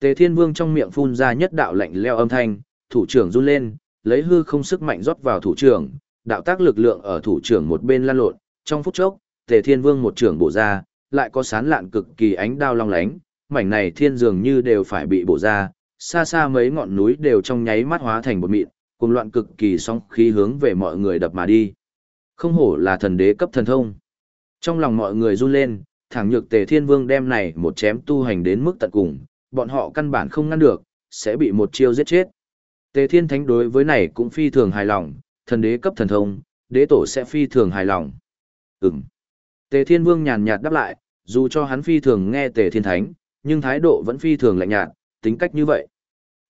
Tề Thiên Vương trong miệng phun ra nhất đạo lạnh leo âm thanh, thủ trưởng run lên, lấy hư không sức mạnh rót vào thủ trưởng, đạo tác lực lượng ở thủ trưởng một bên lan lộn, trong phút chốc, Tề Thiên Vương một trưởng bổ ra, lại có sán lạn cực kỳ ánh đao long lánh, mảnh này thiên dường như đều phải bị bổ ra, xa xa mấy ngọn núi đều trong nháy mắt hóa thành một mịn, cùng loạn cực kỳ sóng khí hướng về mọi người đập mà đi. Không hổ là thần đế cấp thần thông. Trong lòng mọi người run lên, thẳng nhược Tề Thiên Vương đem này một chém tu hành đến mức tận cùng, bọn họ căn bản không ngăn được, sẽ bị một chiêu giết chết. Tề Thiên Thánh đối với này cũng phi thường hài lòng, thần đế cấp thần thông, đế tổ sẽ phi thường hài lòng. Ừm. Tề Thiên Vương nhàn nhạt đáp lại, dù cho hắn phi thường nghe Tề Thiên Thánh, nhưng thái độ vẫn phi thường lạnh nhạt, tính cách như vậy.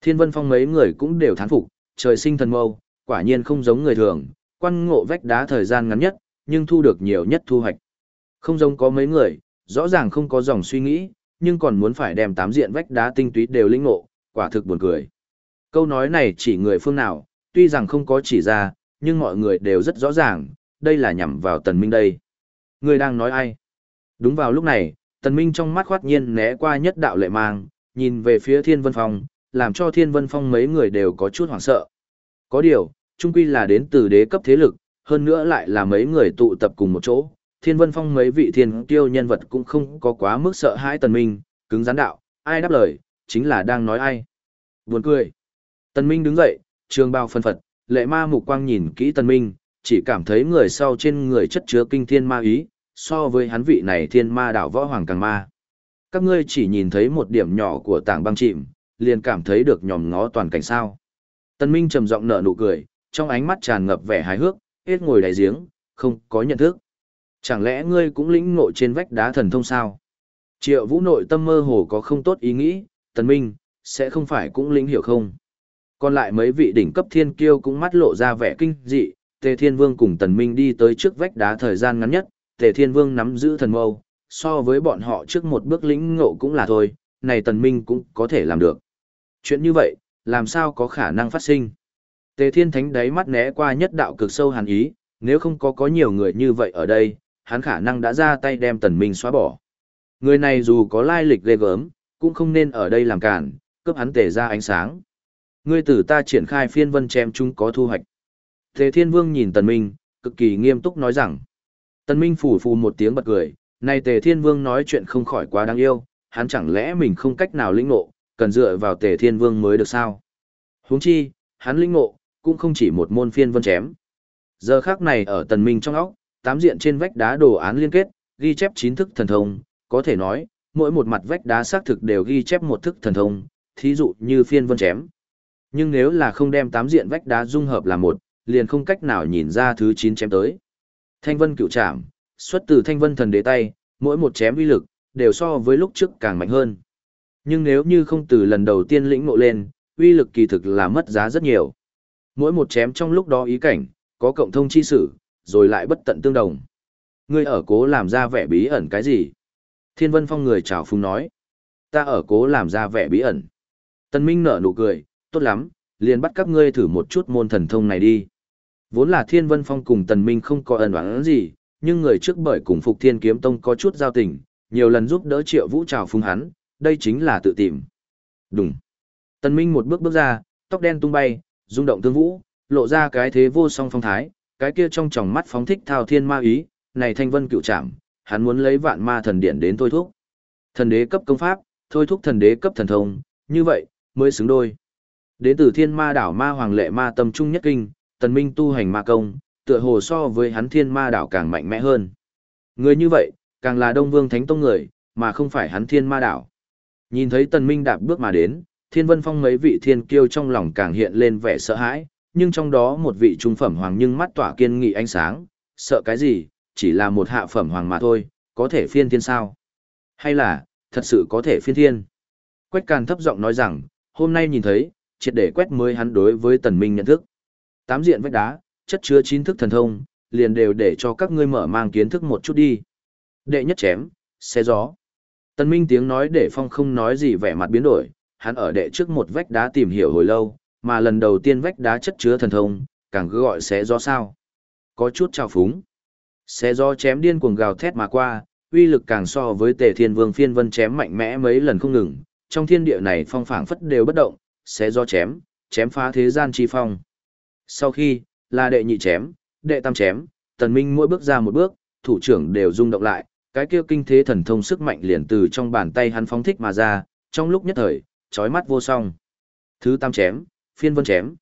Thiên Vân Phong mấy người cũng đều thán phục, trời sinh thần mâu, quả nhiên không giống người thường, quan ngộ vách đá thời gian ngắn nhất, nhưng thu được nhiều nhất thu hoạch. Không giống có mấy người, rõ ràng không có dòng suy nghĩ, nhưng còn muốn phải đem tám diện vách đá tinh túy đều lĩnh ngộ, quả thực buồn cười. Câu nói này chỉ người phương nào, tuy rằng không có chỉ ra, nhưng mọi người đều rất rõ ràng, đây là nhằm vào tần minh đây. Người đang nói ai? Đúng vào lúc này, tần minh trong mắt khoát nhiên né qua nhất đạo lệ mang, nhìn về phía thiên vân phong, làm cho thiên vân phong mấy người đều có chút hoảng sợ. Có điều, trung quy là đến từ đế cấp thế lực, hơn nữa lại là mấy người tụ tập cùng một chỗ. Thiên vân phong mấy vị thiên tiêu nhân vật cũng không có quá mức sợ hãi tần minh, cứng rắn đạo, ai đáp lời, chính là đang nói ai. Buồn cười. Tần minh đứng dậy, trường bào phân phật, lệ ma mục quang nhìn kỹ tần minh, chỉ cảm thấy người sau trên người chất chứa kinh thiên ma ý, so với hắn vị này thiên ma đảo võ hoàng càng ma. Các ngươi chỉ nhìn thấy một điểm nhỏ của tảng băng chìm, liền cảm thấy được nhòm ngó toàn cảnh sao. Tần Minh trầm giọng nở nụ cười, trong ánh mắt tràn ngập vẻ hài hước, hết ngồi đáy giếng, không có nhận thức. Chẳng lẽ ngươi cũng lĩnh ngộ trên vách đá thần thông sao? Triệu vũ nội tâm mơ hồ có không tốt ý nghĩ, Tần Minh, sẽ không phải cũng lĩnh hiểu không? Còn lại mấy vị đỉnh cấp thiên kiêu cũng mắt lộ ra vẻ kinh dị, Tề Thiên Vương cùng Tần Minh đi tới trước vách đá thời gian ngắn nhất, Tề Thiên Vương nắm giữ thần mâu, so với bọn họ trước một bước lĩnh ngộ cũng là thôi, này Tần Minh cũng có thể làm được. Chuyện như vậy, làm sao có khả năng phát sinh? Tề Thiên Thánh đáy mắt né qua nhất đạo cực sâu hàn ý, nếu không có có nhiều người như vậy ở đây, hắn khả năng đã ra tay đem Tần Minh xóa bỏ. Người này dù có lai lịch ghê gớm, cũng không nên ở đây làm cản, cướp hắn tề ra ánh sáng. Ngươi tử ta triển khai phiên vân chém chúng có thu hoạch. Tề Thiên Vương nhìn Tần Minh, cực kỳ nghiêm túc nói rằng. Tần Minh phủ phù một tiếng bật cười, này Tề Thiên Vương nói chuyện không khỏi quá đáng yêu, hắn chẳng lẽ mình không cách nào lĩnh ngộ, cần dựa vào Tề Thiên Vương mới được sao? Huống chi, hắn lĩnh ngộ, cũng không chỉ một môn phiên vân chém. Giờ khắc này ở Tần Minh trong óc, tám diện trên vách đá đồ án liên kết, ghi chép chín thức thần thông, có thể nói, mỗi một mặt vách đá xác thực đều ghi chép một thức thần thông, thí dụ như phiên vân chém. Nhưng nếu là không đem tám diện vách đá dung hợp là một, liền không cách nào nhìn ra thứ chín chém tới. Thanh vân cựu trảm, xuất từ thanh vân thần đế tay, mỗi một chém uy lực, đều so với lúc trước càng mạnh hơn. Nhưng nếu như không từ lần đầu tiên lĩnh ngộ lên, uy lực kỳ thực là mất giá rất nhiều. Mỗi một chém trong lúc đó ý cảnh, có cộng thông chi sử, rồi lại bất tận tương đồng. Ngươi ở cố làm ra vẻ bí ẩn cái gì? Thiên Vân Phong người chào phúng nói. Ta ở cố làm ra vẻ bí ẩn. Tân Minh nở nụ cười, tốt lắm, liền bắt các ngươi thử một chút môn thần thông này đi. Vốn là Thiên Vân Phong cùng Tần Minh không có ẩn oán gì, nhưng người trước bởi cùng Phục Thiên Kiếm Tông có chút giao tình, nhiều lần giúp đỡ Triệu Vũ chào phúng hắn, đây chính là tự tìm. Đúng. Tần Minh một bước bước ra, tóc đen tung bay, rung động tương vũ, lộ ra cái thế vô song phong thái, cái kia trong tròng mắt phóng thích thao thiên ma ý, này thanh vân cựu trảm, hắn muốn lấy vạn ma thần điện đến thôi thúc. Thần đế cấp công pháp, thôi thúc thần đế cấp thần thông, như vậy, mới xứng đôi. Đến từ thiên ma đảo ma hoàng lệ ma tâm trung nhất kinh, tần minh tu hành ma công, tựa hồ so với hắn thiên ma đảo càng mạnh mẽ hơn. Người như vậy, càng là đông vương thánh tông người, mà không phải hắn thiên ma đảo. Nhìn thấy tần minh đạp bước mà đến, thiên vân phong mấy vị thiên kiêu trong lòng càng hiện lên vẻ sợ hãi, nhưng trong đó một vị trung phẩm hoàng nhưng mắt tỏa kiên nghị ánh sáng, sợ cái gì, chỉ là một hạ phẩm hoàng mà thôi, có thể phiên thiên sao? Hay là, thật sự có thể phiên thiên? Quách Càn thấp giọng nói rằng, hôm nay nhìn thấy, triệt để quét mới hắn đối với tần minh nhận thức. Tám diện vách đá, chất chứa chín thức thần thông, liền đều để cho các ngươi mở mang kiến thức một chút đi. Đệ nhất chém, xe gió. Tần minh tiếng nói để phong không nói gì vẻ mặt biến đổi, hắn ở đệ trước một vách đá tìm hiểu hồi lâu, mà lần đầu tiên vách đá chất chứa thần thông, càng cứ gọi xé gió sao. Có chút trào phúng. Xé gió chém điên cuồng gào thét mà qua, uy lực càng so với tề thiên vương phiên vân chém mạnh mẽ mấy lần không ngừng, trong thiên địa này phong phảng phất đều bất động, sẽ do chém, chém phá thế gian chi phong. Sau khi, là đệ nhị chém, đệ tam chém, tần minh mỗi bước ra một bước, thủ trưởng đều rung động lại, cái kia kinh thế thần thông sức mạnh liền từ trong bàn tay hắn phóng thích mà ra, trong lúc nhất thời, chói mắt vô song. Thứ tam chém, phiên vân chém.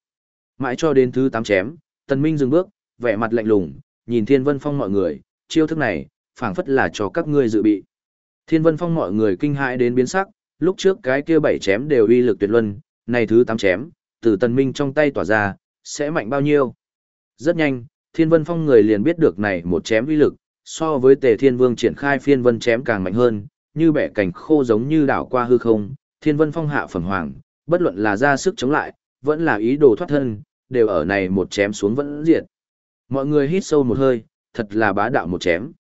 Mãi cho đến thứ tám chém, tần minh dừng bước, vẻ mặt lạnh lùng, nhìn thiên vân phong mọi người, chiêu thức này, phảng phất là cho các ngươi dự bị. Thiên vân phong mọi người kinh hãi đến biến sắc, lúc trước cái kia bảy chém đều uy lực tuyệt luân, này thứ tám chém, từ tần minh trong tay tỏa ra, sẽ mạnh bao nhiêu. Rất nhanh, thiên vân phong người liền biết được này một chém uy lực, so với tề thiên vương triển khai phiên vân chém càng mạnh hơn, như bẻ cảnh khô giống như đảo qua hư không, thiên vân phong hạ phẩm hoàng, bất luận là ra sức chống lại, vẫn là ý đồ thoát thân, đều ở này một chém xuống vẫn diệt. Mọi người hít sâu một hơi, thật là bá đạo một chém.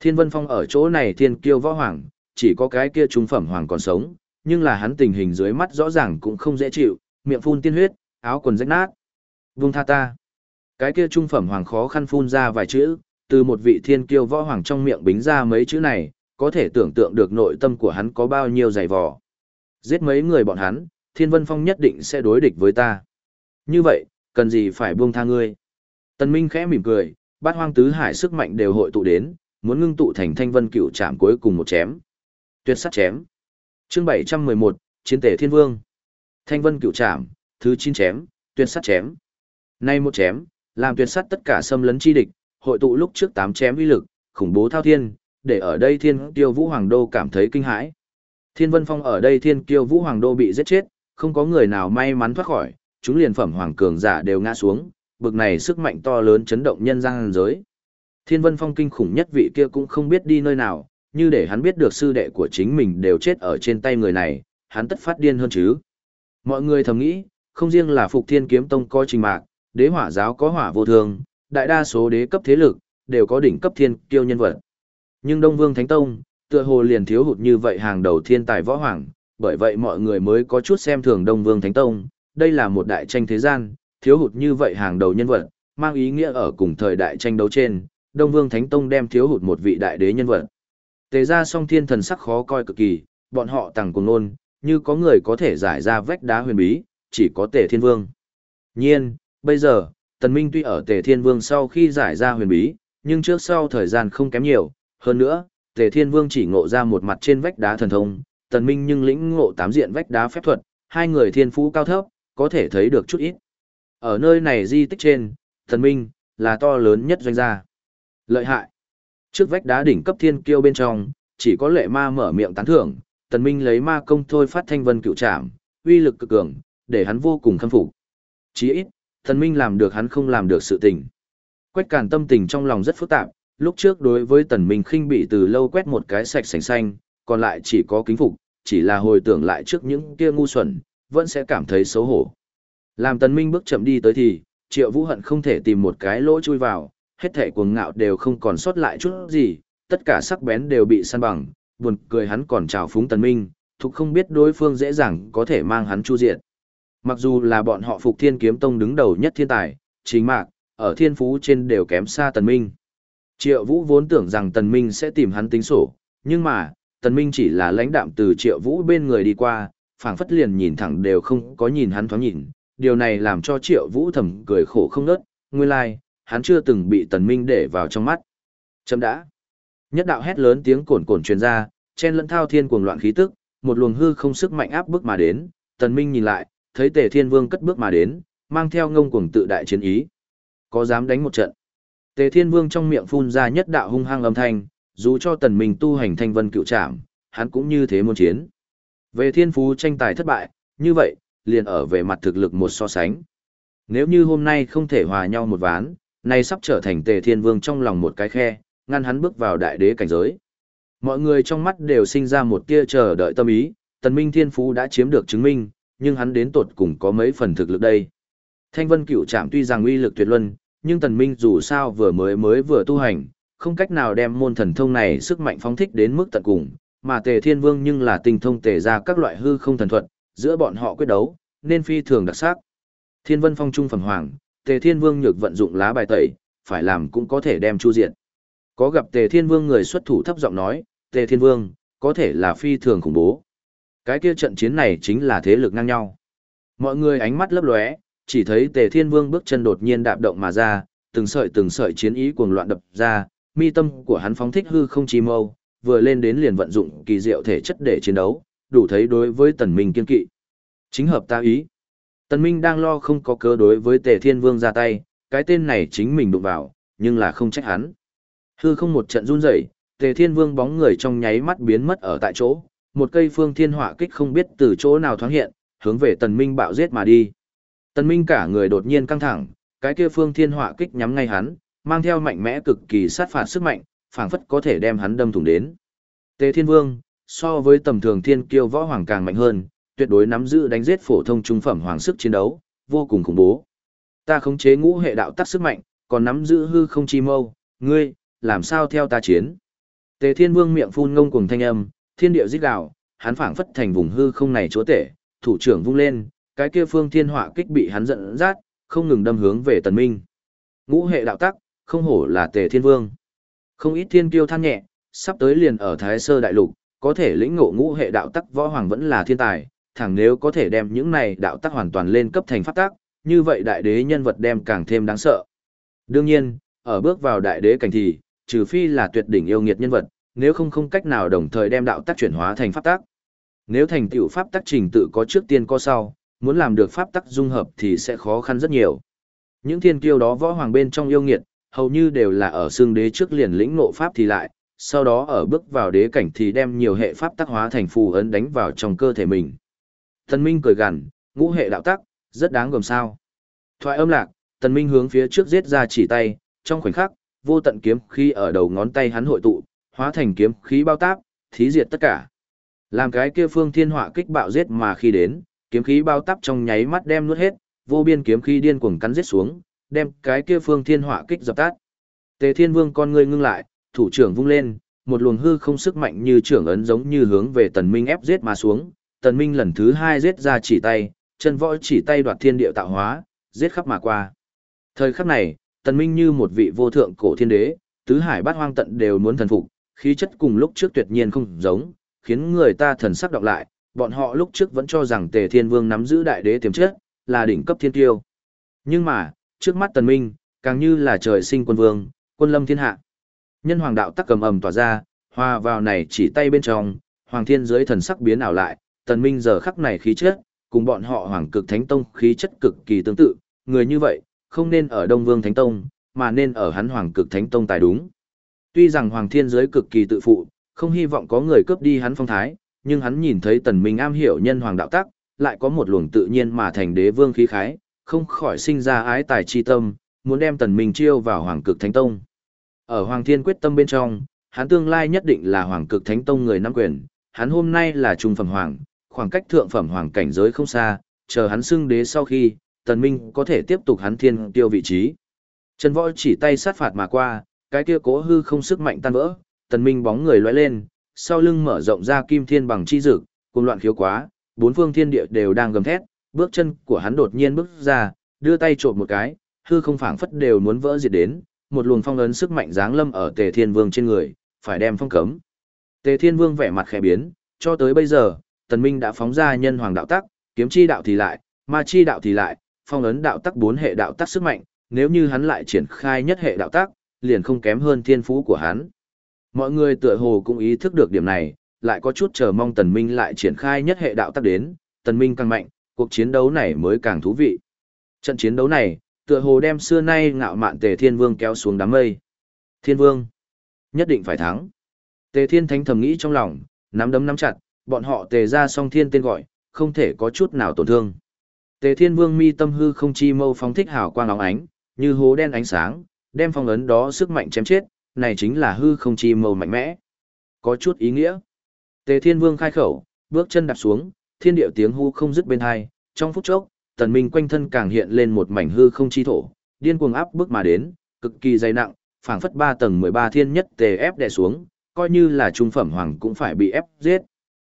Thiên vân phong ở chỗ này thiên kiêu võ hoàng, chỉ có cái kia trung phẩm hoàng còn sống, nhưng là hắn tình hình dưới mắt rõ ràng cũng không dễ chịu, miệng phun tiên huyết, áo quần rách nát. Vung tha ta. Cái kia trung phẩm hoàng khó khăn phun ra vài chữ, từ một vị thiên kiêu võ hoàng trong miệng bính ra mấy chữ này, có thể tưởng tượng được nội tâm của hắn có bao nhiêu dày vò. Giết mấy người bọn hắn, Thiên Vân Phong nhất định sẽ đối địch với ta. Như vậy, cần gì phải buông tha ngươi? Tần Minh khẽ mỉm cười, bát hoang tứ hải sức mạnh đều hội tụ đến, muốn ngưng tụ thành thanh vân cựu chạm cuối cùng một chém. Tuyệt sát chém. Chương 711, Chiến tể Thiên Vương. Thanh vân cựu chạm, thứ 9 chém, tuyệt sát chém. Nay một chém, làm tuyệt sát tất cả xâm lấn chi địch, hội tụ lúc trước 8 chém uy lực, khủng bố thao thiên, để ở đây Thiên Tiêu Vũ Hoàng Đô cảm thấy kinh hãi. Thiên Vân Phong ở đây Thiên Kiêu Vũ Hoàng Đô bị giết chết, không có người nào may mắn thoát khỏi, chúng liền phẩm hoàng cường giả đều ngã xuống, bực này sức mạnh to lớn chấn động nhân gian giới. Thiên Vân Phong kinh khủng nhất vị kia cũng không biết đi nơi nào, như để hắn biết được sư đệ của chính mình đều chết ở trên tay người này, hắn tất phát điên hơn chứ. Mọi người thầm nghĩ, không riêng là Phục Thiên Kiếm Tông có trình mạc, đế hỏa giáo có hỏa vô thường, đại đa số đế cấp thế lực, đều có đỉnh cấp thiên kiêu nhân vật. Nhưng Đông Vương Thánh Tông, tựa hồ liền thiếu hụt như vậy hàng đầu thiên tài võ hoàng, bởi vậy mọi người mới có chút xem thường Đông Vương Thánh Tông, đây là một đại tranh thế gian, thiếu hụt như vậy hàng đầu nhân vật, mang ý nghĩa ở cùng thời đại tranh đấu trên, Đông Vương Thánh Tông đem thiếu hụt một vị đại đế nhân vật. Tề ra song thiên thần sắc khó coi cực kỳ, bọn họ tàng cùng nôn, như có người có thể giải ra vách đá huyền bí, chỉ có Tề Thiên Vương. Nhiên, bây giờ, Tần Minh tuy ở Tề Thiên Vương sau khi giải ra huyền bí, nhưng trước sau thời gian không kém nhiều, hơn nữa, Tề Thiên Vương chỉ ngộ ra một mặt trên vách đá thần thông, Tần Minh nhưng lĩnh ngộ tám diện vách đá phép thuật, hai người thiên phú cao thấp, có thể thấy được chút ít. Ở nơi này di tích trên, Tần Minh là to lớn nhất doanh gia. Lợi hại. Trước vách đá đỉnh cấp thiên kiêu bên trong, chỉ có lệ ma mở miệng tán thưởng, Tần Minh lấy ma công thôi phát thanh vân cựu trảm, uy lực cực cường, để hắn vô cùng khâm phục. Chỉ ít, Tần Minh làm được hắn không làm được sự tình. Quách Càn tâm tình trong lòng rất phức tạp, lúc trước đối với Tần Minh khinh bị từ lâu quét một cái sạch sành xanh, còn lại chỉ có kính phục, chỉ là hồi tưởng lại trước những kia ngu xuẩn, vẫn sẽ cảm thấy xấu hổ. Làm Tần Minh bước chậm đi tới thì, Triệu Vũ hận không thể tìm một cái lỗ chui vào, hết thể cuồng ngạo đều không còn sót lại chút gì, tất cả sắc bén đều bị săn bằng, buồn cười hắn còn chào phúng Tần Minh, thục không biết đối phương dễ dàng có thể mang hắn chu diệt. Mặc dù là bọn họ Phục Thiên Kiếm Tông đứng đầu nhất thiên tài, chính mạc, ở thiên phú trên đều kém xa Tần Minh. Triệu Vũ vốn tưởng rằng Tần Minh sẽ tìm hắn tính sổ, nhưng mà, Tần Minh chỉ là lãnh đạm từ Triệu Vũ bên người đi qua, phảng phất liền nhìn thẳng đều không có nhìn hắn thoáng nhìn. Điều này làm cho Triệu Vũ thầm cười khổ không nớt, nguyên lai, like, hắn chưa từng bị Tần Minh để vào trong mắt. Chấm đã. Nhất đạo hét lớn tiếng cồn cồn truyền ra, chen lẫn thao thiên cuồng loạn khí tức, một luồng hư không sức mạnh áp bức mà đến, Tần Minh nhìn lại, thấy Tề Thiên Vương cất bước mà đến, mang theo ngông cuồng tự đại chiến ý. Có dám đánh một trận? Tề Thiên Vương trong miệng phun ra nhất đạo hung hăng âm thanh, dù cho tần minh tu hành thanh vân cựu trảm, hắn cũng như thế muốn chiến. Về thiên phú tranh tài thất bại, như vậy, liền ở về mặt thực lực một so sánh. Nếu như hôm nay không thể hòa nhau một ván, nay sắp trở thành tề thiên vương trong lòng một cái khe, ngăn hắn bước vào đại đế cảnh giới. Mọi người trong mắt đều sinh ra một tia chờ đợi tâm ý, tần minh thiên phú đã chiếm được chứng minh, nhưng hắn đến tột cùng có mấy phần thực lực đây. Thanh vân cựu trạm tuy rằng uy lực tuyệt luân, nhưng tần minh dù sao vừa mới mới vừa tu hành, không cách nào đem môn thần thông này sức mạnh phóng thích đến mức tận cùng, mà Tề Thiên Vương nhưng là tinh thông tề ra các loại hư không thần thuật, giữa bọn họ quyết đấu, nên phi thường đặc sắc. Thiên Vân Phong trung phẩm hoàng, Tề Thiên Vương nhược vận dụng lá bài tẩy, phải làm cũng có thể đem chu diệt. Có gặp Tề Thiên Vương người xuất thủ thấp giọng nói, Tề Thiên Vương, có thể là phi thường khủng bố. Cái kia trận chiến này chính là thế lực ngang nhau. Mọi người ánh mắt lấp lóe, chỉ thấy Tề Thiên Vương bước chân đột nhiên đạp động mà ra, từng sợi từng sợi chiến ý cuồng loạn đập ra, mi tâm của hắn phóng thích hư không chi mâu, vừa lên đến liền vận dụng kỳ diệu thể chất để chiến đấu, đủ thấy đối với Tần Minh kiên kỵ. Chính hợp ta ý. Tần Minh đang lo không có cơ đối với Tề Thiên Vương ra tay, cái tên này chính mình đụng vào, nhưng là không trách hắn. Hư không một trận run rẩy, Tề Thiên Vương bóng người trong nháy mắt biến mất ở tại chỗ, một cây phương thiên hỏa kích không biết từ chỗ nào thoáng hiện, hướng về Tần Minh bạo giết mà đi. Tần Minh cả người đột nhiên căng thẳng, cái kia phương thiên hỏa kích nhắm ngay hắn, mang theo mạnh mẽ cực kỳ sát phạt sức mạnh, phảng phất có thể đem hắn đâm thủng đến. Tề Thiên Vương, so với tầm thường thiên kiêu võ hoàng càng mạnh hơn, tuyệt đối nắm giữ đánh giết phổ thông trung phẩm hoàng sức chiến đấu, vô cùng khủng bố. Ta khống chế ngũ hệ đạo tắc sức mạnh, còn nắm giữ hư không chi mâu, ngươi, làm sao theo ta chiến? Tề Thiên Vương miệng phun ngông cuồng thanh âm, thiên địa rít gào, hắn phảng phất thành vùng hư không này chúa tể, thủ trưởng vung lên, cái kia phương thiên hỏa kích bị hắn giận dắt, không ngừng đâm hướng về Tần Minh. Ngũ hệ đạo tắc, không hổ là Tề Thiên Vương. Không ít thiên kiêu than nhẹ, sắp tới liền ở Thái Sơ Đại Lục, có thể lĩnh ngộ ngũ hệ đạo tắc võ hoàng vẫn là thiên tài, thẳng nếu có thể đem những này đạo tắc hoàn toàn lên cấp thành pháp tắc, như vậy đại đế nhân vật đem càng thêm đáng sợ. Đương nhiên, ở bước vào đại đế cảnh thì, trừ phi là tuyệt đỉnh yêu nghiệt nhân vật, nếu không không cách nào đồng thời đem đạo tắc chuyển hóa thành pháp tắc. Nếu thành tựu pháp tắc trình tự có trước tiên có sau, muốn làm được pháp tắc dung hợp thì sẽ khó khăn rất nhiều. Những thiên kiêu đó võ hoàng bên trong yêu nghiệt, hầu như đều là ở xương đế trước liền lĩnh ngộ pháp thì lại, sau đó ở bước vào đế cảnh thì đem nhiều hệ pháp tác hóa thành phù ấn đánh vào trong cơ thể mình. Tần Minh cười gằn, ngũ hệ đạo tắc, rất đáng gồm sao. Thoại âm lạc, Tần Minh hướng phía trước giết ra chỉ tay, trong khoảnh khắc, vô tận kiếm khí ở đầu ngón tay hắn hội tụ, hóa thành kiếm khí bao táp, thí diệt tất cả. Làm cái kia phương thiên họa kích bạo giết mà khi đến, kiếm khí bao táp trong nháy mắt đem nuốt hết, vô biên kiếm khí điên cuồng cắn giết xuống, đem cái kia phương thiên họa kích dập tắt. Tề Thiên Vương con ngươi ngưng lại, thủ trưởng vung lên, một luồng hư không sức mạnh như trưởng ấn giống như hướng về Tần Minh ép giết mà xuống, Tần Minh lần thứ hai giết ra chỉ tay, chân võ chỉ tay đoạt thiên địa tạo hóa, giết khắp mà qua. Thời khắc này, Tần Minh như một vị vô thượng cổ thiên đế, tứ hải bát hoang tận đều muốn thần phục, khí chất cùng lúc trước tuyệt nhiên không giống, khiến người ta thần sắc đọc lại, bọn họ lúc trước vẫn cho rằng Tề Thiên Vương nắm giữ đại đế tiềm chất, là đỉnh cấp thiên tiêu. Nhưng mà, trước mắt Tần Minh, càng như là trời sinh quân vương, quân lâm thiên hạ. Nhân hoàng đạo tắc cầm ầm tỏa ra, hòa vào này chỉ tay bên trong, hoàng thiên dưới thần sắc biến ảo lại, Tần Minh giờ khắc này khí chất, cùng bọn họ hoàng cực thánh tông khí chất cực kỳ tương tự, người như vậy, không nên ở Đông Vương Thánh Tông, mà nên ở hắn Hoàng Cực Thánh Tông tài đúng. Tuy rằng Hoàng Thiên giới cực kỳ tự phụ, không hy vọng có người cướp đi hắn phong thái, nhưng hắn nhìn thấy Tần Minh am hiểu nhân hoàng đạo tắc, lại có một luồng tự nhiên mà thành đế vương khí khái, không khỏi sinh ra ái tài chi tâm, muốn đem Tần Minh chiêu vào Hoàng Cực Thánh Tông. Ở Hoàng Thiên quyết tâm bên trong, hắn tương lai nhất định là Hoàng Cực Thánh Tông người nắm quyền, hắn hôm nay là trung phẩm hoàng, khoảng cách thượng phẩm hoàng cảnh giới không xa, chờ hắn xưng đế sau khi, tần minh có thể tiếp tục hắn thiên tiêu vị trí. Trần võ chỉ tay sát phạt mà qua, cái kia cố hư không sức mạnh tan vỡ, tần minh bóng người lóe lên, sau lưng mở rộng ra kim thiên bằng chi dực, cùng loạn khiếu quá, bốn phương thiên địa đều đang gầm thét, bước chân của hắn đột nhiên bước ra, đưa tay trộm một cái, hư không phảng phất đều muốn vỡ diệt đến, một luồng phong ấn sức mạnh giáng lâm ở Tề Thiên Vương trên người, phải đem phong cấm. Tề Thiên Vương vẻ mặt khẽ biến, cho tới bây giờ, Tần Minh đã phóng ra nhân hoàng đạo tắc, kiếm chi đạo thì lại, ma chi đạo thì lại, phong ấn đạo tắc bốn hệ đạo tắc sức mạnh, nếu như hắn lại triển khai nhất hệ đạo tắc, liền không kém hơn thiên phú của hắn. Mọi người tựa hồ cũng ý thức được điểm này, lại có chút chờ mong Tần Minh lại triển khai nhất hệ đạo tắc đến, Tần Minh càng mạnh, cuộc chiến đấu này mới càng thú vị. Trận chiến đấu này, tựa hồ đem xưa nay ngạo mạn Tề Thiên Vương kéo xuống đám mây. Thiên Vương, nhất định phải thắng. Tề Thiên Thánh thầm nghĩ trong lòng, nắm đấm nắm chặt, bọn họ tề ra song thiên tên gọi, không thể có chút nào tổn thương. Tề Thiên Vương mi tâm hư không chi mâu phóng thích hào quang óng ánh, như hố đen ánh sáng, đem phong ấn đó sức mạnh chém chết, này chính là hư không chi mâu mạnh mẽ. Có chút ý nghĩa. Tề Thiên Vương khai khẩu, bước chân đạp xuống, thiên điệu tiếng hú không dứt bên hai, trong phút chốc, tần minh quanh thân càng hiện lên một mảnh hư không chi thổ, điên cuồng áp bước mà đến, cực kỳ dày nặng, phảng phất ba tầng 13 thiên nhất tề ép đè xuống, coi như là trung phẩm hoàng cũng phải bị ép giết.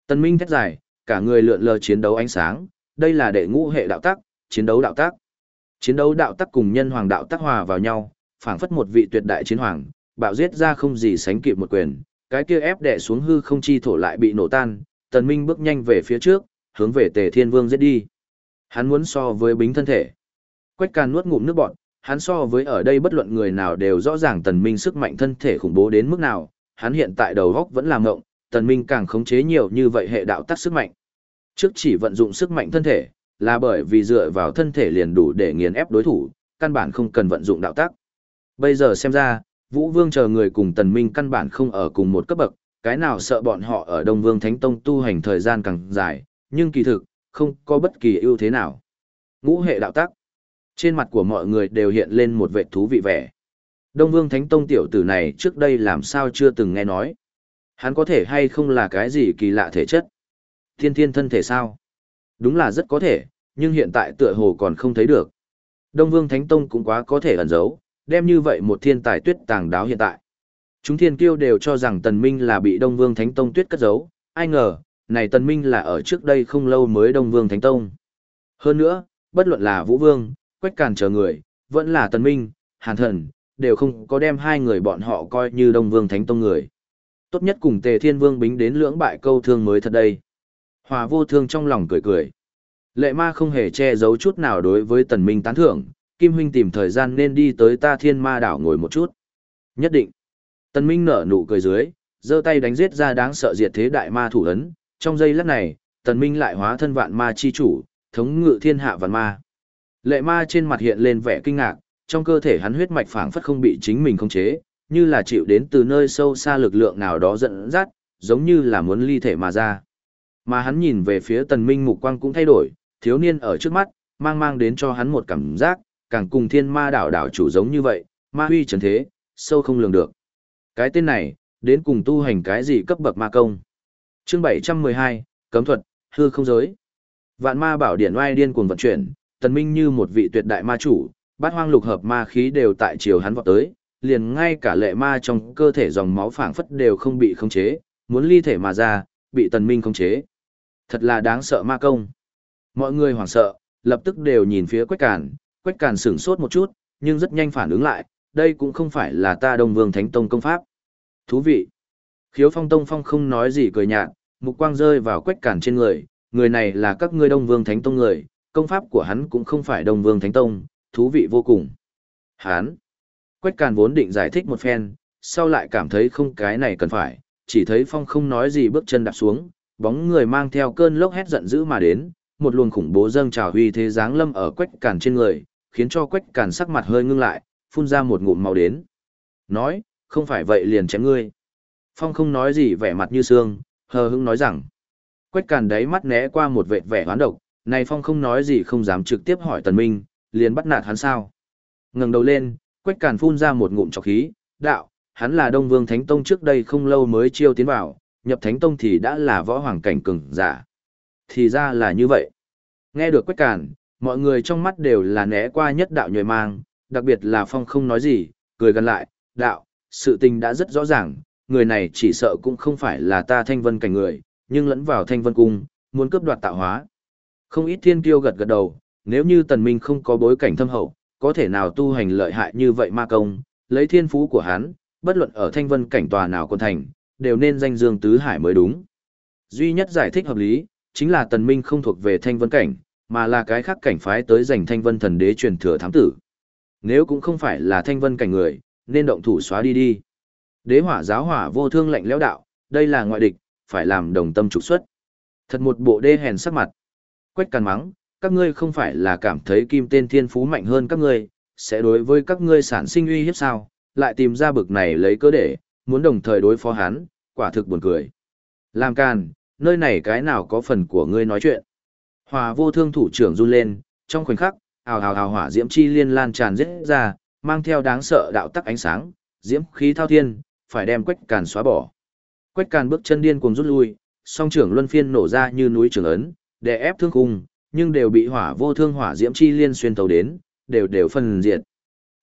Tần minh thét dài, cả người lượn lờ chiến đấu ánh sáng, đây là đệ ngũ hệ đạo tắc, chiến đấu đạo tắc. Chiến đấu đạo tắc cùng nhân hoàng đạo tắc hòa vào nhau, phảng phất một vị tuyệt đại chiến hoàng, bạo giết ra không gì sánh kịp một quyền, cái kia ép đè xuống hư không chi thổ lại bị nổ tan, Tần Minh bước nhanh về phía trước, hướng về Tề Thiên Vương giết đi. Hắn muốn so với bính thân thể. Quách Càn nuốt ngụm nước bọt, hắn so với ở đây bất luận người nào đều rõ ràng Tần Minh sức mạnh thân thể khủng bố đến mức nào, hắn hiện tại đầu góc vẫn làm ngộng, Tần Minh càng khống chế nhiều như vậy hệ đạo tắc sức mạnh. Trước chỉ vận dụng sức mạnh thân thể, là bởi vì dựa vào thân thể liền đủ để nghiền ép đối thủ, căn bản không cần vận dụng đạo tắc. Bây giờ xem ra, Vũ Vương chờ người cùng Tần Minh căn bản không ở cùng một cấp bậc, cái nào sợ bọn họ ở Đông Vương Thánh Tông tu hành thời gian càng dài, nhưng kỳ thực, không có bất kỳ ưu thế nào. Ngũ hệ đạo tắc. Trên mặt của mọi người đều hiện lên một vẻ thú vị vẻ. Đông Vương Thánh Tông tiểu tử này trước đây làm sao chưa từng nghe nói. Hắn có thể hay không là cái gì kỳ lạ thể chất? Thiên thiên thân thể sao? Đúng là rất có thể, nhưng hiện tại tựa hồ còn không thấy được. Đông Vương Thánh Tông cũng quá có thể ẩn giấu, đem như vậy một thiên tài tuyết tàng đáo hiện tại. Chúng thiên kiêu đều cho rằng Tần Minh là bị Đông Vương Thánh Tông tuyết cất giấu, ai ngờ, này Tần Minh là ở trước đây không lâu mới Đông Vương Thánh Tông. Hơn nữa, bất luận là Vũ Vương, Quách Càn chờ người, vẫn là Tần Minh, Hàn Thần, đều không có đem hai người bọn họ coi như Đông Vương Thánh Tông người. Tốt nhất cùng Tề Thiên Vương bính đến lưỡng bại câu thương mới thật đây. Hòa vô thương trong lòng cười cười. Lệ ma không hề che giấu chút nào đối với Tần Minh tán thưởng, Kim Huynh tìm thời gian nên đi tới ta thiên ma đảo ngồi một chút. Nhất định. Tần Minh nở nụ cười dưới, giơ tay đánh giết ra đáng sợ diệt thế đại ma thủ ấn. Trong giây lát này, Tần Minh lại hóa thân vạn ma chi chủ, thống ngự thiên hạ vạn ma. Lệ ma trên mặt hiện lên vẻ kinh ngạc, trong cơ thể hắn huyết mạch phảng phất không bị chính mình khống chế, như là chịu đến từ nơi sâu xa lực lượng nào đó dẫn dắt, giống như là muốn ly thể mà ra. Mà hắn nhìn về phía tần minh mục quang cũng thay đổi, thiếu niên ở trước mắt, mang mang đến cho hắn một cảm giác, càng cùng thiên ma đảo đảo chủ giống như vậy, ma huy trần thế, sâu không lường được. Cái tên này, đến cùng tu hành cái gì cấp bậc ma công. Chương 712, Cấm thuật, hư không giới. Vạn ma bảo điển oai điên cuồng vận chuyển, tần minh như một vị tuyệt đại ma chủ, bát hoang lục hợp ma khí đều tại chiều hắn vọt tới, liền ngay cả lệ ma trong cơ thể dòng máu phảng phất đều không bị khống chế, muốn ly thể mà ra, bị tần minh khống chế. Thật là đáng sợ ma công. Mọi người hoảng sợ, lập tức đều nhìn phía Quách Càn, Quách Càn sửng sốt một chút, nhưng rất nhanh phản ứng lại, đây cũng không phải là ta Đông Vương Thánh Tông công pháp. Thú vị. Khiếu Phong Tông Phong không nói gì cười nhạt, mục quang rơi vào Quách cản trên người, người này là các ngươi Đông Vương Thánh Tông người, công pháp của hắn cũng không phải Đông Vương Thánh Tông, thú vị vô cùng. Hắn. Quách Càn vốn định giải thích một phen, sau lại cảm thấy không cái này cần phải, chỉ thấy Phong không nói gì bước chân đạp xuống, bóng người mang theo cơn lốc hét giận dữ mà đến, một luồng khủng bố dâng trào huy thế giáng lâm ở Quách Càn trên người, khiến cho Quách Càn sắc mặt hơi ngưng lại, phun ra một ngụm máu đến. Nói, không phải vậy liền chém ngươi. Phong không nói gì vẻ mặt như xương, hờ hững nói rằng. Quách Càn đáy mắt né qua một vệt vẻ hoán độc, này Phong không nói gì không dám trực tiếp hỏi Tần Minh, liền bắt nạt hắn sao. Ngẩng đầu lên, Quách Càn phun ra một ngụm trọc khí, đạo, hắn là Đông Vương Thánh Tông trước đây không lâu mới chiêu tiến vào, nhập Thánh Tông thì đã là võ hoàng cảnh cường giả. Thì ra là như vậy. Nghe được Quách Càn, mọi người trong mắt đều là né qua nhất đạo nhồi mang, đặc biệt là Phong không nói gì, cười gần lại, đạo, sự tình đã rất rõ ràng, người này chỉ sợ cũng không phải là ta thanh vân cảnh người, nhưng lẫn vào thanh vân cung, muốn cướp đoạt tạo hóa. Không ít thiên kiêu gật gật đầu, nếu như tần minh không có bối cảnh thâm hậu, có thể nào tu hành lợi hại như vậy ma công, lấy thiên phú của hắn, bất luận ở thanh vân cảnh tòa nào quân thành, đều nên danh dương tứ hải mới đúng. Duy nhất giải thích hợp lý, chính là tần minh không thuộc về thanh vân cảnh, mà là cái khác cảnh phái tới giành thanh vân thần đế truyền thừa thám tử. Nếu cũng không phải là thanh vân cảnh người, nên động thủ xóa đi đi. Đế hỏa giáo hỏa vô thương lạnh lẽo đạo, đây là ngoại địch, phải làm đồng tâm trục xuất. Thật một bộ đê hèn sắc mặt. Quách càn mắng, các ngươi không phải là cảm thấy kim tên thiên phú mạnh hơn các ngươi, sẽ đối với các ngươi sản sinh uy hiếp sao, lại tìm ra bực này lấy cớ để, muốn đồng thời đối phó hắn, quả thực buồn cười. Làm càn, nơi này cái nào có phần của ngươi nói chuyện. Hòa vô thương thủ trưởng run lên, trong khoảnh khắc, ào hào hào hỏa diễm chi liên lan tràn giết ra, mang theo đáng sợ đạo tắc ánh sáng, diễm khí thao thiên, phải đem quách càn xóa bỏ. Quách càn bước chân điên cuồng rút lui, song trưởng luân phiên nổ ra như núi trường ấn, đè ép thương khung, nhưng đều bị hỏa vô thương hỏa diễm chi liên xuyên tấu đến, đều đều phân diệt.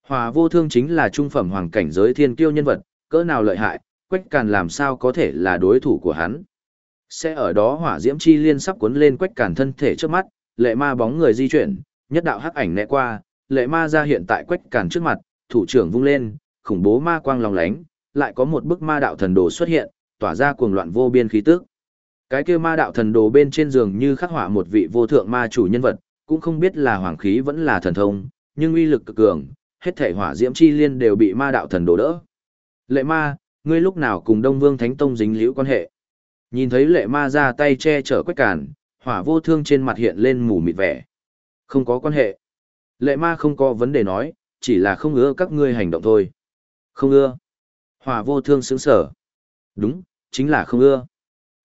Hỏa vô thương chính là trung phẩm hoàng cảnh giới thiên kiêu nhân vật, cỡ nào lợi hại, Quách Càn làm sao có thể là đối thủ của hắn. Sẽ ở đó hỏa diễm chi liên sắp cuốn lên Quách Càn thân thể trước mắt, lệ ma bóng người di chuyển, nhất đạo hắc ảnh né qua, lệ ma ra hiện tại Quách Càn trước mặt, thủ trưởng vung lên, khủng bố ma quang lòng lánh, lại có một bức ma đạo thần đồ xuất hiện, tỏa ra cuồng loạn vô biên khí tức. Cái kia ma đạo thần đồ bên trên giường như khắc họa một vị vô thượng ma chủ nhân vật, cũng không biết là hoàng khí vẫn là thần thông, nhưng uy lực cực cường, hết thể hỏa diễm chi liên đều bị ma đạo thần đồ đỡ. Lệ ma, ngươi lúc nào cùng Đông Vương Thánh Tông dính liễu quan hệ? Nhìn thấy lệ ma ra tay che chở quách cản, hỏa vô thương trên mặt hiện lên mù mịt vẻ. Không có quan hệ. Lệ ma không có vấn đề nói, chỉ là không ưa các ngươi hành động thôi. Không ưa. Hỏa vô thương sững sở. Đúng, chính là không ưa.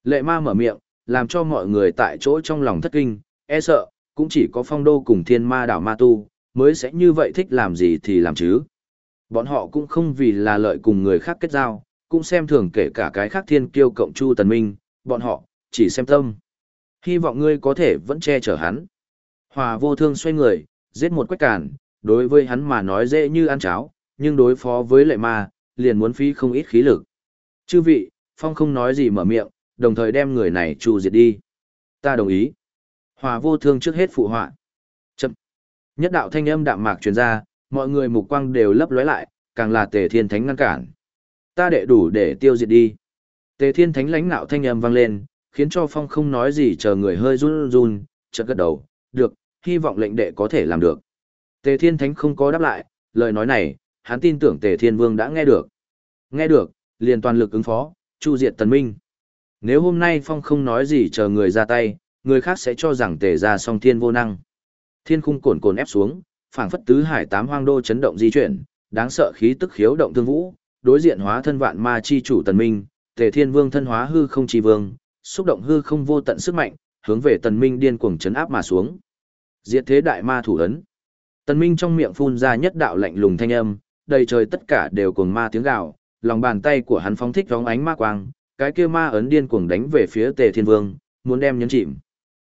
Lệ ma mở miệng, làm cho mọi người tại chỗ trong lòng thất kinh, e sợ, cũng chỉ có phong đô cùng thiên ma đảo ma tu, mới sẽ như vậy thích làm gì thì làm chứ. Bọn họ cũng không vì là lợi cùng người khác kết giao, cũng xem thường kể cả cái khác thiên kiêu cộng chu tần minh, bọn họ, chỉ xem tâm. Hy vọng ngươi có thể vẫn che chở hắn. Hòa vô thương xoay người, giết một quách cản, đối với hắn mà nói dễ như ăn cháo, nhưng đối phó với lệ ma, liền muốn phí không ít khí lực. Chư vị, Phong không nói gì mở miệng, đồng thời đem người này trù diệt đi. Ta đồng ý. Hòa vô thương trước hết phụ họa. Chậm. Nhất đạo thanh âm đạm mạc truyền ra, mọi người mục quang đều lấp lóe lại, càng là tề thiên thánh ngăn cản. Ta đệ đủ để tiêu diệt đi. Tề thiên thánh lãnh nạo thanh âm vang lên, khiến cho phong không nói gì chờ người hơi run run, chợt gật đầu, được, hy vọng lệnh đệ có thể làm được. Tề thiên thánh không có đáp lại, lời nói này, hắn tin tưởng tề thiên vương đã nghe được. Nghe được, liền toàn lực ứng phó, chu diệt tần minh. Nếu hôm nay phong không nói gì chờ người ra tay, người khác sẽ cho rằng tề ra song thiên vô năng. Thiên khung cồn cồn ép xuống, phảng phất tứ hải tám hoang đô chấn động di chuyển, đáng sợ khí tức khiếu động thương vũ, đối diện hóa thân vạn ma chi chủ tần minh, tề thiên vương thân hóa hư không chi vương, xúc động hư không vô tận sức mạnh, hướng về tần minh điên cuồng chấn áp mà xuống. Diệt thế đại ma thủ ấn. Tần minh trong miệng phun ra nhất đạo lạnh lùng thanh âm, đầy trời tất cả đều cuồng ma tiếng gào, lòng bàn tay của hắn phóng thích vóng ánh ma quang, cái kia ma ấn điên cuồng đánh về phía Tề Thiên Vương, muốn đem nhấn chìm.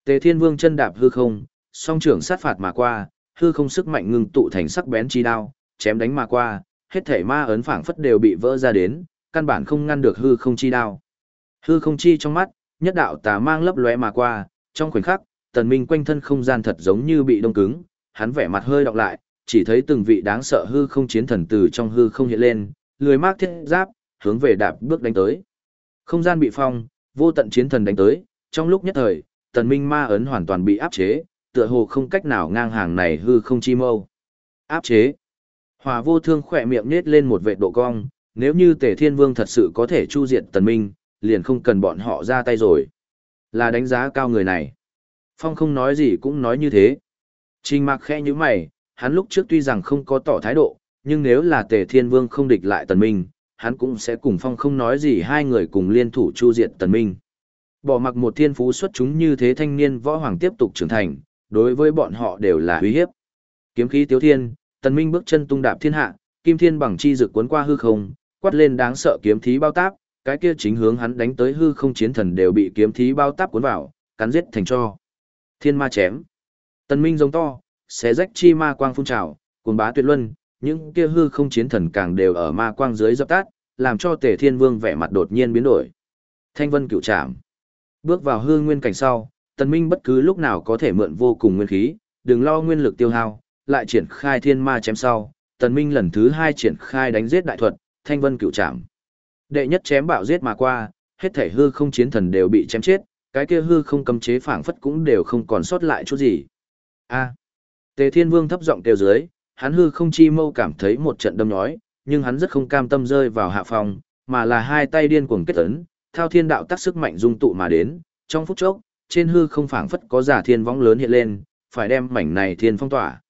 Tề Thiên Vương chân đạp hư không, song trưởng sát phạt mà qua, hư không sức mạnh ngưng tụ thành sắc bén chi đao, chém đánh mà qua, hết thảy ma ấn phảng phất đều bị vỡ ra đến, căn bản không ngăn được hư không chi đao. Hư không chi trong mắt, nhất đạo tà mang lấp lóe mà qua, trong khoảnh khắc, tần minh quanh thân không gian thật giống như bị đông cứng, hắn vẻ mặt hơi đọc lại, chỉ thấy từng vị đáng sợ hư không chiến thần từ trong hư không hiện lên, lười mác thiết giáp, hướng về đạp bước đánh tới. Không gian bị phong, vô tận chiến thần đánh tới, trong lúc nhất thời, tần minh ma ấn hoàn toàn bị áp chế, tựa hồ không cách nào ngang hàng này hư không chi mâu. Áp chế. Hòa vô thương khỏe miệng nết lên một vệ độ cong, nếu như tề thiên vương thật sự có thể chu diệt tần minh, liền không cần bọn họ ra tay rồi. Là đánh giá cao người này. Phong không nói gì cũng nói như thế. Trình mạc khẽ như mày, hắn lúc trước tuy rằng không có tỏ thái độ, nhưng nếu là tề thiên vương không địch lại tần minh, hắn cũng sẽ cùng phong không nói gì hai người cùng liên thủ chu diệt tần minh. Bỏ mặc một thiên phú xuất chúng như thế thanh niên võ hoàng tiếp tục trưởng thành, đối với bọn họ đều là uy hiếp. Kiếm khí tiếu thiên, tần minh bước chân tung đạp thiên hạ, kim thiên bằng chi dược cuốn qua hư không, quát lên đáng sợ kiếm thí bao táp, cái kia chính hướng hắn đánh tới hư không chiến thần đều bị kiếm thí bao táp cuốn vào, cắn giết thành cho. Thiên ma chém. Tần minh giống to, xé rách chi ma quang phun trào, cuồng bá tuyệt luân, những kia hư không chiến thần càng đều ở ma quang dưới dập tắt, làm cho Tề Thiên Vương vẻ mặt đột nhiên biến đổi. Thanh vân cựu trảm. Bước vào hư nguyên cảnh sau, Tần Minh bất cứ lúc nào có thể mượn vô cùng nguyên khí, đừng lo nguyên lực tiêu hao, lại triển khai thiên ma chém sau. Tần Minh lần thứ hai triển khai đánh giết đại thuật, thanh vân cựu trảm. Đệ nhất chém bạo giết mà qua, hết thể hư không chiến thần đều bị chém chết, cái kia hư không cấm chế phảng phất cũng đều không còn sót lại chút gì. A. Tề Thiên Vương thấp giọng kêu dưới, hắn hư không chi mâu cảm thấy một trận đâm nhói, nhưng hắn rất không cam tâm rơi vào hạ phòng, mà là hai tay điên cuồng kết ấn, thao thiên đạo tác sức mạnh dung tụ mà đến, trong phút chốc, trên hư không phảng phất có giả thiên võng lớn hiện lên, phải đem mảnh này thiên phong tỏa.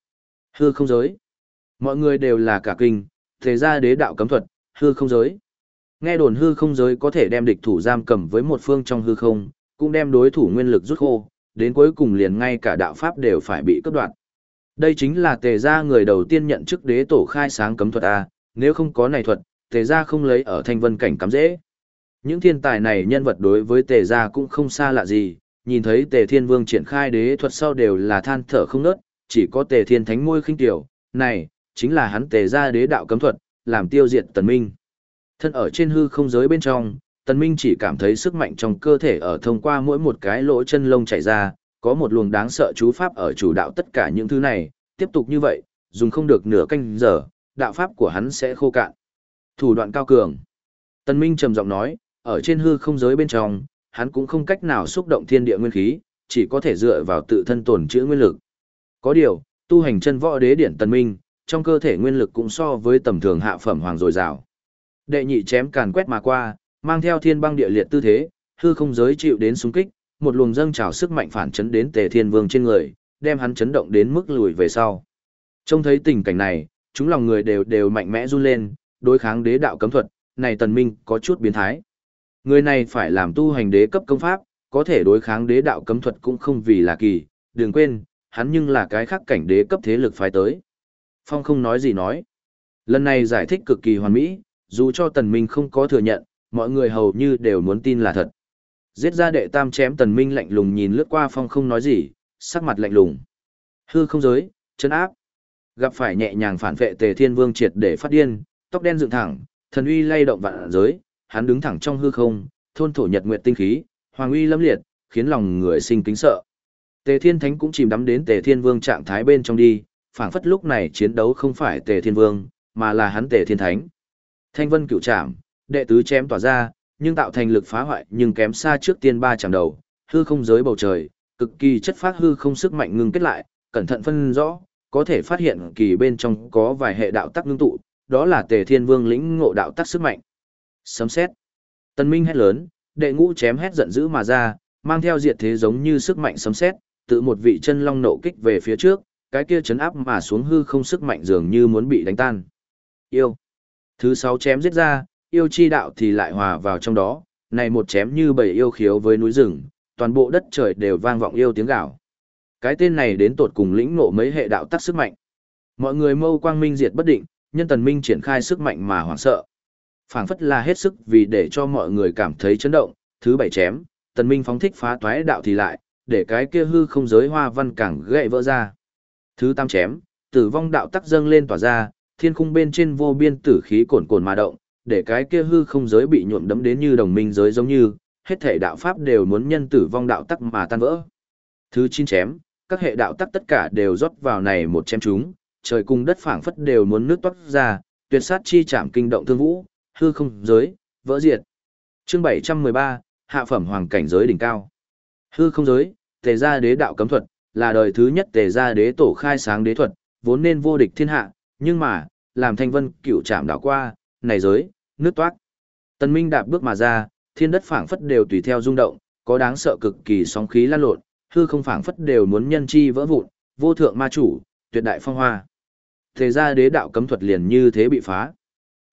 Hư không giới. Mọi người đều là cả kinh, thế ra đế đạo cấm thuật, hư không giới. Nghe đồn hư không giới có thể đem địch thủ giam cầm với một phương trong hư không, cũng đem đối thủ nguyên lực rút khô, đến cuối cùng liền ngay cả đạo pháp đều phải bị cắt đoạn. Đây chính là tề gia người đầu tiên nhận chức đế tổ khai sáng cấm thuật A, nếu không có này thuật, tề gia không lấy ở thanh vân cảnh cắm dễ. Những thiên tài này nhân vật đối với tề gia cũng không xa lạ gì, nhìn thấy tề thiên vương triển khai đế thuật sau đều là than thở không nớt, chỉ có tề thiên thánh môi khinh tiểu, này, chính là hắn tề gia đế đạo cấm thuật, làm tiêu diệt tần minh. Thân ở trên hư không giới bên trong, tần minh chỉ cảm thấy sức mạnh trong cơ thể ở thông qua mỗi một cái lỗ chân lông chảy ra, có một luồng đáng sợ chú pháp ở chủ đạo tất cả những thứ này, tiếp tục như vậy, dùng không được nửa canh giờ, đạo pháp của hắn sẽ khô cạn. Thủ đoạn cao cường. Tân Minh trầm giọng nói, ở trên hư không giới bên trong, hắn cũng không cách nào xúc động thiên địa nguyên khí, chỉ có thể dựa vào tự thân tổn chữa nguyên lực. Có điều, tu hành chân võ đế điển tần minh, trong cơ thể nguyên lực cũng so với tầm thường hạ phẩm hoàng dồi dào. Đệ nhị chém càn quét mà qua, mang theo thiên băng địa liệt tư thế, hư không giới chịu đến xung kích, một luồng dâng trào sức mạnh phản chấn đến Tề Thiên Vương trên người, đem hắn chấn động đến mức lùi về sau. Trông thấy tình cảnh này, chúng lòng người đều đều mạnh mẽ run lên, đối kháng đế đạo cấm thuật, này tần minh có chút biến thái. Người này phải làm tu hành đế cấp công pháp, có thể đối kháng đế đạo cấm thuật cũng không vì là kỳ, đừng quên, hắn nhưng là cái khác cảnh đế cấp thế lực phái tới. Phong không nói gì nói. Lần này giải thích cực kỳ hoàn mỹ, dù cho tần minh không có thừa nhận, mọi người hầu như đều muốn tin là thật. Giết ra đệ tam chém tần minh lạnh lùng nhìn lướt qua phong không nói gì, sắc mặt lạnh lùng. Hư không giới, chân áp. Gặp phải nhẹ nhàng phản vệ tề thiên vương triệt để phát điên, tóc đen dựng thẳng, thần uy lay động vạn giới, hắn đứng thẳng trong hư không, thôn thổ nhật nguyệt tinh khí, hoàng uy lâm liệt, khiến lòng người sinh kính sợ. Tề Thiên Thánh cũng chìm đắm đến Tề Thiên Vương trạng thái bên trong đi, phảng phất lúc này chiến đấu không phải Tề Thiên Vương, mà là hắn Tề Thiên Thánh. Thanh Vân cửu trảm, đệ tứ chém tỏa ra, nhưng tạo thành lực phá hoại nhưng kém xa trước tiên ba chẳng đầu, hư không giới bầu trời, cực kỳ chất phát hư không sức mạnh ngưng kết lại, cẩn thận phân rõ, có thể phát hiện kỳ bên trong có vài hệ đạo tắc ngưng tụ, đó là Tề Thiên Vương lĩnh ngộ đạo tắc sức mạnh. Sấm xét. Tân Minh hét lớn, đệ ngũ chém hét giận dữ mà ra, mang theo diệt thế giống như sức mạnh sấm xét, tự một vị chân long nộ kích về phía trước, cái kia chấn áp mà xuống hư không sức mạnh dường như muốn bị đánh tan. Yêu. Thứ sáu chém giết ra, yêu chi đạo thì lại hòa vào trong đó, này một chém như bầy yêu khiếu với núi rừng, toàn bộ đất trời đều vang vọng yêu tiếng gào. Cái tên này đến tột cùng lĩnh ngộ mấy hệ đạo tắc sức mạnh. Mọi người mâu quang minh diệt bất định, nhân tần minh triển khai sức mạnh mà hoảng sợ. phảng phất là hết sức vì để cho mọi người cảm thấy chấn động, thứ bảy chém, tần minh phóng thích phá toái đạo thì lại, để cái kia hư không giới hoa văn càng gãy vỡ ra. Thứ tam chém, tử vong đạo tắc dâng lên tỏa ra, thiên khung bên trên vô biên tử khí cuồn cuộn mà động, để cái kia hư không giới bị nhuộm đấm đến như đồng minh giới giống như, hết thể đạo pháp đều muốn nhân tử vong đạo tắc mà tan vỡ. Thứ chín chém, các hệ đạo tắc tất cả đều rót vào này một chém chúng, trời cùng đất phảng phất đều muốn nước toát ra, tuyệt sát chi chạm kinh động thương vũ, hư không giới, vỡ diệt. Chương 713, hạ phẩm hoàng cảnh giới đỉnh cao. Hư không giới, tề gia đế đạo cấm thuật, là đời thứ nhất tề gia đế tổ khai sáng đế thuật, vốn nên vô địch thiên hạ, nhưng mà, làm thanh vân cựu chạm đảo qua, này giới, nước toát. Tần Minh đạp bước mà ra, thiên đất phảng phất đều tùy theo rung động, có đáng sợ cực kỳ sóng khí lan lộn, hư không phảng phất đều muốn nhân chi vỡ vụn, vô thượng ma chủ, tuyệt đại phong hoa. Thế ra đế đạo cấm thuật liền như thế bị phá.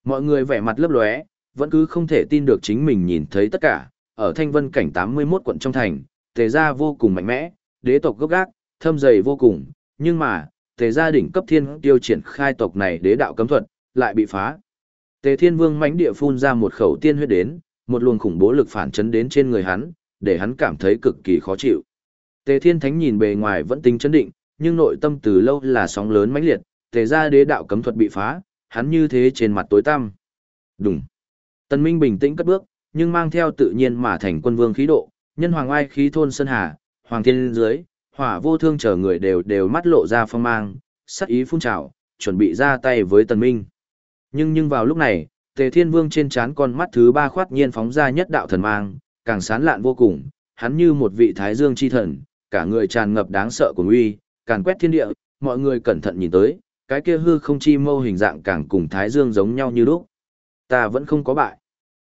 Mọi người vẻ mặt lấp lóe, vẫn cứ không thể tin được chính mình nhìn thấy tất cả, ở thanh vân cảnh 81 quận trong thành, tề gia vô cùng mạnh mẽ, đế tộc gốc gác, thâm dày vô cùng, nhưng mà, tề gia đỉnh cấp thiên tiêu triển khai tộc này đế đạo cấm thuật, lại bị phá. Tề thiên vương mãnh địa phun ra một khẩu tiên huyết đến, một luồng khủng bố lực phản chấn đến trên người hắn, để hắn cảm thấy cực kỳ khó chịu. Tề thiên thánh nhìn bề ngoài vẫn tính chấn định, nhưng nội tâm từ lâu là sóng lớn mãnh liệt, tề gia đế đạo cấm thuật bị phá, hắn như thế trên mặt tối tăm. Đúng. Tần Minh bình tĩnh cất bước, nhưng mang theo tự nhiên mà thành quân vương khí độ, nhân hoàng oai khí thôn sơn hà, hoàng thiên dưới, hỏa vô thương chờ người đều đều mắt lộ ra phong mang, sắc ý phun trào, chuẩn bị ra tay với tần minh. Nhưng nhưng vào lúc này, tề thiên vương trên trán con mắt thứ ba khoát nhiên phóng ra nhất đạo thần mang, càng sán lạn vô cùng, hắn như một vị thái dương chi thần, cả người tràn ngập đáng sợ của uy, càng quét thiên địa, mọi người cẩn thận nhìn tới, cái kia hư không chi mâu hình dạng càng cùng thái dương giống nhau như lúc. Ta vẫn không có bại.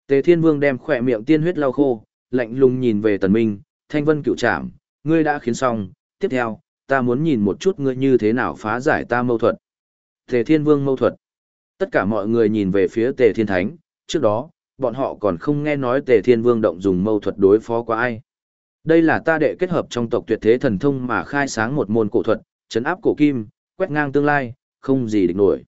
Tề Thiên Vương đem khỏe miệng tiên huyết lau khô, lạnh lùng nhìn về Tần Minh, Thanh Vân cựu trảm, ngươi đã khiến xong, tiếp theo, ta muốn nhìn một chút ngươi như thế nào phá giải ta mâu thuật. Tề Thiên Vương mâu thuật. Tất cả mọi người nhìn về phía Tề Thiên Thánh, trước đó, bọn họ còn không nghe nói Tề Thiên Vương động dùng mâu thuật đối phó qua ai. Đây là ta đệ kết hợp trong tộc tuyệt thế thần thông mà khai sáng một môn cổ thuật, chấn áp cổ kim, quét ngang tương lai, không gì địch nổi.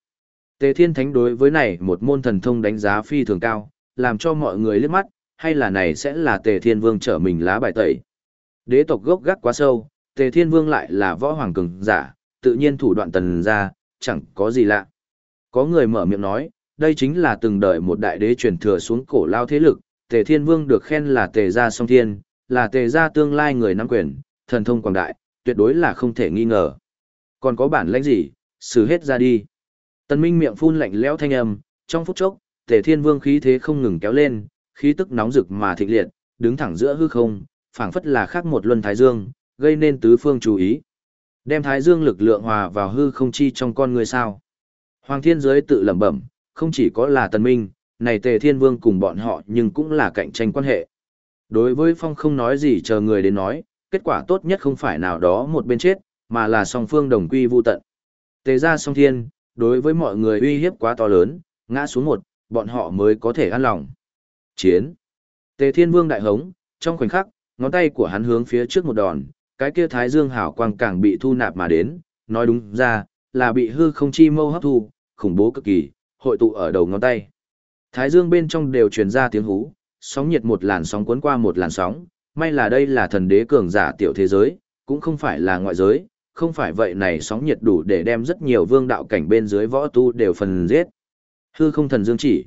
Tề Thiên Thánh đối với này một môn thần thông đánh giá phi thường cao, làm cho mọi người liếc mắt, hay là này sẽ là Tề Thiên Vương trở mình lá bài tẩy. Đế tộc gốc gác quá sâu, Tề Thiên Vương lại là võ hoàng cường giả, tự nhiên thủ đoạn tần ra, chẳng có gì lạ. Có người mở miệng nói, đây chính là từng đợi một đại đế truyền thừa xuống cổ lao thế lực, Tề Thiên Vương được khen là Tề gia song thiên, là Tề gia tương lai người nắm quyền, thần thông quảng đại, tuyệt đối là không thể nghi ngờ. Còn có bản lĩnh gì, xử hết ra đi. Tần Minh miệng phun lạnh lẽo thanh âm, trong phút chốc, Tề Thiên Vương khí thế không ngừng kéo lên, khí tức nóng rực mà thịnh liệt, đứng thẳng giữa hư không, phảng phất là khác một luân thái dương, gây nên tứ phương chú ý. Đem thái dương lực lượng hòa vào hư không chi trong con người sao. Hoàng thiên giới tự lẩm bẩm, không chỉ có là tần minh, này tề thiên vương cùng bọn họ nhưng cũng là cạnh tranh quan hệ. Đối với phong không nói gì chờ người đến nói, kết quả tốt nhất không phải nào đó một bên chết, mà là song phương đồng quy vu tận. Tề ra song thiên, đối với mọi người uy hiếp quá to lớn, ngã xuống một, bọn họ mới có thể an lòng. Chiến. Tề thiên vương đại hống, trong khoảnh khắc, ngón tay của hắn hướng phía trước một đòn, cái kia thái dương hảo quang càng bị thu nạp mà đến, nói đúng ra, là bị hư không chi mâu hấp thu, khủng bố cực kỳ, hội tụ ở đầu ngón tay. Thái dương bên trong đều truyền ra tiếng hú, sóng nhiệt một làn sóng cuốn qua một làn sóng, may là đây là thần đế cường giả tiểu thế giới, cũng không phải là ngoại giới, không phải vậy này sóng nhiệt đủ để đem rất nhiều vương đạo cảnh bên dưới võ tu đều phần giết. Hư không thần dương chỉ.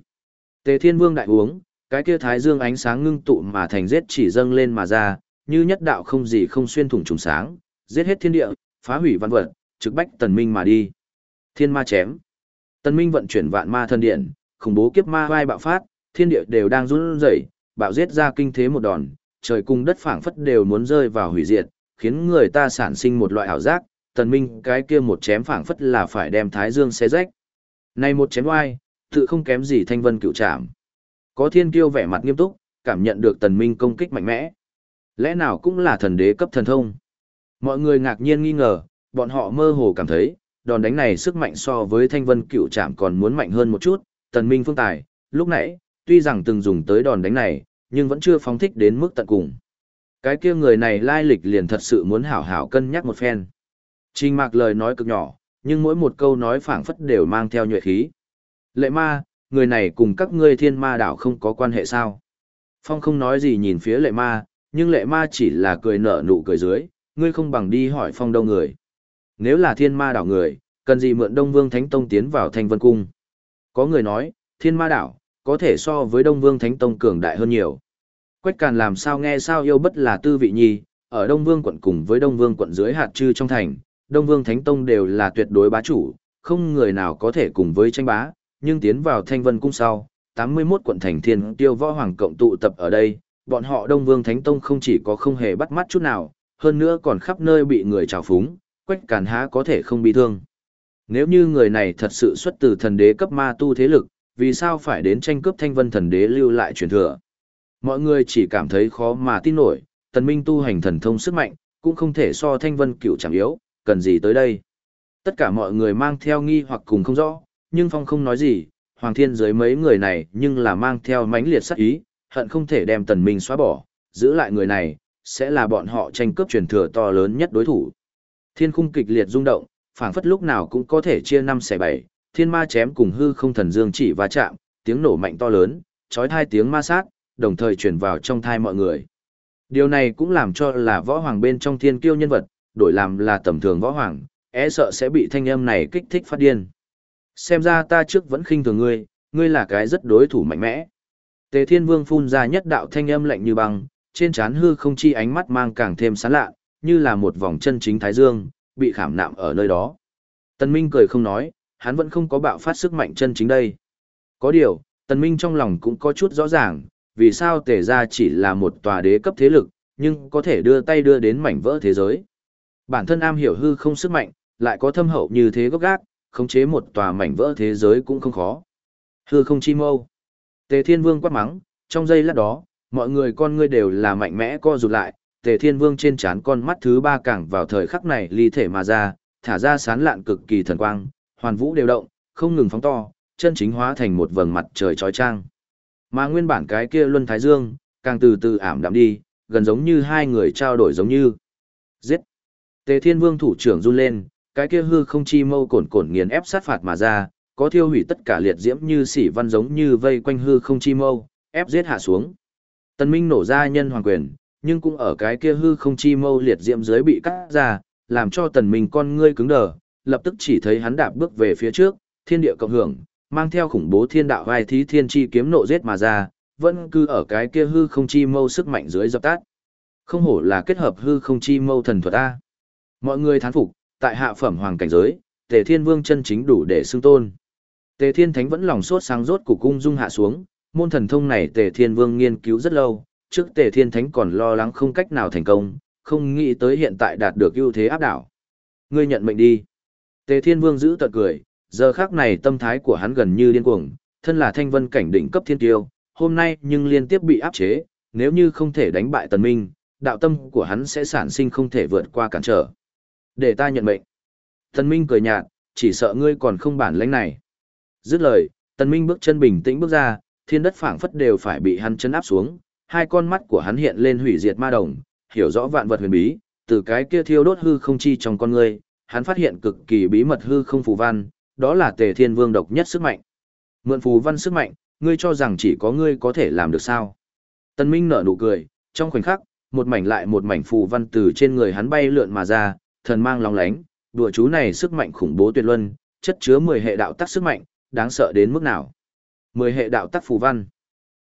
Tề Thiên Vương đại uống, cái kia thái dương ánh sáng ngưng tụ mà thành giết chỉ dâng lên mà ra, như nhất đạo không gì không xuyên thủng trùng sáng, giết hết thiên địa, phá hủy văn vật, trực bách tần minh mà đi. Thiên ma chém. Tần minh vận chuyển vạn ma thân điện, khủng bố kiếp ma vai bạo phát, thiên địa đều đang run rẩy, bạo giết ra kinh thế một đòn, trời cung đất phảng phất đều muốn rơi vào hủy diệt, khiến người ta sản sinh một loại ảo giác, tần minh cái kia một chém phảng phất là phải đem thái dương xé rách. Này một chém oai, tự không kém gì thanh vân cựu trảm. Có thiên kiêu vẻ mặt nghiêm túc, cảm nhận được tần minh công kích mạnh mẽ. Lẽ nào cũng là thần đế cấp thần thông? Mọi người ngạc nhiên nghi ngờ, bọn họ mơ hồ cảm thấy, đòn đánh này sức mạnh so với thanh vân cựu trạm còn muốn mạnh hơn một chút. Tần minh phương tài, lúc nãy, tuy rằng từng dùng tới đòn đánh này, nhưng vẫn chưa phóng thích đến mức tận cùng. Cái kia người này lai lịch liền thật sự muốn hảo hảo cân nhắc một phen. Trình mạc lời nói cực nhỏ, nhưng mỗi một câu nói phảng phất đều mang theo nhuệ khí. Lệ ma, người này cùng các ngươi thiên ma đảo không có quan hệ sao? Phong không nói gì nhìn phía lệ ma, nhưng lệ ma chỉ là cười nở nụ cười dưới, ngươi không bằng đi hỏi phong đâu người. Nếu là thiên ma đảo người, cần gì mượn Đông Vương Thánh Tông tiến vào Thanh Vân Cung? Có người nói, thiên ma đảo, có thể so với Đông Vương Thánh Tông cường đại hơn nhiều. Quách Càn làm sao nghe sao yêu bất là tư vị nhi, ở Đông Vương quận cùng với Đông Vương quận dưới hạt chư trong thành, Đông Vương Thánh Tông đều là tuyệt đối bá chủ, không người nào có thể cùng với tranh bá, nhưng tiến vào Thanh Vân cung sau, 81 quận thành thiên tiêu võ hoàng cộng tụ tập ở đây, bọn họ Đông Vương Thánh Tông không chỉ có không hề bắt mắt chút nào, hơn nữa còn khắp nơi bị người trào phúng, Quách Càn há có thể không bị thương. Nếu như người này thật sự xuất từ thần đế cấp ma tu thế lực, vì sao phải đến tranh cướp thanh vân thần đế lưu lại truyền thừa. Mọi người chỉ cảm thấy khó mà tin nổi, tần minh tu hành thần thông sức mạnh, cũng không thể so thanh vân cựu chẳng yếu, cần gì tới đây. Tất cả mọi người mang theo nghi hoặc cùng không rõ, nhưng phong không nói gì, hoàng thiên giới mấy người này nhưng là mang theo mãnh liệt sát ý, hận không thể đem tần minh xóa bỏ, giữ lại người này, sẽ là bọn họ tranh cướp truyền thừa to lớn nhất đối thủ. Thiên khung kịch liệt rung động, phảng phất lúc nào cũng có thể chia năm xẻ bảy, thiên ma chém cùng hư không thần dương chỉ va chạm, tiếng nổ mạnh to lớn, chói tai tiếng ma sát, đồng thời truyền vào trong thai mọi người. Điều này cũng làm cho là võ hoàng bên trong thiên kiêu nhân vật, đổi làm là tầm thường võ hoàng, e sợ sẽ bị thanh âm này kích thích phát điên. Xem ra ta trước vẫn khinh thường ngươi, ngươi là cái rất đối thủ mạnh mẽ. Tề Thiên Vương phun ra nhất đạo thanh âm lạnh như băng, trên trán hư không chi ánh mắt mang càng thêm sán lạ, như là một vòng chân chính thái dương, bị khảm nạm ở nơi đó. Tần Minh cười không nói, hắn vẫn không có bạo phát sức mạnh chân chính đây. Có điều, Tần Minh trong lòng cũng có chút rõ ràng, vì sao tề gia chỉ là một tòa đế cấp thế lực, nhưng có thể đưa tay đưa đến mảnh vỡ thế giới. Bản thân am hiểu hư không sức mạnh, lại có thâm hậu như thế gốc gác, khống chế một tòa mảnh vỡ thế giới cũng không khó. Hư không chi mâu. Tề Thiên Vương quát mắng, trong giây lát đó, mọi người con ngươi đều là mạnh mẽ co rụt lại, Tề Thiên Vương trên trán con mắt thứ ba càng vào thời khắc này ly thể mà ra, thả ra sán lạn cực kỳ thần quang, hoàn vũ đều động, không ngừng phóng to, chân chính hóa thành một vầng mặt trời chói chang. Mà nguyên bản cái kia Luân Thái Dương, càng từ từ ảm đạm đi, gần giống như hai người trao đổi giống như. Giết! Tề Thiên Vương thủ trưởng run lên, cái kia hư không chi mâu cồn cồn nghiền ép sát phạt mà ra, có thiêu hủy tất cả liệt diễm như xỉ văn giống như vây quanh hư không chi mâu, ép giết hạ xuống. Tân Minh nổ ra nhân hoàng quyền, nhưng cũng ở cái kia hư không chi mâu liệt diễm dưới bị cắt ra, làm cho Tần Minh con ngươi cứng đờ, lập tức chỉ thấy hắn đạp bước về phía trước, thiên địa cộng hưởng, mang theo khủng bố thiên đạo vai thí thiên chi kiếm nộ giết mà ra, vẫn cứ ở cái kia hư không chi mâu sức mạnh dưới dập tắt. Không hổ là kết hợp hư không chi mâu thần thuật a. Mọi người thán phục, tại hạ phẩm hoàng cảnh giới, Tề Thiên Vương chân chính đủ để xưng tôn. Tề Thiên Thánh vẫn lòng sốt sáng rốt của cung dung hạ xuống, môn thần thông này Tề Thiên Vương nghiên cứu rất lâu, trước Tề Thiên Thánh còn lo lắng không cách nào thành công, không nghĩ tới hiện tại đạt được ưu thế áp đảo. Ngươi nhận mệnh đi. Tề Thiên Vương giữ tận cười, giờ khác này tâm thái của hắn gần như điên cuồng, thân là thanh vân cảnh đỉnh cấp thiên tiêu, hôm nay nhưng liên tiếp bị áp chế, nếu như không thể đánh bại tần minh, đạo tâm của hắn sẽ sản sinh không thể vượt qua cản trở. Để ta nhận mệnh. Tần minh cười nhạt, chỉ sợ ngươi còn không bản lãnh này. Dứt lời, tần minh bước chân bình tĩnh bước ra, thiên đất phảng phất đều phải bị hắn chấn áp xuống, hai con mắt của hắn hiện lên hủy diệt ma đồng, hiểu rõ vạn vật huyền bí, từ cái kia thiêu đốt hư không chi trong con người, hắn phát hiện cực kỳ bí mật hư không phù văn, đó là Tề Thiên Vương độc nhất sức mạnh. Mượn phù văn sức mạnh, ngươi cho rằng chỉ có ngươi có thể làm được sao? Tân Minh nở nụ cười, trong khoảnh khắc, một mảnh lại một mảnh phù văn từ trên người hắn bay lượn mà ra, thần mang long lánh, đùa chú này sức mạnh khủng bố tuyệt luân, chất chứa 10 hệ đạo tắc sức mạnh, đáng sợ đến mức nào? 10 hệ đạo tắc phù văn.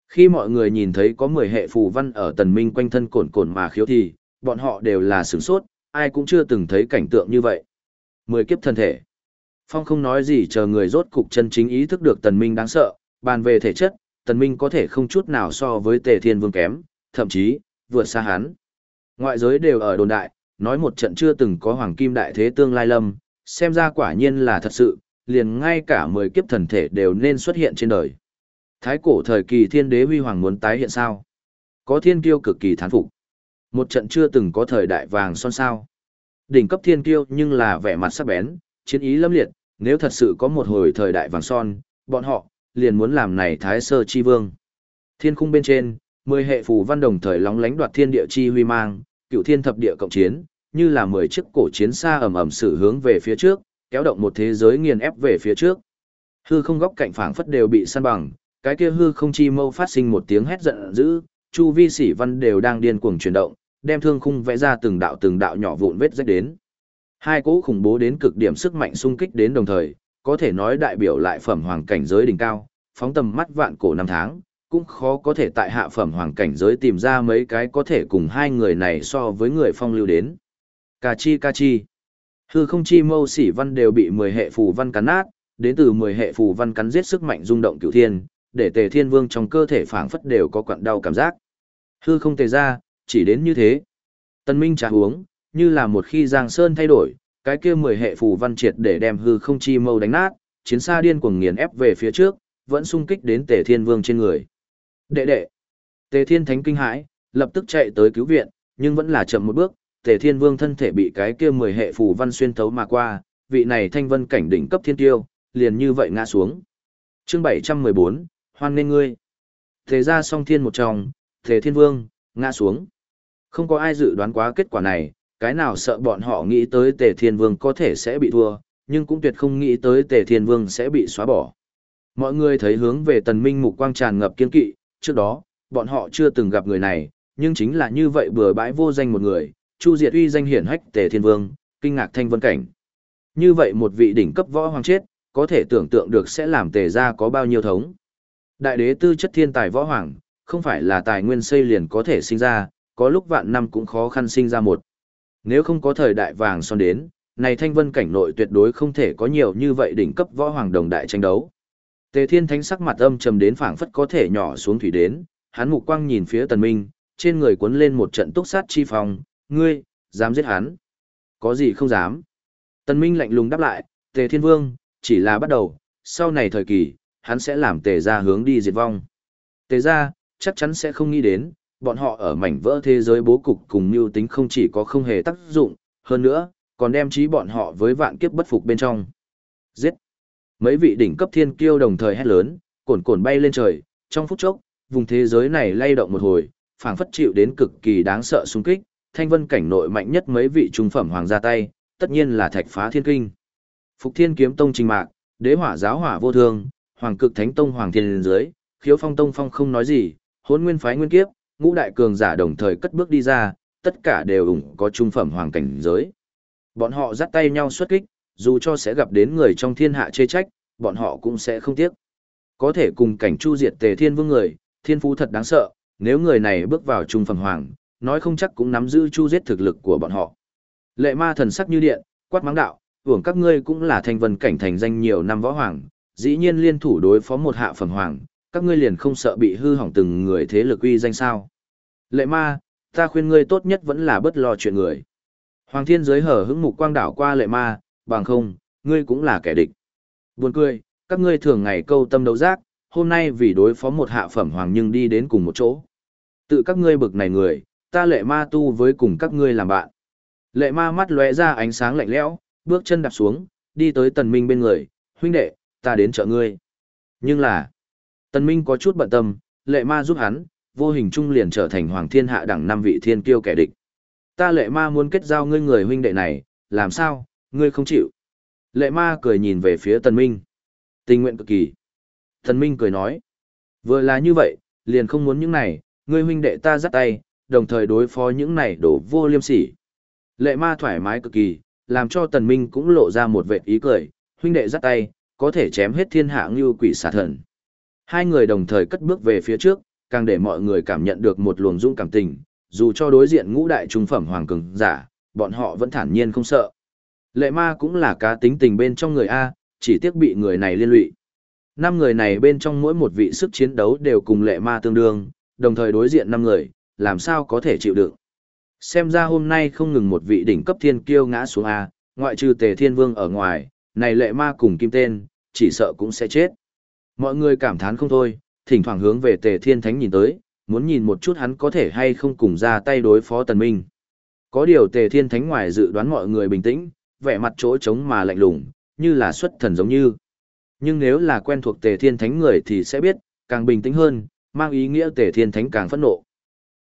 Khi mọi người nhìn thấy có 10 hệ phù văn ở tần minh quanh thân cồn cồn mà khiếu thì, bọn họ đều là sửng sốt, ai cũng chưa từng thấy cảnh tượng như vậy. 10 kiếp thân thể. Phong không nói gì chờ người rốt cục chân chính ý thức được tần minh đáng sợ, bàn về thể chất, tần minh có thể không chút nào so với tề thiên vương kém, thậm chí, vượt xa hắn. Ngoại giới đều ở đồn đại, nói một trận chưa từng có hoàng kim đại thế tương lai lâm, xem ra quả nhiên là thật sự, liền ngay cả 10 kiếp thần thể đều nên xuất hiện trên đời. Thái cổ thời kỳ thiên đế huy hoàng muốn tái hiện sao? Có thiên kiêu cực kỳ thán phục. Một trận chưa từng có thời đại vàng son sao. Đỉnh cấp thiên kiêu nhưng là vẻ mặt sắc bén, chiến ý lâm liệt, nếu thật sự có một hồi thời đại vàng son, bọn họ, liền muốn làm này thái sơ chi vương. Thiên khung bên trên, mười hệ phù văn đồng thời lóng lánh đoạt thiên địa chi huy mang, cựu thiên thập địa cộng chiến, như là mười chiếc cổ chiến xa ầm ầm sử hướng về phía trước, kéo động một thế giới nghiền ép về phía trước. Hư không góc cạnh phảng phất đều bị săn bằng, cái kia hư không chi mâu phát sinh một tiếng hét giận dữ, chu vi sĩ văn đều đang điên cuồng chuyển động, đem thương khung vẽ ra từng đạo từng đạo nhỏ vụn vết rách đến. Hai cỗ khủng bố đến cực điểm sức mạnh xung kích đến đồng thời, có thể nói đại biểu lại phẩm hoàng cảnh giới đỉnh cao, phóng tầm mắt vạn cổ năm tháng, cũng khó có thể tại hạ phẩm hoàng cảnh giới tìm ra mấy cái có thể cùng hai người này so với người phong lưu đến. Cà chi cà chi. Hư không chi mâu sỉ văn đều bị 10 hệ phù văn cắn nát, đến từ 10 hệ phù văn cắn giết sức mạnh rung động cửu thiên, để tề thiên vương trong cơ thể phảng phất đều có quặn đau cảm giác. Hư không tề ra, chỉ đến như thế. Tân Minh trà uống, như là một khi Giang Sơn thay đổi, cái kia mười hệ phù văn triệt để đem hư không chi mâu đánh nát, chiến xa điên cuồng nghiền ép về phía trước, vẫn xung kích đến Tề Thiên Vương trên người. Đệ đệ. Tề Thiên Thánh kinh hãi, lập tức chạy tới cứu viện, nhưng vẫn là chậm một bước, Tề Thiên Vương thân thể bị cái kia mười hệ phù văn xuyên thấu mà qua, vị này thanh vân cảnh đỉnh cấp thiên tiêu, liền như vậy ngã xuống. Chương 714, hoan nên ngươi. thế ra song thiên một trong, thế Thiên Vương, ngã xuống. Không có ai dự đoán quá kết quả này, cái nào sợ bọn họ nghĩ tới Tề Thiên Vương có thể sẽ bị thua, nhưng cũng tuyệt không nghĩ tới Tề Thiên Vương sẽ bị xóa bỏ. Mọi người thấy hướng về Tần Minh mục quang tràn ngập kiên kỵ, trước đó, bọn họ chưa từng gặp người này, nhưng chính là như vậy bừa bãi vô danh một người, Chu Diệt uy danh hiển hách Tề Thiên Vương, kinh ngạc thanh vân cảnh. Như vậy một vị đỉnh cấp võ hoàng chết, có thể tưởng tượng được sẽ làm Tề gia có bao nhiêu thống. Đại đế tư chất thiên tài võ hoàng, không phải là tài nguyên xây liền có thể sinh ra, có lúc vạn năm cũng khó khăn sinh ra một. Nếu không có thời đại vàng son đến, này thanh vân cảnh nội tuyệt đối không thể có nhiều như vậy đỉnh cấp võ hoàng đồng đại tranh đấu. Tề Thiên Thánh sắc mặt âm trầm đến phảng phất có thể nhỏ xuống thủy đến, hắn mục quang nhìn phía Tần Minh, trên người cuốn lên một trận túc sát chi phòng, ngươi, dám giết hắn? Có gì không dám? Tần Minh lạnh lùng đáp lại, Tề Thiên Vương, chỉ là bắt đầu, sau này thời kỳ, hắn sẽ làm Tề gia hướng đi diệt vong. Tề gia, chắc chắn sẽ không nghĩ đến, bọn họ ở mảnh vỡ thế giới bố cục cùng mưu tính không chỉ có không hề tác dụng, hơn nữa, còn đem trí bọn họ với vạn kiếp bất phục bên trong. Giết! Mấy vị đỉnh cấp thiên kiêu đồng thời hét lớn, cồn cồn bay lên trời, trong phút chốc, vùng thế giới này lay động một hồi, phảng phất chịu đến cực kỳ đáng sợ xung kích, thanh vân cảnh nội mạnh nhất mấy vị trung phẩm hoàng gia tay, tất nhiên là thạch phá thiên kinh. Phục Thiên kiếm tông trình mạc, đế hỏa giáo hỏa vô thương, hoàng cực thánh tông hoàng thiên dưới, khiếu phong tông phong không nói gì, hôn nguyên phái nguyên kiếp, ngũ đại cường giả đồng thời cất bước đi ra, tất cả đều ủng có trung phẩm hoàng cảnh giới. Bọn họ dắt tay nhau xuất kích, dù cho sẽ gặp đến người trong thiên hạ chê trách, bọn họ cũng sẽ không tiếc. Có thể cùng cảnh chu diệt tề thiên vương người, thiên phú thật đáng sợ, nếu người này bước vào trung phẩm hoàng, nói không chắc cũng nắm giữ chu giết thực lực của bọn họ. Lệ ma thần sắc như điện, quát mắng đạo, hưởng các ngươi cũng là thành vân cảnh thành danh nhiều năm võ hoàng, dĩ nhiên liên thủ đối phó một hạ phẩm hoàng, các ngươi liền không sợ bị hư hỏng từng người thế lực uy danh sao. Lệ ma, ta khuyên ngươi tốt nhất vẫn là bất lo chuyện người. Hoàng thiên giới hở hững mục quang đảo qua lệ ma, bằng không, ngươi cũng là kẻ địch. Buồn cười, các ngươi thường ngày câu tâm đấu giác, hôm nay vì đối phó một hạ phẩm hoàng nhưng đi đến cùng một chỗ. Tự các ngươi bực này người, ta lệ ma tu với cùng các ngươi làm bạn. Lệ ma mắt lóe ra ánh sáng lạnh lẽo, bước chân đạp xuống, đi tới tần minh bên người, huynh đệ, ta đến trợ ngươi. Nhưng là, tần minh có chút bận tâm, lệ ma giúp hắn, vô hình trung liền trở thành hoàng thiên hạ đẳng năm vị thiên kiêu kẻ địch. Ta lệ ma muốn kết giao ngươi người huynh đệ này, làm sao, ngươi không chịu. Lệ ma cười nhìn về phía tần minh. Tình nguyện cực kỳ. Tần minh cười nói. Vừa là như vậy, liền không muốn những này, ngươi huynh đệ ta dắt tay, đồng thời đối phó những này đổ vô liêm sỉ. Lệ ma thoải mái cực kỳ, làm cho tần minh cũng lộ ra một vệt ý cười, huynh đệ dắt tay, có thể chém hết thiên hạ ngưu quỷ xà thần. Hai người đồng thời cất bước về phía trước, càng để mọi người cảm nhận được một luồng dũng cảm tình, dù cho đối diện ngũ đại trung phẩm hoàng cường giả, bọn họ vẫn thản nhiên không sợ. Lệ ma cũng là cá tính tình bên trong người A, chỉ tiếc bị người này liên lụy. Năm người này bên trong mỗi một vị sức chiến đấu đều cùng lệ ma tương đương, đồng thời đối diện năm người, làm sao có thể chịu đựng. Xem ra hôm nay không ngừng một vị đỉnh cấp thiên kiêu ngã xuống A, ngoại trừ tề thiên vương ở ngoài, này lệ ma cùng kim tên, chỉ sợ cũng sẽ chết. Mọi người cảm thán không thôi, thỉnh thoảng hướng về tề thiên thánh nhìn tới, muốn nhìn một chút hắn có thể hay không cùng ra tay đối phó tần minh. Có điều tề thiên thánh ngoài dự đoán mọi người bình tĩnh, vẻ mặt chỗ trống mà lạnh lùng, như là xuất thần giống như. Nhưng nếu là quen thuộc tề thiên thánh người thì sẽ biết, càng bình tĩnh hơn, mang ý nghĩa tề thiên thánh càng phẫn nộ.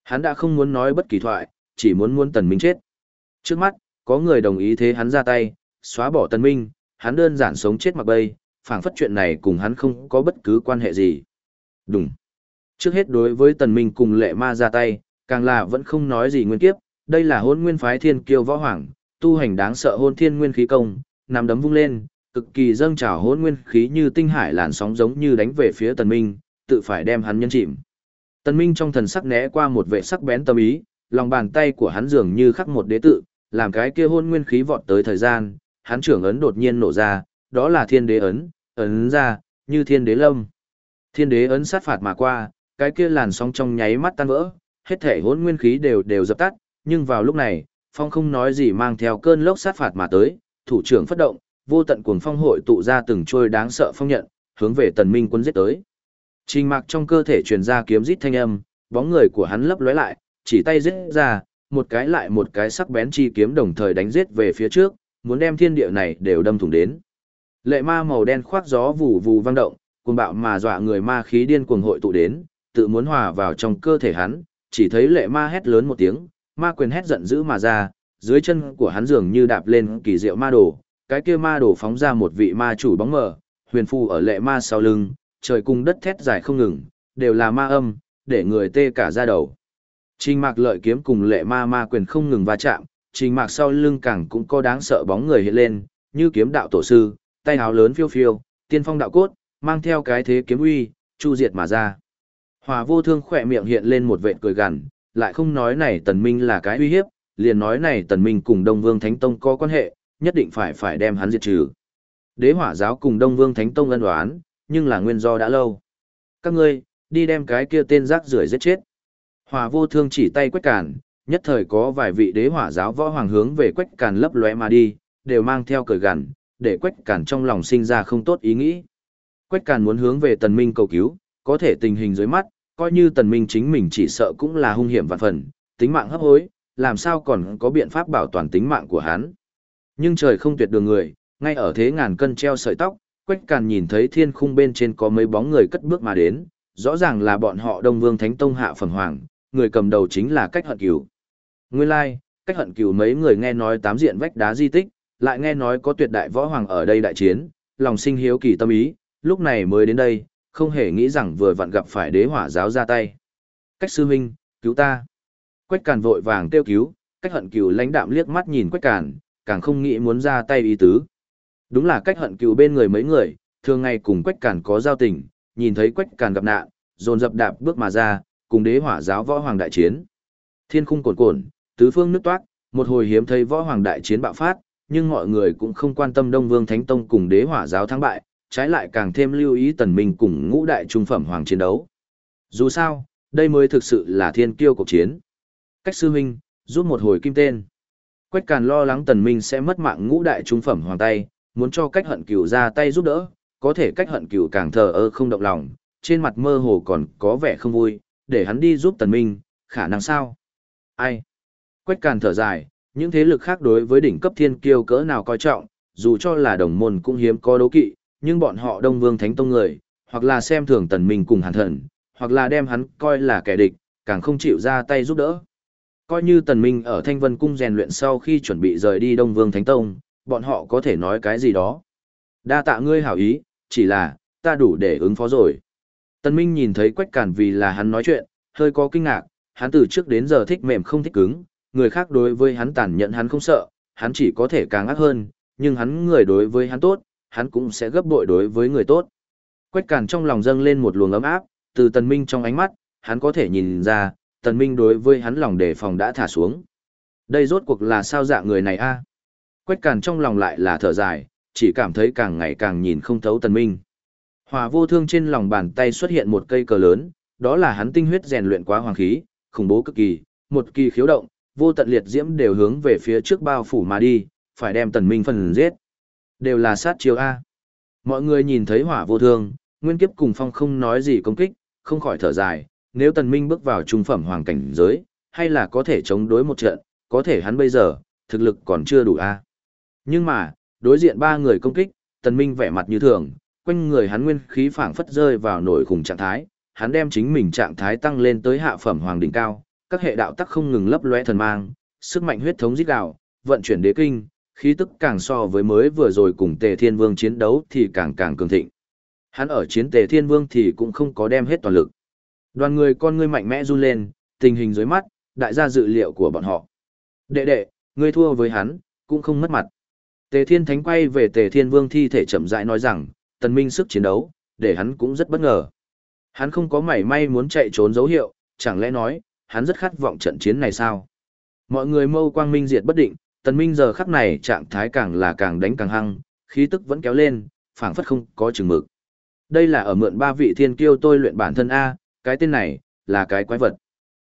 Hắn đã không muốn nói bất kỳ thoại, chỉ muốn muốn tần minh chết. Trước mắt, có người đồng ý thế hắn ra tay, xóa bỏ tần minh, hắn đơn giản sống chết mặc bay, phảng phất chuyện này cùng hắn không có bất cứ quan hệ gì. Đúng. Trước hết đối với tần minh cùng lệ ma ra tay, càng là vẫn không nói gì nguyên kiếp, đây là hôn nguyên phái thiên kiêu võ hoàng, tu hành đáng sợ hôn thiên nguyên khí công, nằm đấm vung lên, cực kỳ dâng trào hôn nguyên khí như tinh hải làn sóng giống như đánh về phía tần minh, tự phải đem hắn nhân chìm. Tần minh trong thần sắc né qua một vệ sắc bén tâm ý, lòng bàn tay của hắn dường như khắc một đế tự, làm cái kia hôn nguyên khí vọt tới thời gian, hắn trưởng ấn đột nhiên nổ ra, đó là thiên đế ấn, ấn ra, như thiên đế lâm. Thiên đế ấn sát phạt mà qua, cái kia làn sóng trong nháy mắt tan vỡ, hết thể hỗn nguyên khí đều đều dập tắt, nhưng vào lúc này, phong không nói gì mang theo cơn lốc sát phạt mà tới, thủ trưởng phát động, vô tận cuồng phong hội tụ ra từng trôi đáng sợ phong nhận, hướng về tần minh quân giết tới. Trình mạc trong cơ thể truyền ra kiếm rít thanh âm, bóng người của hắn lấp lóe lại, chỉ tay giết ra, một cái lại một cái sắc bén chi kiếm đồng thời đánh giết về phía trước, muốn đem thiên địa này đều đâm thủng đến. Lệ ma màu đen khoác gió vù vù vang động, cuồng bạo mà dọa người ma khí điên cuồng hội tụ đến, tự muốn hòa vào trong cơ thể hắn, chỉ thấy lệ ma hét lớn một tiếng, ma quyền hét giận dữ mà ra, dưới chân của hắn dường như đạp lên kỳ diệu ma đồ, cái kia ma đồ phóng ra một vị ma chủ bóng mờ, huyền phù ở lệ ma sau lưng, trời cung đất thét dài không ngừng, đều là ma âm, để người tê cả da đầu. Trình mạc lợi kiếm cùng lệ ma ma quyền không ngừng va chạm, trình mạc sau lưng càng cũng có đáng sợ bóng người hiện lên, như kiếm đạo tổ sư, tay áo lớn phiêu phiêu, tiên phong đạo cốt, mang theo cái thế kiếm uy, chu diệt mà ra. Hòa vô thương khỏe miệng hiện lên một vệt cười gằn, lại không nói này tần minh là cái uy hiếp, liền nói này tần minh cùng Đông Vương Thánh Tông có quan hệ, nhất định phải phải đem hắn diệt trừ. Đế hỏa giáo cùng Đông Vương Thánh Tông ân đoán, nhưng là nguyên do đã lâu. Các ngươi, đi đem cái kia tên rác rưởi giết chết. Hòa vô thương chỉ tay quét cản, nhất thời có vài vị đế hỏa giáo võ hoàng hướng về quách càn lấp lóe mà đi, đều mang theo cởi gằn, để quách càn trong lòng sinh ra không tốt ý nghĩ. Quách càn muốn hướng về tần minh cầu cứu, có thể tình hình dưới mắt, coi như tần minh chính mình chỉ sợ cũng là hung hiểm vạn phần, tính mạng hấp hối, làm sao còn có biện pháp bảo toàn tính mạng của hắn. Nhưng trời không tuyệt đường người, ngay ở thế ngàn cân treo sợi tóc, Quách Càn nhìn thấy thiên khung bên trên có mấy bóng người cất bước mà đến, rõ ràng là bọn họ Đông Vương Thánh Tông hạ phẩm hoàng, người cầm đầu chính là Cách Hận Cửu. Nguyên lai, like, Cách Hận Cửu mấy người nghe nói tám diện vách đá di tích, lại nghe nói có tuyệt đại võ hoàng ở đây đại chiến, lòng sinh hiếu kỳ tâm ý, lúc này mới đến đây, không hề nghĩ rằng vừa vặn gặp phải đế hỏa giáo ra tay. Cách sư huynh, cứu ta. Quách càn vội vàng kêu cứu, cách hận cửu lãnh đạm liếc mắt nhìn quách càn, càng không nghĩ muốn ra tay ý tứ. Đúng là cách hận cửu bên người mấy người, thường ngày cùng quách càn có giao tình, nhìn thấy quách càn gặp nạn, dồn dập đạp bước mà ra, cùng đế hỏa giáo võ hoàng đại chiến. Thiên khung cuồn cuộn, tứ phương nước toát, một hồi hiếm thấy võ hoàng đại chiến bạo phát, nhưng mọi người cũng không quan tâm Đông Vương Thánh Tông cùng đế hỏa giáo thắng bại, trái lại càng thêm lưu ý tần minh cùng ngũ đại trung phẩm hoàng chiến đấu. Dù sao, đây mới thực sự là thiên kiêu cuộc chiến. Cách sư huynh, giúp một hồi kim tên. Quách Càn lo lắng Tần Minh sẽ mất mạng ngũ đại trung phẩm hoàng tay, muốn cho cách hận cửu ra tay giúp đỡ, có thể cách hận cửu càng thờ ơ không động lòng, trên mặt mơ hồ còn có vẻ không vui, để hắn đi giúp Tần Minh, khả năng sao? Ai? Quách Càn thở dài, những thế lực khác đối với đỉnh cấp thiên kiêu cỡ nào coi trọng, dù cho là đồng môn cũng hiếm có đấu kỵ, nhưng bọn họ Đông Vương Thánh Tông người, hoặc là xem thường Tần Minh cùng Hàn Thần, hoặc là đem hắn coi là kẻ địch, càng không chịu ra tay giúp đỡ. Coi như Tần Minh ở Thanh Vân Cung rèn luyện sau khi chuẩn bị rời đi Đông Vương Thánh Tông, bọn họ có thể nói cái gì đó. Đa tạ ngươi hảo ý, chỉ là, ta đủ để ứng phó rồi. Tần Minh nhìn thấy Quách Cản vì là hắn nói chuyện, hơi có kinh ngạc, hắn từ trước đến giờ thích mềm không thích cứng, người khác đối với hắn tàn nhẫn hắn không sợ, hắn chỉ có thể càng ác hơn, nhưng hắn người đối với hắn tốt, hắn cũng sẽ gấp bội đối với người tốt. Quách Càn trong lòng dâng lên một luồng ấm áp, từ Tần Minh trong ánh mắt, hắn có thể nhìn ra, Tần Minh đối với hắn lòng đề phòng đã thả xuống. Đây rốt cuộc là sao dạng người này a? Quách Càn trong lòng lại là thở dài, chỉ cảm thấy càng ngày càng nhìn không thấu Tần Minh. Hòa vô thương trên lòng bàn tay xuất hiện một cây cờ lớn, đó là hắn tinh huyết rèn luyện quá hoàng khí, khủng bố cực kỳ, một kỳ khiếu động, vô tận liệt diễm đều hướng về phía trước bao phủ mà đi, phải đem Tần Minh phần giết. Đều là sát chiêu a. Mọi người nhìn thấy hỏa vô thương, nguyên kiếp cùng phong không nói gì công kích, không khỏi thở dài, nếu tần minh bước vào trung phẩm hoàng cảnh giới, hay là có thể chống đối một trận, có thể hắn bây giờ, thực lực còn chưa đủ a. Nhưng mà, đối diện ba người công kích, tần minh vẻ mặt như thường, quanh người hắn nguyên khí phảng phất rơi vào nổi khủng trạng thái, hắn đem chính mình trạng thái tăng lên tới hạ phẩm hoàng đỉnh cao, các hệ đạo tắc không ngừng lấp loe thần mang, sức mạnh huyết thống giết đạo, vận chuyển đế kinh, khí tức càng so với mới vừa rồi cùng Tề Thiên Vương chiến đấu thì càng càng cường thịnh. Hắn ở chiến Tề Thiên Vương thì cũng không có đem hết toàn lực. Đoàn người con ngươi mạnh mẽ run lên, tình hình dưới mắt, đại gia dự liệu của bọn họ. Đệ đệ, ngươi thua với hắn, cũng không mất mặt. Tề Thiên Thánh quay về Tề Thiên Vương thi thể chậm rãi nói rằng, tần minh sức chiến đấu, để hắn cũng rất bất ngờ. Hắn không có mảy may muốn chạy trốn dấu hiệu, chẳng lẽ nói, hắn rất khát vọng trận chiến này sao? Mọi người mâu quang minh diệt bất định, tần minh giờ khắc này trạng thái càng là càng đánh càng hăng, khí tức vẫn kéo lên, phảng phất không có chừng mực. Đây là ở mượn ba vị thiên kiêu tôi luyện bản thân A, cái tên này, là cái quái vật.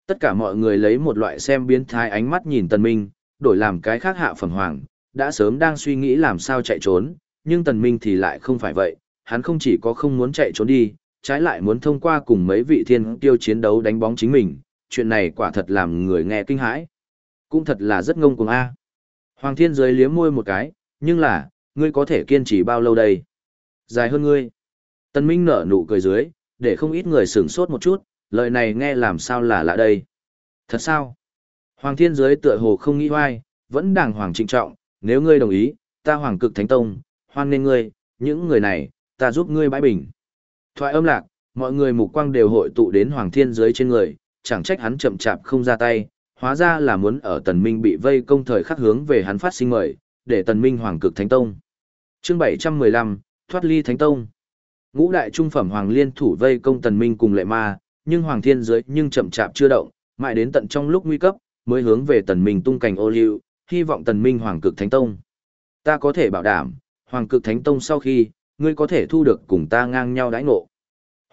Tất cả mọi người lấy một loại xem biến thái ánh mắt nhìn Tần Minh, đổi làm cái khác hạ phẩm hoàng, đã sớm đang suy nghĩ làm sao chạy trốn, nhưng Tần Minh thì lại không phải vậy, hắn không chỉ có không muốn chạy trốn đi, trái lại muốn thông qua cùng mấy vị thiên kiêu chiến đấu đánh bóng chính mình, chuyện này quả thật làm người nghe kinh hãi. Cũng thật là rất ngông cuồng a. Hoàng thiên giới liếm môi một cái, nhưng là, ngươi có thể kiên trì bao lâu đây? Dài hơn ngươi. Tần Minh nở nụ cười dưới, để không ít người sửng sốt một chút, lời này nghe làm sao là lạ đây. Thật sao? Hoàng thiên giới tựa hồ không nghĩ hoài, vẫn đàng hoàng trịnh trọng, nếu ngươi đồng ý, ta hoàng cực thánh tông, hoan nên ngươi, những người này, ta giúp ngươi bãi bình. Thoại âm lạc, mọi người mục quang đều hội tụ đến hoàng thiên giới trên người, chẳng trách hắn chậm chạp không ra tay, hóa ra là muốn ở tần minh bị vây công thời khắc hướng về hắn phát sinh mời, để tần minh hoàng cực thánh tông. Chương 715, thoát ly thánh tông. Ngũ đại trung phẩm hoàng liên thủ vây công tần minh cùng lệ ma, nhưng hoàng thiên giới nhưng chậm chạp chưa động, mãi đến tận trong lúc nguy cấp, mới hướng về tần minh tung cành ô liu, hy vọng tần minh hoàng cực thánh tông. Ta có thể bảo đảm, hoàng cực thánh tông sau khi, ngươi có thể thu được cùng ta ngang nhau đãi ngộ.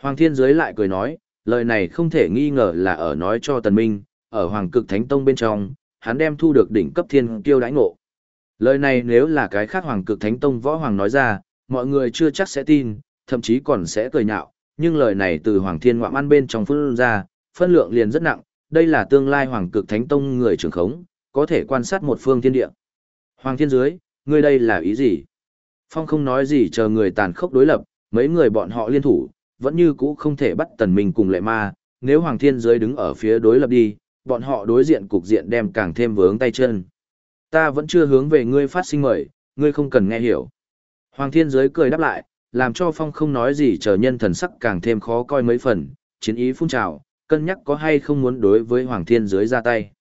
Hoàng thiên giới lại cười nói, lời này không thể nghi ngờ là ở nói cho tần minh, ở hoàng cực thánh tông bên trong, hắn đem thu được đỉnh cấp thiên kiêu đãi ngộ. Lời này nếu là cái khác hoàng cực thánh tông võ hoàng nói ra, mọi người chưa chắc sẽ tin, thậm chí còn sẽ cười nhạo, nhưng lời này từ Hoàng Thiên Ngoạm ăn bên trong phương ra, phân lượng liền rất nặng, đây là tương lai Hoàng Cực Thánh Tông người trưởng khống, có thể quan sát một phương thiên địa. Hoàng Thiên dưới, ngươi đây là ý gì? Phong không nói gì chờ người tàn khốc đối lập, mấy người bọn họ liên thủ, vẫn như cũ không thể bắt tần minh cùng lệ ma, nếu Hoàng Thiên giới đứng ở phía đối lập đi, bọn họ đối diện cục diện đem càng thêm vướng tay chân. Ta vẫn chưa hướng về ngươi phát sinh mời, ngươi không cần nghe hiểu. Hoàng Thiên giới cười đáp lại, làm cho Phong không nói gì chờ nhân thần sắc càng thêm khó coi mấy phần, chiến ý phun trào, cân nhắc có hay không muốn đối với Hoàng Thiên giới ra tay.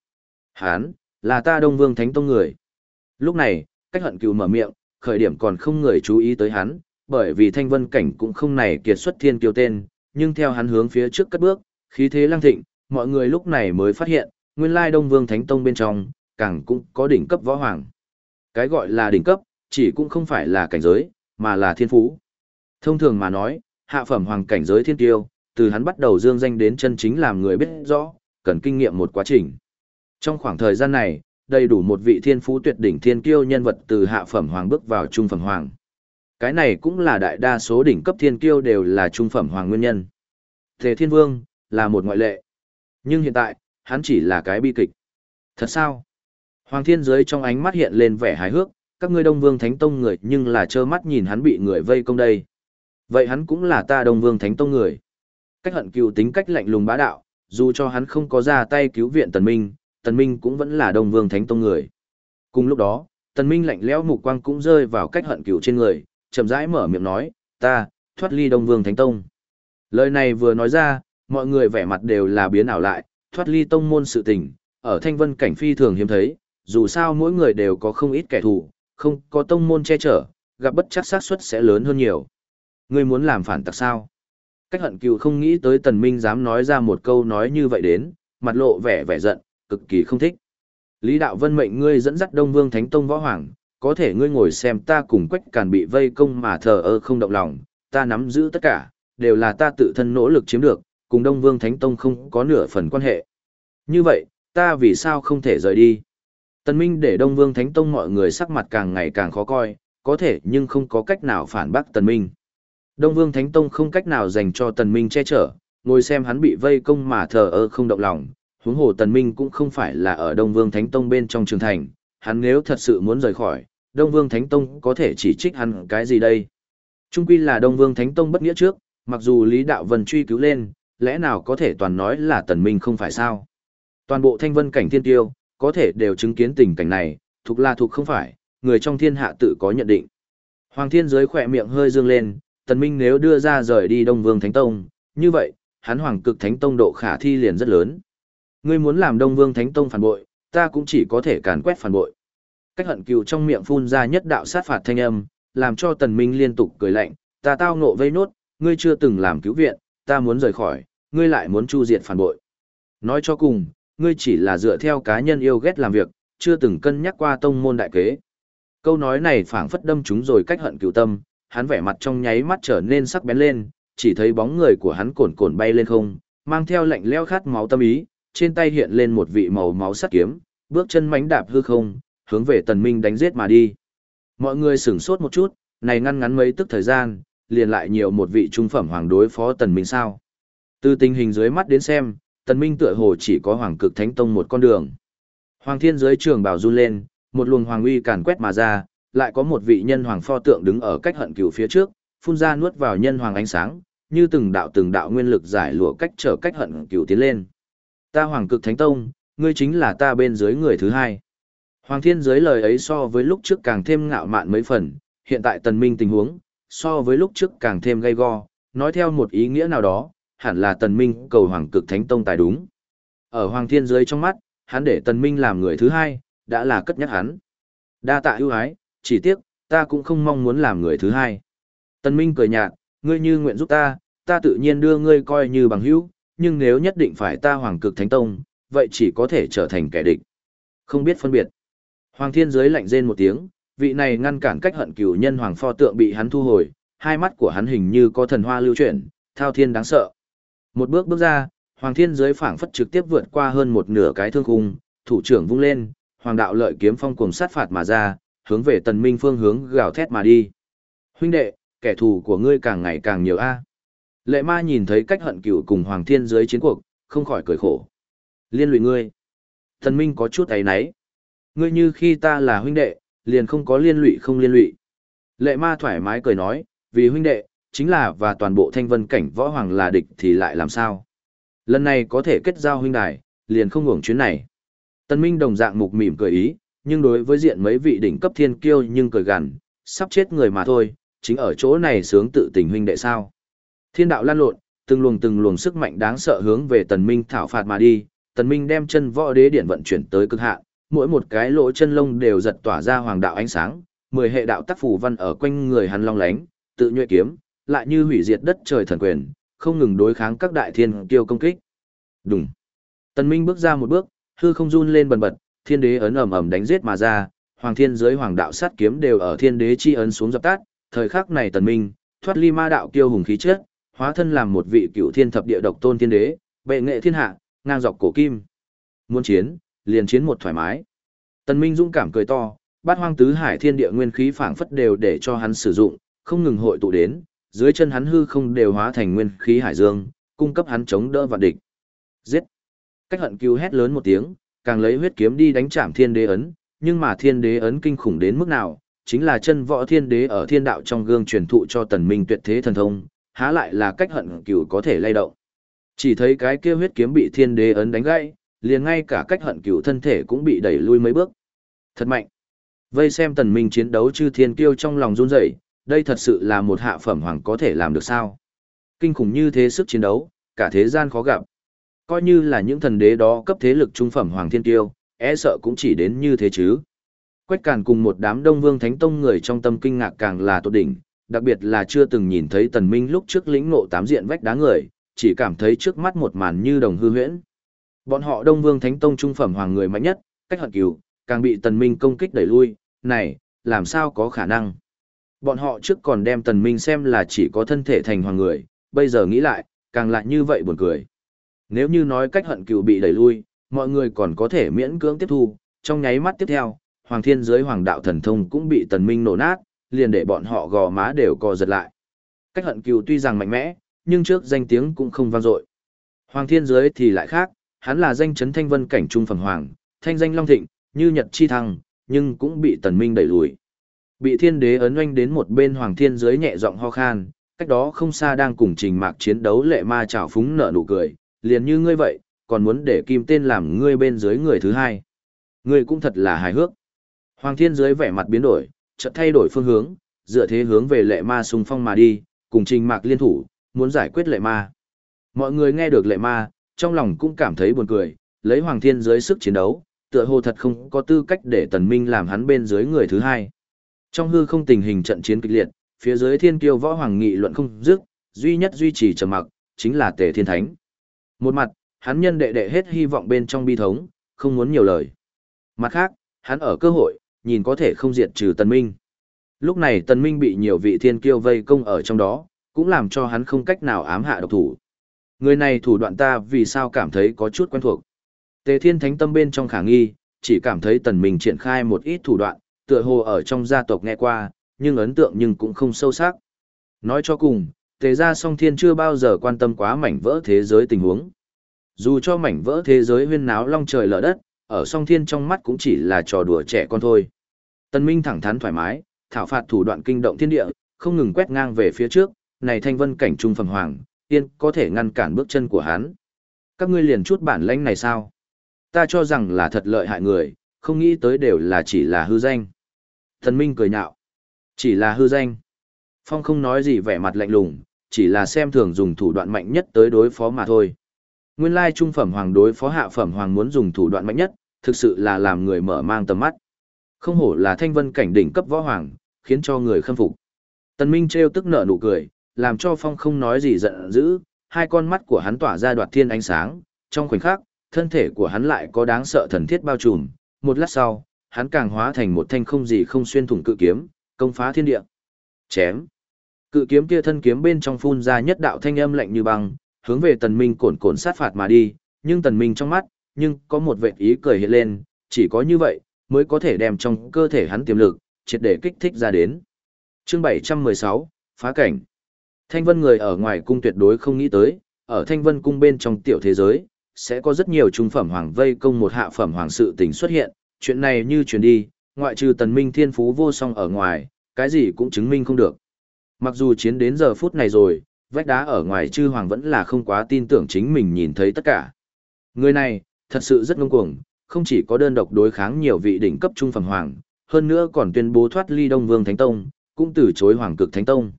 Hán, là ta Đông Vương Thánh Tông người. Lúc này, cách hận cựu mở miệng, khởi điểm còn không người chú ý tới hắn, bởi vì thanh vân cảnh cũng không này kiệt xuất thiên kiêu tên, nhưng theo hắn hướng phía trước cất bước, khí thế lang thịnh, mọi người lúc này mới phát hiện, nguyên lai Đông Vương Thánh Tông bên trong, càng cũng có đỉnh cấp võ hoàng. Cái gọi là đỉnh cấp, chỉ cũng không phải là cảnh giới, mà là thiên phú. Thông thường mà nói, hạ phẩm hoàng cảnh giới thiên tiêu, từ hắn bắt đầu dương danh đến chân chính làm người biết rõ, cần kinh nghiệm một quá trình. Trong khoảng thời gian này, đầy đủ một vị thiên phú tuyệt đỉnh thiên kiêu nhân vật từ hạ phẩm hoàng bước vào trung phẩm hoàng. Cái này cũng là đại đa số đỉnh cấp thiên kiêu đều là trung phẩm hoàng nguyên nhân. Tề Thiên Vương là một ngoại lệ. Nhưng hiện tại, hắn chỉ là cái bi kịch. Thật sao? Hoàng thiên giới trong ánh mắt hiện lên vẻ hài hước, các ngươi Đông Vương Thánh Tông người nhưng là trơ mắt nhìn hắn bị người vây công đây. Vậy hắn cũng là ta Đông Vương Thánh Tông người. Cách hận cừu tính cách lạnh lùng bá đạo, dù cho hắn không có ra tay cứu viện Tần Minh, Tần Minh cũng vẫn là Đông Vương Thánh Tông người. Cùng lúc đó, Tần Minh lạnh lẽo mục quang cũng rơi vào cách hận cừu trên người, chậm rãi mở miệng nói, ta, thoát ly Đông Vương Thánh Tông. Lời này vừa nói ra, mọi người vẻ mặt đều là biến ảo lại, thoát ly tông môn sự tình, ở thanh vân cảnh phi thường hiếm thấy, dù sao mỗi người đều có không ít kẻ thù, không có tông môn che chở, gặp bất chắc xác suất sẽ lớn hơn nhiều. Ngươi muốn làm phản tặc sao? Cách hận cừu không nghĩ tới tần minh dám nói ra một câu nói như vậy đến, mặt lộ vẻ vẻ giận, cực kỳ không thích. Lý đạo vân mệnh ngươi dẫn dắt Đông Vương Thánh Tông võ hoàng, có thể ngươi ngồi xem ta cùng quách càn bị vây công mà thờ ơ không động lòng, ta nắm giữ tất cả, đều là ta tự thân nỗ lực chiếm được, cùng Đông Vương Thánh Tông không có nửa phần quan hệ. Như vậy, ta vì sao không thể rời đi? Tần Minh để Đông Vương Thánh Tông mọi người sắc mặt càng ngày càng khó coi, có thể nhưng không có cách nào phản bác Tần Minh. Đông Vương Thánh Tông không cách nào dành cho Tần Minh che chở, ngồi xem hắn bị vây công mà thờ ơ không động lòng. Huống hồ Tần Minh cũng không phải là ở Đông Vương Thánh Tông bên trong trường thành, hắn nếu thật sự muốn rời khỏi, Đông Vương Thánh Tông có thể chỉ trích hắn cái gì đây? Trung quy là Đông Vương Thánh Tông bất nghĩa trước, mặc dù Lý Đạo Vân truy cứu lên, lẽ nào có thể toàn nói là Tần Minh không phải sao? Toàn bộ thanh vân cảnh thiên tiêu, có thể đều chứng kiến tình cảnh này, thuộc là thuộc không phải, người trong thiên hạ tự có nhận định. Hoàng thiên giới khỏe miệng hơi dương lên, tần minh nếu đưa ra rời đi Đông Vương Thánh Tông, như vậy, hắn Hoàng cực Thánh Tông độ khả thi liền rất lớn. Ngươi muốn làm Đông Vương Thánh Tông phản bội, ta cũng chỉ có thể càn quét phản bội. Cách hận cừu trong miệng phun ra nhất đạo sát phạt thanh âm, làm cho tần minh liên tục cười lạnh, ta tao ngộ vây nốt, ngươi chưa từng làm cứu viện, ta muốn rời khỏi, ngươi lại muốn chu diệt phản bội. Nói cho cùng, ngươi chỉ là dựa theo cá nhân yêu ghét làm việc, chưa từng cân nhắc qua tông môn đại kế. Câu nói này phảng phất đâm chúng rồi cách hận cừu tâm, hắn vẻ mặt trong nháy mắt trở nên sắc bén lên, chỉ thấy bóng người của hắn cồn cồn bay lên không, mang theo lạnh leo khát máu tâm ý, trên tay hiện lên một vị màu máu sắt kiếm, bước chân mánh đạp hư không, hướng về tần minh đánh giết mà đi. Mọi người sửng sốt một chút, này ngăn ngắn mấy tức thời gian, liền lại nhiều một vị trung phẩm hoàng đối phó tần minh sao. Từ tình hình dưới mắt đến xem, tần minh tựa hồ chỉ có hoàng cực thánh tông một con đường. Hoàng thiên giới trường bảo run lên, một luồng hoàng uy càn quét mà ra, lại có một vị nhân hoàng pho tượng đứng ở cách hận cửu phía trước, phun ra nuốt vào nhân hoàng ánh sáng, như từng đạo từng đạo nguyên lực giải lụa cách trở cách hận cửu tiến lên. Ta hoàng cực thánh tông, ngươi chính là ta bên dưới người thứ hai. Hoàng thiên giới lời ấy so với lúc trước càng thêm ngạo mạn mấy phần, hiện tại tần minh tình huống, so với lúc trước càng thêm gay go, nói theo một ý nghĩa nào đó, hẳn là tần minh cầu hoàng cực thánh tông tài đúng. Ở hoàng thiên giới trong mắt, hắn để tần minh làm người thứ hai, đã là cất nhắc hắn. Đa tạ ưu ái, chỉ tiếc, ta cũng không mong muốn làm người thứ hai. Tần minh cười nhạt, ngươi như nguyện giúp ta, ta tự nhiên đưa ngươi coi như bằng hữu, nhưng nếu nhất định phải ta hoàng cực thánh tông, vậy chỉ có thể trở thành kẻ địch. Không biết phân biệt. Hoàng thiên giới lạnh rên một tiếng, vị này ngăn cản cách hận cửu nhân hoàng pho tượng bị hắn thu hồi, hai mắt của hắn hình như có thần hoa lưu chuyển, thao thiên đáng sợ. Một bước bước ra, Hoàng Thiên giới phảng phất trực tiếp vượt qua hơn một nửa cái thương khung, thủ trưởng vung lên, Hoàng đạo lợi kiếm phong cuồng sát phạt mà ra, hướng về Tần Minh phương hướng gào thét mà đi. Huynh đệ, kẻ thù của ngươi càng ngày càng nhiều a. Lệ Ma nhìn thấy cách hận cửu cùng Hoàng Thiên giới chiến cuộc, không khỏi cười khổ. Liên lụy ngươi. Tần Minh có chút ấy náy. Ngươi như khi ta là huynh đệ, liền không có liên lụy không liên lụy. Lệ Ma thoải mái cười nói, vì huynh đệ, chính là và toàn bộ thanh vân cảnh võ hoàng là địch thì lại làm sao. Lần này có thể kết giao huynh đài, liền không hưởng chuyến này. Tân Minh đồng dạng mục mỉm cười ý, nhưng đối với diện mấy vị đỉnh cấp thiên kiêu nhưng cười gằn, sắp chết người mà thôi, chính ở chỗ này sướng tự tình huynh đệ sao. Thiên đạo lan lộn, từng luồng từng luồng sức mạnh đáng sợ hướng về Tần Minh thảo phạt mà đi, Tần Minh đem chân võ đế điện vận chuyển tới cực hạn, mỗi một cái lỗ chân lông đều giật tỏa ra hoàng đạo ánh sáng, mười hệ đạo tác phù văn ở quanh người hắn long lánh, tự nhuệ kiếm, lại như hủy diệt đất trời thần quyền, không ngừng đối kháng các đại thiên kiêu công kích. Đùng. Tần Minh bước ra một bước, hư không run lên bần bật, thiên đế ấn ầm ầm đánh giết mà ra, hoàng thiên giới hoàng đạo sát kiếm đều ở thiên đế chi ấn xuống dập tắt, thời khắc này Tần Minh thoát ly ma đạo kiêu hùng khí chất, hóa thân làm một vị cựu thiên thập địa độc tôn thiên đế, bệ nghệ thiên hạ, ngang dọc cổ kim. Muốn chiến, liền chiến một thoải mái. Tần Minh dũng cảm cười to, bát hoang tứ hải thiên địa nguyên khí phảng phất đều để cho hắn sử dụng, không ngừng hội tụ đến, dưới chân hắn hư không đều hóa thành nguyên khí hải dương, cung cấp hắn chống đỡ vạn địch. Giết! Cách hận cứu hét lớn một tiếng, càng lấy huyết kiếm đi đánh chạm thiên đế ấn, nhưng mà thiên đế ấn kinh khủng đến mức nào, chính là chân võ thiên đế ở thiên đạo trong gương truyền thụ cho tần minh tuyệt thế thần thông, há lại là cách hận cửu có thể lay động. Chỉ thấy cái kia huyết kiếm bị thiên đế ấn đánh gãy, liền ngay cả cách hận cửu thân thể cũng bị đẩy lui mấy bước. Thật mạnh. Vây xem tần minh chiến đấu chư thiên kiêu trong lòng run rẩy, đây thật sự là một hạ phẩm hoàng có thể làm được sao? Kinh khủng như thế sức chiến đấu, cả thế gian khó gặp. Coi như là những thần đế đó cấp thế lực trung phẩm hoàng thiên kiêu, e sợ cũng chỉ đến như thế chứ. Quách Càn cùng một đám Đông Vương Thánh Tông người trong tâm kinh ngạc càng là tột đỉnh, đặc biệt là chưa từng nhìn thấy Tần Minh lúc trước lĩnh ngộ tám diện vách đá người, chỉ cảm thấy trước mắt một màn như đồng hư huyễn. Bọn họ Đông Vương Thánh Tông trung phẩm hoàng người mạnh nhất, cách hận cửu, càng bị Tần Minh công kích đẩy lui, này, làm sao có khả năng. Bọn họ trước còn đem Tần Minh xem là chỉ có thân thể thành hoàng người, bây giờ nghĩ lại, càng lại như vậy buồn cười. Nếu như nói cách hận cửu bị đẩy lui, mọi người còn có thể miễn cưỡng tiếp thu, trong nháy mắt tiếp theo, Hoàng Thiên giới Hoàng đạo thần thông cũng bị Tần Minh nổ nát, liền để bọn họ gò má đều co giật lại. Cách hận cừu tuy rằng mạnh mẽ, nhưng trước danh tiếng cũng không vang dội. Hoàng Thiên giới thì lại khác, hắn là danh chấn thanh vân cảnh trung phẩm hoàng, thanh danh long thịnh, như nhật chi thăng, nhưng cũng bị Tần Minh đẩy lùi. Bị Thiên Đế ấn oanh đến một bên Hoàng Thiên giới nhẹ giọng ho khan, cách đó không xa đang cùng Trình Mạc chiến đấu lệ ma chảo phúng nở nụ cười, liền như ngươi vậy, còn muốn để kim tên làm ngươi bên dưới người thứ hai. Ngươi cũng thật là hài hước. Hoàng thiên dưới vẻ mặt biến đổi, chợt thay đổi phương hướng, dựa thế hướng về lệ ma xung phong mà đi, cùng trình mạc liên thủ, muốn giải quyết lệ ma. Mọi người nghe được lệ ma, trong lòng cũng cảm thấy buồn cười, lấy hoàng thiên dưới sức chiến đấu, tựa hồ thật không có tư cách để tần minh làm hắn bên dưới người thứ hai. Trong hư không tình hình trận chiến kịch liệt, phía dưới thiên kiêu võ hoàng nghị luận không dứt, duy nhất duy trì trầm mặc, chính là tề thiên thánh. Một mặt, hắn nhân đệ đệ hết hy vọng bên trong bi thống, không muốn nhiều lời. Mặt khác, hắn ở cơ hội, nhìn có thể không diệt trừ Tần Minh. Lúc này Tần Minh bị nhiều vị thiên kiêu vây công ở trong đó, cũng làm cho hắn không cách nào ám hạ độc thủ. Người này thủ đoạn ta vì sao cảm thấy có chút quen thuộc. Tề Thiên Thánh tâm bên trong khả nghi, chỉ cảm thấy Tần Minh triển khai một ít thủ đoạn, tựa hồ ở trong gia tộc nghe qua, nhưng ấn tượng nhưng cũng không sâu sắc. Nói cho cùng, Tề gia song thiên chưa bao giờ quan tâm quá mảnh vỡ thế giới tình huống. Dù cho mảnh vỡ thế giới huyên náo long trời lở đất, ở song thiên trong mắt cũng chỉ là trò đùa trẻ con thôi. Tần Minh thẳng thắn thoải mái, thảo phạt thủ đoạn kinh động thiên địa, không ngừng quét ngang về phía trước, này thanh vân cảnh trung phẩm hoàng, tiên có thể ngăn cản bước chân của hắn. Các ngươi liền chút bản lãnh này sao? Ta cho rằng là thật lợi hại người, không nghĩ tới đều là chỉ là hư danh. Thần Minh cười nhạo. Chỉ là hư danh. Phong không nói gì vẻ mặt lạnh lùng, chỉ là xem thường dùng thủ đoạn mạnh nhất tới đối phó mà thôi. Nguyên lai trung phẩm hoàng đối phó hạ phẩm hoàng muốn dùng thủ đoạn mạnh nhất, thực sự là làm người mở mang tầm mắt. Không hổ là thanh vân cảnh đỉnh cấp võ hoàng, khiến cho người khâm phục. Tần Minh treo tức nở nụ cười, làm cho Phong không nói gì giận dữ, hai con mắt của hắn tỏa ra đoạt thiên ánh sáng, trong khoảnh khắc, thân thể của hắn lại có đáng sợ thần thiết bao trùm, một lát sau, hắn càng hóa thành một thanh không gì không xuyên thủng cự kiếm, công phá thiên địa. Chém. Cự kiếm kia thân kiếm bên trong phun ra nhất đạo thanh âm lạnh như băng, hướng về tần minh cồn cồn sát phạt mà đi, nhưng tần minh trong mắt, nhưng có một vệt ý cười hiện lên, chỉ có như vậy, mới có thể đem trong cơ thể hắn tiềm lực, triệt để kích thích ra đến. Chương 716, phá cảnh. Thanh vân người ở ngoài cung tuyệt đối không nghĩ tới, ở thanh vân cung bên trong tiểu thế giới, sẽ có rất nhiều trung phẩm hoàng vây công một hạ phẩm hoàng sự tình xuất hiện, chuyện này như truyền đi, ngoại trừ tần minh thiên phú vô song ở ngoài, cái gì cũng chứng minh không được. Mặc dù chiến đến giờ phút này rồi, vách đá ở ngoài chư hoàng vẫn là không quá tin tưởng chính mình nhìn thấy tất cả. Người này, thật sự rất ngông cuồng, không chỉ có đơn độc đối kháng nhiều vị đỉnh cấp trung phẩm hoàng, hơn nữa còn tuyên bố thoát ly Đông Vương Thánh Tông, cũng từ chối Hoàng Cực Thánh Tông.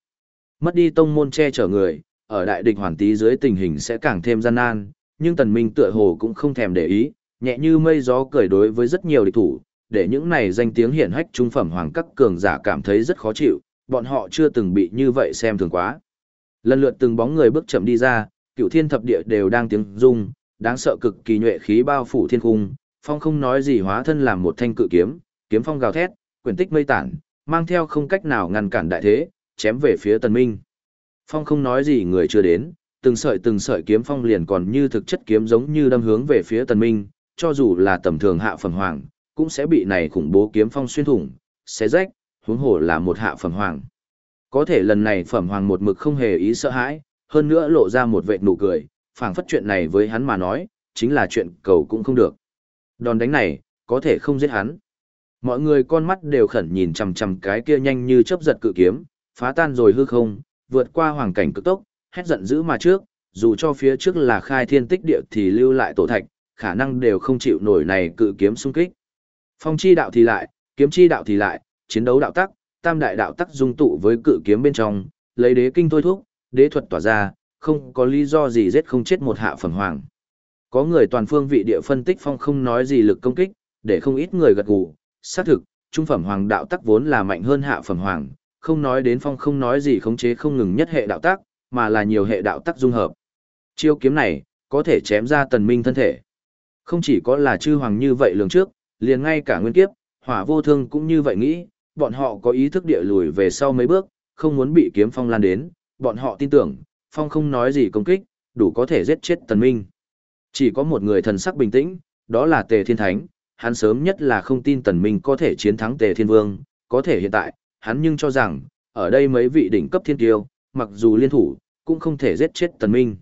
Mất đi tông môn che chở người, ở đại địch hoàn tí dưới tình hình sẽ càng thêm gian nan, nhưng Tần Minh tựa hồ cũng không thèm để ý, nhẹ như mây gió cười đối với rất nhiều địch thủ, để những này danh tiếng hiển hách trung phẩm hoàng các cường giả cảm thấy rất khó chịu, bọn họ chưa từng bị như vậy xem thường quá. Lần lượt từng bóng người bước chậm đi ra, cựu thiên thập địa đều đang tiếng rung, đáng sợ cực kỳ nhuệ khí bao phủ thiên cung, phong không nói gì hóa thân làm một thanh cự kiếm, kiếm phong gào thét, quyển tích mây tản, mang theo không cách nào ngăn cản đại thế, chém về phía tần minh. Phong không nói gì người chưa đến, từng sợi từng sợi kiếm phong liền còn như thực chất kiếm giống như đâm hướng về phía tần minh, cho dù là tầm thường hạ phẩm hoàng, cũng sẽ bị này khủng bố kiếm phong xuyên thủng, xé rách, huống hồ là một hạ phẩm hoàng. Có thể lần này phẩm hoàng một mực không hề ý sợ hãi, hơn nữa lộ ra một vệt nụ cười, phảng phất chuyện này với hắn mà nói, chính là chuyện cầu cũng không được. Đòn đánh này, có thể không giết hắn. Mọi người con mắt đều khẩn nhìn chằm chằm cái kia nhanh như chớp giật cự kiếm, phá tan rồi hư không, vượt qua hoàng cảnh cực tốc, hét giận dữ mà trước, dù cho phía trước là khai thiên tích địa thì lưu lại tổ thạch, khả năng đều không chịu nổi này cự kiếm xung kích. Phong chi đạo thì lại, kiếm chi đạo thì lại, chiến đấu đạo tắc, tam đại đạo tắc dung tụ với cự kiếm bên trong, lấy đế kinh thôi thúc, đế thuật tỏa ra, không có lý do gì giết không chết một hạ phẩm hoàng. Có người toàn phương vị địa phân tích phong không nói gì lực công kích, để không ít người gật gù, xác thực, trung phẩm hoàng đạo tắc vốn là mạnh hơn hạ phẩm hoàng, không nói đến phong không nói gì khống chế không ngừng nhất hệ đạo tắc, mà là nhiều hệ đạo tắc dung hợp. Chiêu kiếm này, có thể chém ra tần minh thân thể. Không chỉ có là chư hoàng như vậy lường trước, liền ngay cả nguyên kiếp, hỏa vô thương cũng như vậy nghĩ, bọn họ có ý thức địa lùi về sau mấy bước, không muốn bị kiếm phong lan đến, bọn họ tin tưởng, phong không nói gì công kích, đủ có thể giết chết tần minh. Chỉ có một người thần sắc bình tĩnh, đó là tề thiên thánh, hắn sớm nhất là không tin tần minh có thể chiến thắng tề thiên vương, có thể hiện tại, hắn nhưng cho rằng, ở đây mấy vị đỉnh cấp thiên tiêu, mặc dù liên thủ, cũng không thể giết chết tần minh.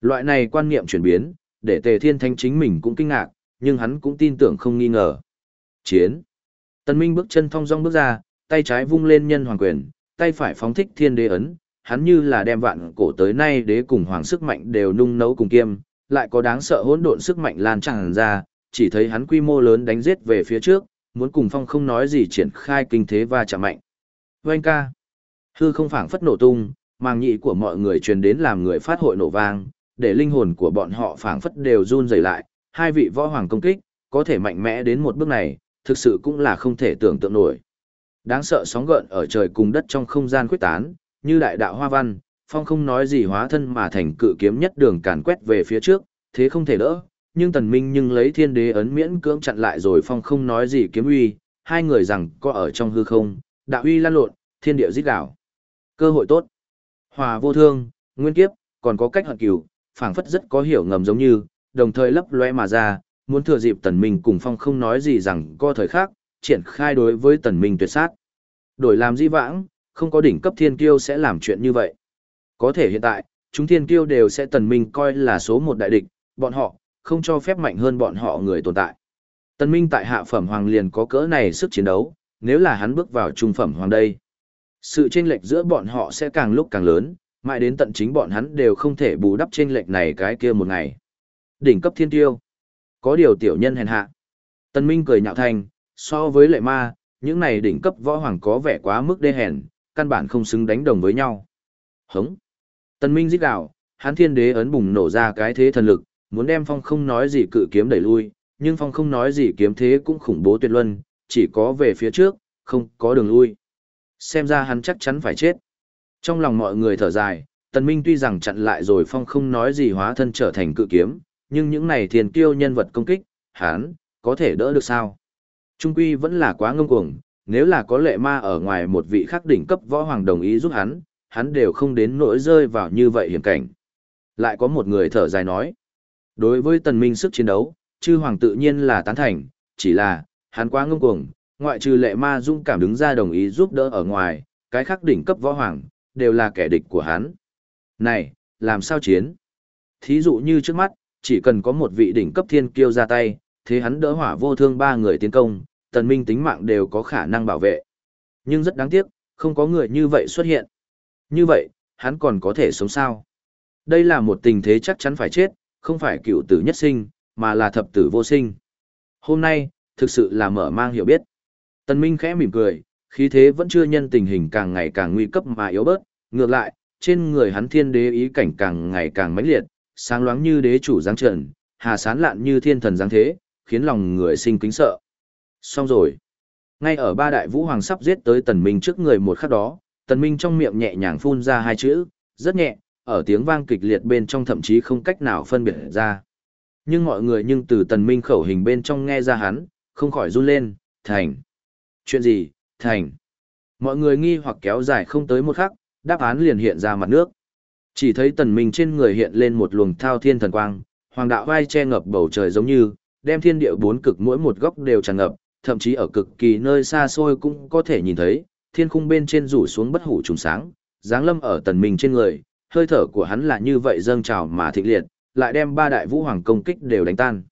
Loại này quan niệm chuyển biến, để tề thiên thánh chính mình cũng kinh ngạc, nhưng hắn cũng tin tưởng không nghi ngờ. Chiến. Tần minh bước chân thong dong bước ra, tay trái vung lên nhân hoàng quyền, tay phải phóng thích thiên đế ấn, hắn như là đem vạn cổ tới nay đế cùng hoàng sức mạnh đều nung nấu cùng kiêm, lại có đáng sợ hỗn độn sức mạnh lan tràn ra, chỉ thấy hắn quy mô lớn đánh giết về phía trước, muốn cùng phong không nói gì triển khai kinh thế và chạm mạnh. Vâng ca. Hư không phảng phất nổ tung, màng nhị của mọi người truyền đến làm người phát hội nổ vang, để linh hồn của bọn họ phảng phất đều run rẩy lại, hai vị võ hoàng công kích, có thể mạnh mẽ đến một bước này, thực sự cũng là không thể tưởng tượng nổi. Đáng sợ sóng gợn ở trời cùng đất trong không gian quyết tán, như đại đạo hoa văn, phong không nói gì hóa thân mà thành cự kiếm nhất đường càn quét về phía trước, thế không thể đỡ, nhưng tần minh nhưng lấy thiên đế ấn miễn cưỡng chặn lại rồi phong không nói gì kiếm uy, hai người rằng có ở trong hư không, đạo uy lan lộn, thiên địa giết đảo. Cơ hội tốt. Hòa vô thương, nguyên kiếp, còn có cách hận cửu, phảng phất rất có hiểu ngầm giống như, đồng thời lấp lóe mà ra, muốn thừa dịp tần minh cùng phong không nói gì rằng có thời khác, triển khai đối với tần minh tuyệt sát. Đổi làm di vãng, không có đỉnh cấp thiên kiêu sẽ làm chuyện như vậy. Có thể hiện tại, chúng thiên kiêu đều sẽ tần minh coi là số một đại địch, bọn họ, không cho phép mạnh hơn bọn họ người tồn tại. Tần minh tại hạ phẩm hoàng liền có cỡ này sức chiến đấu, nếu là hắn bước vào trung phẩm hoàng đây. Sự chênh lệch giữa bọn họ sẽ càng lúc càng lớn, mãi đến tận chính bọn hắn đều không thể bù đắp chênh lệch này cái kia một ngày. Đỉnh cấp thiên tiêu. Có điều tiểu nhân hèn hạ. tân Minh cười nhạo thành, so với lệ ma, những này đỉnh cấp võ hoàng có vẻ quá mức đê hèn, căn bản không xứng đánh đồng với nhau. Hống. tân Minh giết đạo, hắn thiên đế ấn bùng nổ ra cái thế thần lực, muốn đem phong không nói gì cự kiếm đẩy lui, nhưng phong không nói gì kiếm thế cũng khủng bố tuyệt luân, chỉ có về phía trước, không có đường lui. Xem ra hắn chắc chắn phải chết. Trong lòng mọi người thở dài, Tần Minh tuy rằng chặn lại rồi phong không nói gì hóa thân trở thành cự kiếm, nhưng những này thiền kiêu nhân vật công kích, hắn, có thể đỡ được sao? Trung quy vẫn là quá ngông cuồng, nếu là có lệ ma ở ngoài một vị khắc đỉnh cấp võ hoàng đồng ý giúp hắn, hắn đều không đến nỗi rơi vào như vậy hiểm cảnh. Lại có một người thở dài nói, đối với tần minh sức chiến đấu, chư hoàng tự nhiên là tán thành, chỉ là, hắn quá ngông cuồng, ngoại trừ lệ ma dung cảm đứng ra đồng ý giúp đỡ ở ngoài, cái khác đỉnh cấp võ hoàng, đều là kẻ địch của hắn. Này, làm sao chiến? Thí dụ như trước mắt, chỉ cần có một vị đỉnh cấp thiên kiêu ra tay, thế hắn đỡ hỏa vô thương ba người tiến công, tần minh tính mạng đều có khả năng bảo vệ. Nhưng rất đáng tiếc, không có người như vậy xuất hiện. Như vậy, hắn còn có thể sống sao? Đây là một tình thế chắc chắn phải chết, không phải cựu tử nhất sinh, mà là thập tử vô sinh. Hôm nay, thực sự là mở mang hiểu biết. Tần Minh khẽ mỉm cười, khí thế vẫn chưa nhân tình hình càng ngày càng nguy cấp mà yếu bớt, ngược lại, trên người hắn thiên đế ý cảnh càng ngày càng mãnh liệt, sáng loáng như đế chủ giáng trần, hà sán lạn như thiên thần giáng thế, khiến lòng người sinh kính sợ. Xong rồi. Ngay ở ba đại vũ hoàng sắp giết tới tần minh trước người một khắc đó, tần minh trong miệng nhẹ nhàng phun ra hai chữ, rất nhẹ, ở tiếng vang kịch liệt bên trong thậm chí không cách nào phân biệt ra. Nhưng mọi người nhưng từ tần minh khẩu hình bên trong nghe ra hắn, không khỏi run lên, thành. Chuyện gì, thành. Mọi người nghi hoặc kéo dài không tới một khắc, đáp án liền hiện ra mặt nước. Chỉ thấy tần minh trên người hiện lên một luồng thao thiên thần quang, hoàng đạo vai che ngập bầu trời giống như, đem thiên địa bốn cực mỗi một góc đều tràn ngập, thậm chí ở cực kỳ nơi xa xôi cũng có thể nhìn thấy, thiên khung bên trên rủ xuống bất hủ trùng sáng, dáng lâm ở tần minh trên người, hơi thở của hắn là như vậy dâng trào mà thịnh liệt, lại đem ba đại vũ hoàng công kích đều đánh tan.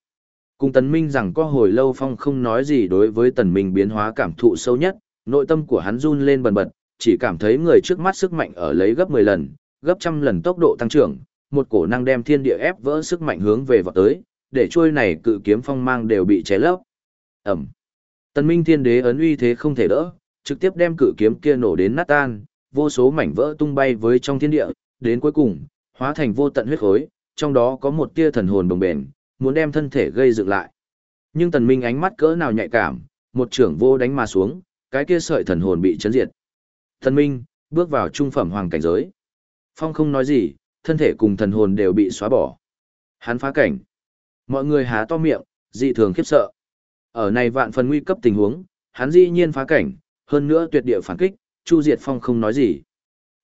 Cùng tần minh rằng có hồi lâu phong không nói gì đối với tần minh biến hóa cảm thụ sâu nhất, nội tâm của hắn run lên bần bật, chỉ cảm thấy người trước mắt sức mạnh ở lấy gấp 10 lần, gấp trăm lần tốc độ tăng trưởng, một cổ năng đem thiên địa ép vỡ sức mạnh hướng về vọt tới, để trôi này cự kiếm phong mang đều bị cháy lấp. Ẩm. Tần Minh Thiên Đế ấn uy thế không thể đỡ, trực tiếp đem cự kiếm kia nổ đến nát tan, vô số mảnh vỡ tung bay với trong thiên địa, đến cuối cùng, hóa thành vô tận huyết khối, trong đó có một tia thần hồn đồng bền, muốn đem thân thể gây dựng lại. Nhưng Tần Minh ánh mắt cỡ nào nhạy cảm, một trưởng vô đánh mà xuống, cái kia sợi thần hồn bị chấn diệt. Tần Minh, bước vào trung phẩm hoàng cảnh giới. Phong không nói gì, thân thể cùng thần hồn đều bị xóa bỏ. Hắn phá cảnh. Mọi người há to miệng, dị thường khiếp sợ. Ở này vạn phần nguy cấp tình huống, hắn dĩ nhiên phá cảnh, hơn nữa tuyệt địa phản kích, Chu Diệt Phong không nói gì.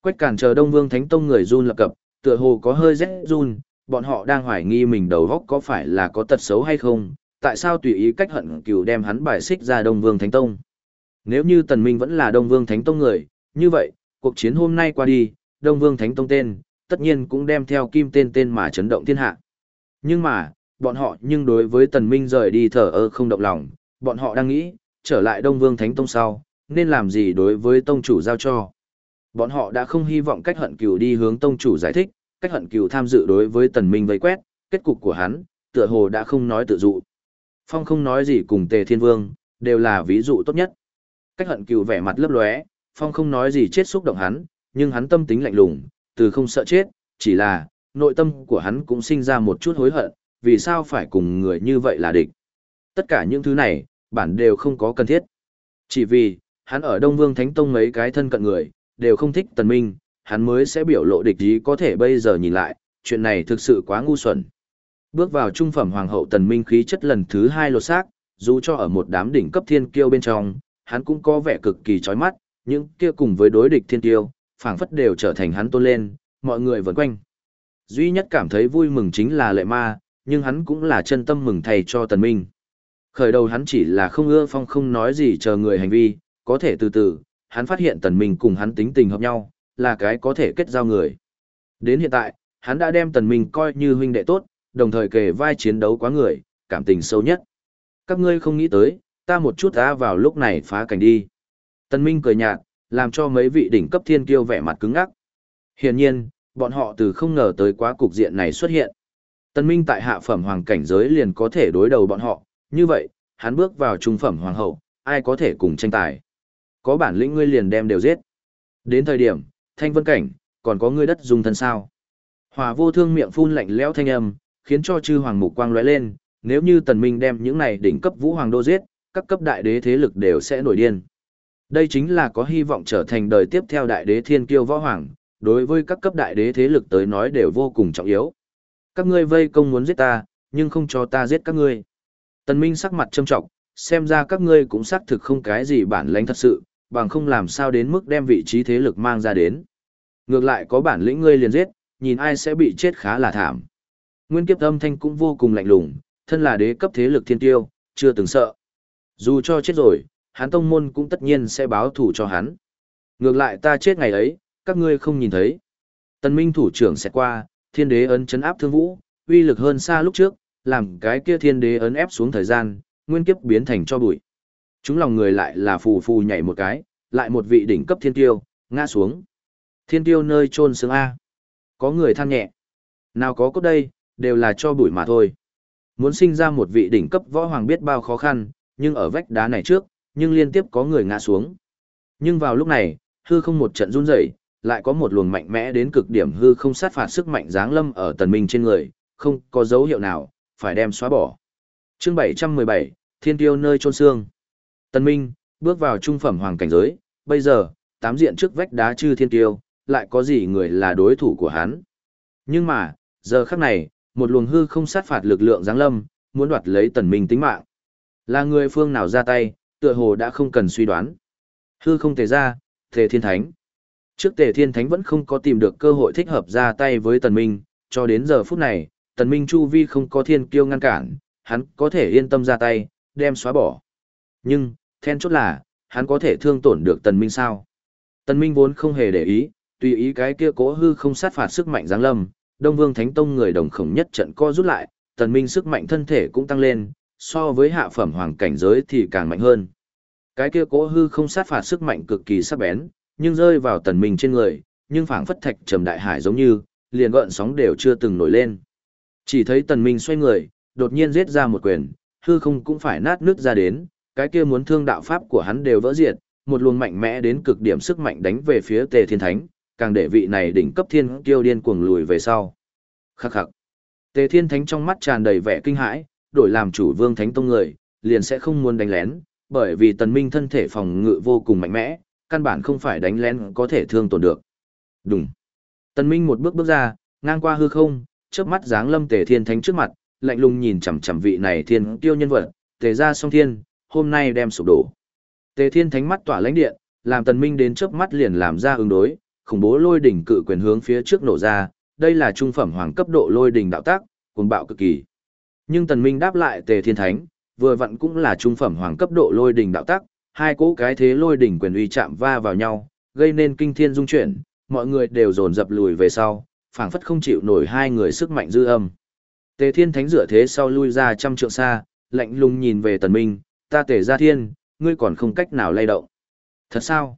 Quách cản chờ Đông Vương Thánh Tông người run lập cập, tựa hồ có hơi rét run, bọn họ đang hoài nghi mình đầu góc có phải là có tật xấu hay không, tại sao tùy ý cách hận cừu đem hắn bài xích ra Đông Vương Thánh Tông. Nếu như Tần Minh vẫn là Đông Vương Thánh Tông người, như vậy, cuộc chiến hôm nay qua đi, Đông Vương Thánh Tông tên, tất nhiên cũng đem theo kim tên tên mà chấn động thiên hạ. Nhưng mà, bọn họ nhưng đối với Tần Minh rời đi thở ơ không động lòng, bọn họ đang nghĩ, trở lại Đông Vương Thánh Tông sau, nên làm gì đối với Tông chủ giao cho. Bọn họ đã không hy vọng cách hận cừu đi hướng Tông chủ giải thích, cách hận cừu tham dự đối với Tần Minh vây quét, kết cục của hắn, tựa hồ đã không nói tự dụ. Phong không nói gì cùng Tề Thiên Vương, đều là ví dụ tốt nhất. Cách hận cừu vẻ mặt lấp lóe, Phong không nói gì chết xúc động hắn, nhưng hắn tâm tính lạnh lùng, từ không sợ chết, chỉ là, nội tâm của hắn cũng sinh ra một chút hối hận, vì sao phải cùng người như vậy là địch. Tất cả những thứ này, bản đều không có cần thiết. Chỉ vì, hắn ở Đông Vương Thánh Tông mấy cái thân cận người, đều không thích tần minh, hắn mới sẽ biểu lộ địch ý có thể bây giờ nhìn lại, chuyện này thực sự quá ngu xuẩn. Bước vào trung phẩm hoàng hậu tần minh khí chất lần thứ hai lột xác, dù cho ở một đám đỉnh cấp thiên kiêu bên trong, hắn cũng có vẻ cực kỳ chói mắt, những kia cùng với đối địch thiên kiêu, phảng phất đều trở thành hắn tôn lên, mọi người vẫn quanh. Duy nhất cảm thấy vui mừng chính là lệ ma, nhưng hắn cũng là chân tâm mừng thầy cho tần minh. Khởi đầu hắn chỉ là không ưa phong không nói gì chờ người hành vi, có thể từ từ, hắn phát hiện tần minh cùng hắn tính tình hợp nhau, là cái có thể kết giao người. Đến hiện tại, hắn đã đem tần minh coi như huynh đệ tốt, đồng thời kề vai chiến đấu quá người, cảm tình sâu nhất. Các ngươi không nghĩ tới, ta một chút ta vào lúc này phá cảnh đi. Tần minh cười nhạt, làm cho mấy vị đỉnh cấp thiên kiêu vẻ mặt cứng ngắc. Hiển nhiên, bọn họ từ không ngờ tới quá cục diện này xuất hiện. Tần Minh tại hạ phẩm hoàng cảnh giới liền có thể đối đầu bọn họ, như vậy, hắn bước vào trung phẩm hoàng hậu, ai có thể cùng tranh tài. Có bản lĩnh ngươi liền đem đều giết. Đến thời điểm, thanh vân cảnh, còn có ngươi đất dùng thân sao. Hòa vô thương miệng phun lạnh lẽo thanh âm, khiến cho chư hoàng mục quang lóe lên, nếu như tần minh đem những này đỉnh cấp vũ hoàng đô giết, các cấp đại đế thế lực đều sẽ nổi điên. Đây chính là có hy vọng trở thành đời tiếp theo đại đế thiên kiêu võ hoàng, đối với các cấp đại đế thế lực tới nói đều vô cùng trọng yếu. Các ngươi vây công muốn giết ta, nhưng không cho ta giết các ngươi. Tần Minh sắc mặt trầm trọng, xem ra các ngươi cũng xác thực không cái gì bản lĩnh thật sự, bằng không làm sao đến mức đem vị trí thế lực mang ra đến. Ngược lại có bản lĩnh ngươi liền giết, nhìn ai sẽ bị chết khá là thảm. Nguyên kiếp âm thanh cũng vô cùng lạnh lùng, thân là đế cấp thế lực thiên tiêu, chưa từng sợ. Dù cho chết rồi, hắn tông môn cũng tất nhiên sẽ báo thù cho hắn. Ngược lại ta chết ngày ấy, các ngươi không nhìn thấy. Tần Minh thủ trưởng sẽ qua, thiên đế ấn chấn áp thương vũ, uy lực hơn xa lúc trước, làm cái kia thiên đế ấn ép xuống thời gian, nguyên kiếp biến thành cho bụi. Chúng lòng người lại là phù phù nhảy một cái, lại một vị đỉnh cấp thiên tiêu, ngã xuống. Thiên tiêu nơi trôn xương A. Có người than nhẹ. Nào có cốt đây, đều là cho bụi mà thôi. Muốn sinh ra một vị đỉnh cấp võ hoàng biết bao khó khăn, nhưng ở vách đá này trước, nhưng liên tiếp có người ngã xuống. Nhưng vào lúc này, hư không một trận run rẩy, lại có một luồng mạnh mẽ đến cực điểm hư không sát phạt sức mạnh giáng lâm ở tần minh trên người, không có dấu hiệu nào, phải đem xóa bỏ. Chương 717, Thiên tiêu nơi chôn xương. Tần Minh, bước vào trung phẩm hoàng cảnh giới, bây giờ, tám diện trước vách đá chư thiên tiêu, lại có gì người là đối thủ của hắn. Nhưng mà, giờ khắc này, một luồng hư không sát phạt lực lượng giáng lâm, muốn đoạt lấy tần minh tính mạng. Là người phương nào ra tay, tựa hồ đã không cần suy đoán. Hư không thể ra, thể thiên thánh. Trước Tề Thiên Thánh vẫn không có tìm được cơ hội thích hợp ra tay với Tần Minh, cho đến giờ phút này, Tần Minh Chu Vi không có thiên kiêu ngăn cản, hắn có thể yên tâm ra tay, đem xóa bỏ. Nhưng, then chốt là, hắn có thể thương tổn được Tần Minh sao? Tần Minh vốn không hề để ý, tùy ý cái kia cố hư không sát phạt sức mạnh giáng lâm, Đông Vương Thánh Tông người đồng khổng nhất trận co rút lại, Tần Minh sức mạnh thân thể cũng tăng lên, so với hạ phẩm hoàng cảnh giới thì càng mạnh hơn. Cái kia cố hư không sát phạt sức mạnh cực kỳ sắc bén, nhưng rơi vào Tần Minh trên người, nhưng phảng phất thạch trầm đại hải giống như, liền gợn sóng đều chưa từng nổi lên. Chỉ thấy Tần Minh xoay người, đột nhiên giết ra một quyền, hư không cũng phải nát nước ra đến, cái kia muốn thương đạo pháp của hắn đều vỡ diệt, một luồng mạnh mẽ đến cực điểm sức mạnh đánh về phía Tề Thiên Thánh, càng để vị này đỉnh cấp thiên kiêu điên cuồng lùi về sau. Khắc khắc. Tề Thiên Thánh trong mắt tràn đầy vẻ kinh hãi, đổi làm chủ Vương Thánh Tông người, liền sẽ không muốn đánh lén, bởi vì Tần Minh thân thể phòng ngự vô cùng mạnh mẽ, căn bản không phải đánh lén có thể thương tổn được. Đùng. Tần Minh một bước bước ra, ngang qua hư không, chớp mắt dáng lâm Tề Thiên Thánh trước mặt, lạnh lùng nhìn chằm chằm vị này thiên kiêu nhân vật, Tề gia song thiên, hôm nay đem sụp đổ. Tề Thiên Thánh mắt tỏa lãnh điện, làm Tần Minh đến chớp mắt liền làm ra ứng đối, khủng bố lôi đỉnh cự quyền hướng phía trước nổ ra, đây là trung phẩm hoàng cấp độ lôi đỉnh đạo tác, cuồng bạo cực kỳ. Nhưng Tần Minh đáp lại Tề Thiên Thánh, vừa vặn cũng là trung phẩm hoàng cấp độ lôi đỉnh đạo tác, hai cỗ cái thế lôi đỉnh quyền uy chạm va vào nhau, gây nên kinh thiên dung chuyển, mọi người đều dồn dập lùi về sau, phảng phất không chịu nổi hai người sức mạnh dư âm. Tề Thiên Thánh dựa thế sau lui ra trăm trượng xa, lạnh lùng nhìn về Tần Minh, ta Tề Gia Thiên, ngươi còn không cách nào lay động. Thật sao?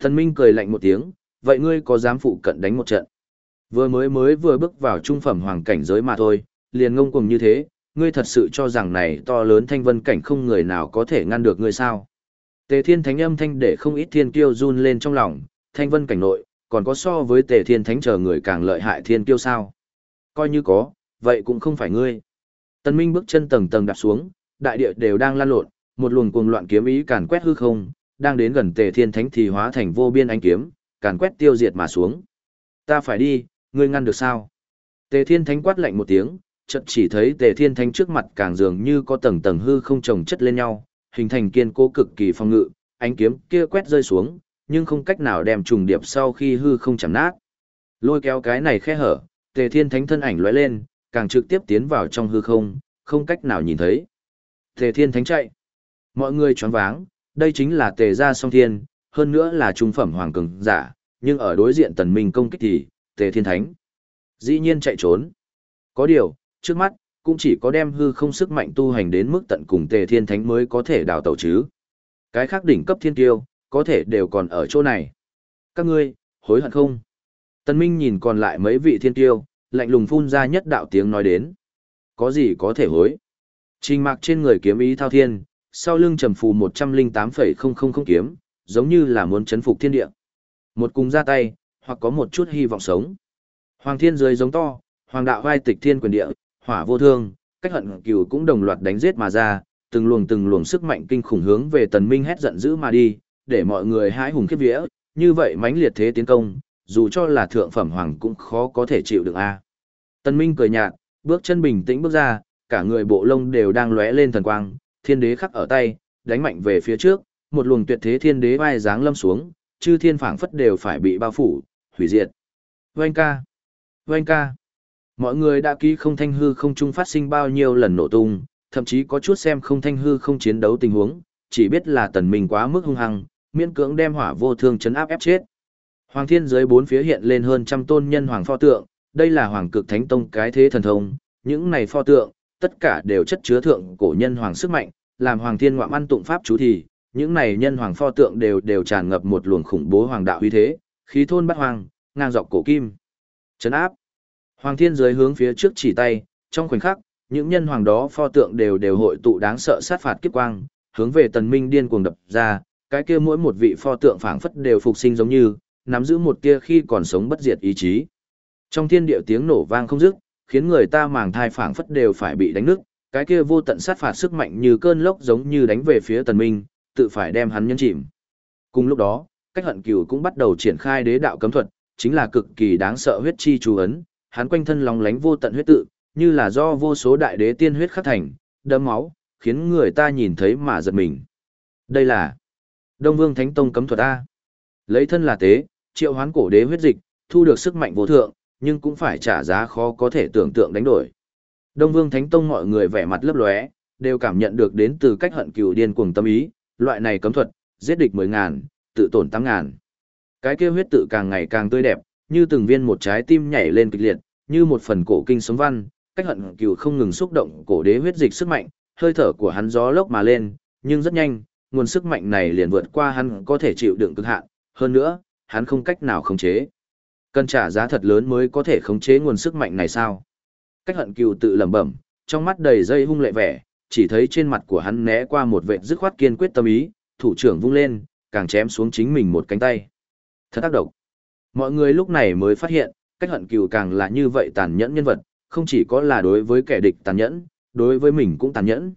Thần Minh cười lạnh một tiếng, vậy ngươi có dám phụ cận đánh một trận? Vừa mới mới vừa bước vào trung phẩm hoàng cảnh giới mà thôi, liền ngông cuồng như thế, ngươi thật sự cho rằng này to lớn thanh vân cảnh không người nào có thể ngăn được ngươi sao? Tề Thiên Thánh âm thanh để không ít thiên kiêu run lên trong lòng, thanh vân cảnh nội, còn có so với Tề Thiên Thánh chờ người càng lợi hại thiên kiêu sao? Coi như có, vậy cũng không phải ngươi. Tân Minh bước chân tầng tầng đạp xuống, đại địa đều đang lan lộn, một luồng cuồng loạn kiếm ý càn quét hư không, đang đến gần Tề Thiên Thánh thì hóa thành vô biên ánh kiếm, càn quét tiêu diệt mà xuống. Ta phải đi, ngươi ngăn được sao? Tề Thiên Thánh quát lạnh một tiếng, chợt chỉ thấy Tề Thiên Thánh trước mặt càng dường như có tầng tầng hư không chồng chất lên nhau, hình thành kiên cố cực kỳ phòng ngự, ánh kiếm kia quét rơi xuống, nhưng không cách nào đem trùng điệp sau khi hư không chạm nát. Lôi kéo cái này khe hở, Tề Thiên Thánh thân ảnh lóe lên, càng trực tiếp tiến vào trong hư không, không cách nào nhìn thấy. Tề Thiên Thánh chạy. Mọi người choáng váng, đây chính là Tề gia song thiên, hơn nữa là trung phẩm hoàng cường giả, nhưng ở đối diện Tần Minh công kích thì, Tề Thiên Thánh dĩ nhiên chạy trốn. Có điều, trước mắt, cũng chỉ có đem hư không sức mạnh tu hành đến mức tận cùng Tề Thiên Thánh mới có thể đào tẩu chứ. Cái khác đỉnh cấp thiên tiêu, có thể đều còn ở chỗ này. Các ngươi, hối hận không? Tần Minh nhìn còn lại mấy vị thiên tiêu, lạnh lùng phun ra nhất đạo tiếng nói đến. Có gì có thể hối? Trình mạc trên người kiếm ý thao thiên, sau lưng trầm phù 108,000 kiếm, giống như là muốn chấn phục thiên địa. Một cùng ra tay, hoặc có một chút hy vọng sống. Hoàng thiên dưới giống to, hoàng đạo vai tịch thiên quyền địa, hỏa vô thương, cách hận cừu cũng đồng loạt đánh giết mà ra, từng luồng từng luồng sức mạnh kinh khủng hướng về tần minh hét giận dữ mà đi, để mọi người hãi hùng khiếp vía, như vậy mãnh liệt thế tiến công, dù cho là thượng phẩm hoàng cũng khó có thể chịu được a. À. Tần Minh cười nhạt, bước chân bình tĩnh bước ra, cả người bộ lông đều đang lóe lên thần quang, thiên đế khắc ở tay, đánh mạnh về phía trước, một luồng tuyệt thế thiên đế vai dáng lâm xuống, chư thiên phảng phất đều phải bị bao phủ, hủy diệt. Vâng ca! Vâng ca! Mọi người đã ký không thanh hư không trung phát sinh bao nhiêu lần nổ tung, thậm chí có chút xem không thanh hư không chiến đấu tình huống, chỉ biết là tần minh quá mức hung hăng, miễn cưỡng đem hỏa vô thương chấn áp ép chết. Hoàng thiên dưới bốn phía hiện lên hơn trăm tôn nhân hoàng pho tượng, đây là hoàng cực thánh tông cái thế thần thông, những này pho tượng, tất cả đều chất chứa thượng cổ nhân hoàng sức mạnh, làm hoàng thiên ngoạm ăn tụng pháp chú thì, những này nhân hoàng pho tượng đều đều tràn ngập một luồng khủng bố hoàng đạo uy thế, khí thôn bắt hoàng, ngang dọc cổ kim. Chấn áp. Hoàng thiên dưới hướng phía trước chỉ tay, trong khoảnh khắc, những nhân hoàng đó pho tượng đều đều hội tụ đáng sợ sát phạt kiếp quang, hướng về tần minh điên cuồng đập ra, cái kia mỗi một vị pho tượng phảng phất đều phục sinh giống như, nắm giữ một tia khi còn sống bất diệt ý chí. Trong thiên địa tiếng nổ vang không dứt, khiến người ta màng thai phảng phất đều phải bị đánh nứt, cái kia vô tận sát phạt sức mạnh như cơn lốc giống như đánh về phía tần minh, tự phải đem hắn nhấn chìm. Cùng lúc đó, cách hận cửu cũng bắt đầu triển khai đế đạo cấm thuật, chính là cực kỳ đáng sợ huyết chi chú ấn, hắn quanh thân lóng lánh vô tận huyết tự, như là do vô số đại đế tiên huyết khắc thành, đẫm máu, khiến người ta nhìn thấy mà giật mình. Đây là Đông Vương Thánh Tông cấm thuật A. Lấy thân là tế, triệu hoán cổ đế huyết dịch, thu được sức mạnh vô thượng, nhưng cũng phải trả giá khó có thể tưởng tượng đánh đổi. Đông Vương Thánh Tông mọi người vẻ mặt lấp lóe, đều cảm nhận được đến từ cách hận cừu điên cuồng tâm ý, loại này cấm thuật, giết địch mười ngàn, tự tổn tám ngàn. Cái kia huyết tự càng ngày càng tươi đẹp, như từng viên một trái tim nhảy lên kịch liệt, như một phần cổ kinh sống văn, cách hận cừu không ngừng xúc động cổ đế huyết dịch sức mạnh, hơi thở của hắn gió lốc mà lên, nhưng rất nhanh, nguồn sức mạnh này liền vượt qua hắn có thể chịu đựng cực hạn, hơn nữa, hắn không cách nào khống chế. Cần trả giá thật lớn mới có thể khống chế nguồn sức mạnh này sao? Cách hận cừu tự lẩm bẩm, trong mắt đầy dây hung lệ vẻ, chỉ thấy trên mặt của hắn né qua một vệt dứt khoát kiên quyết tâm ý, thủ trưởng vung lên, càng chém xuống chính mình một cánh tay. Thật tác động. Mọi người lúc này mới phát hiện, cách hận cừu càng là như vậy tàn nhẫn nhân vật, không chỉ có là đối với kẻ địch tàn nhẫn, đối với mình cũng tàn nhẫn.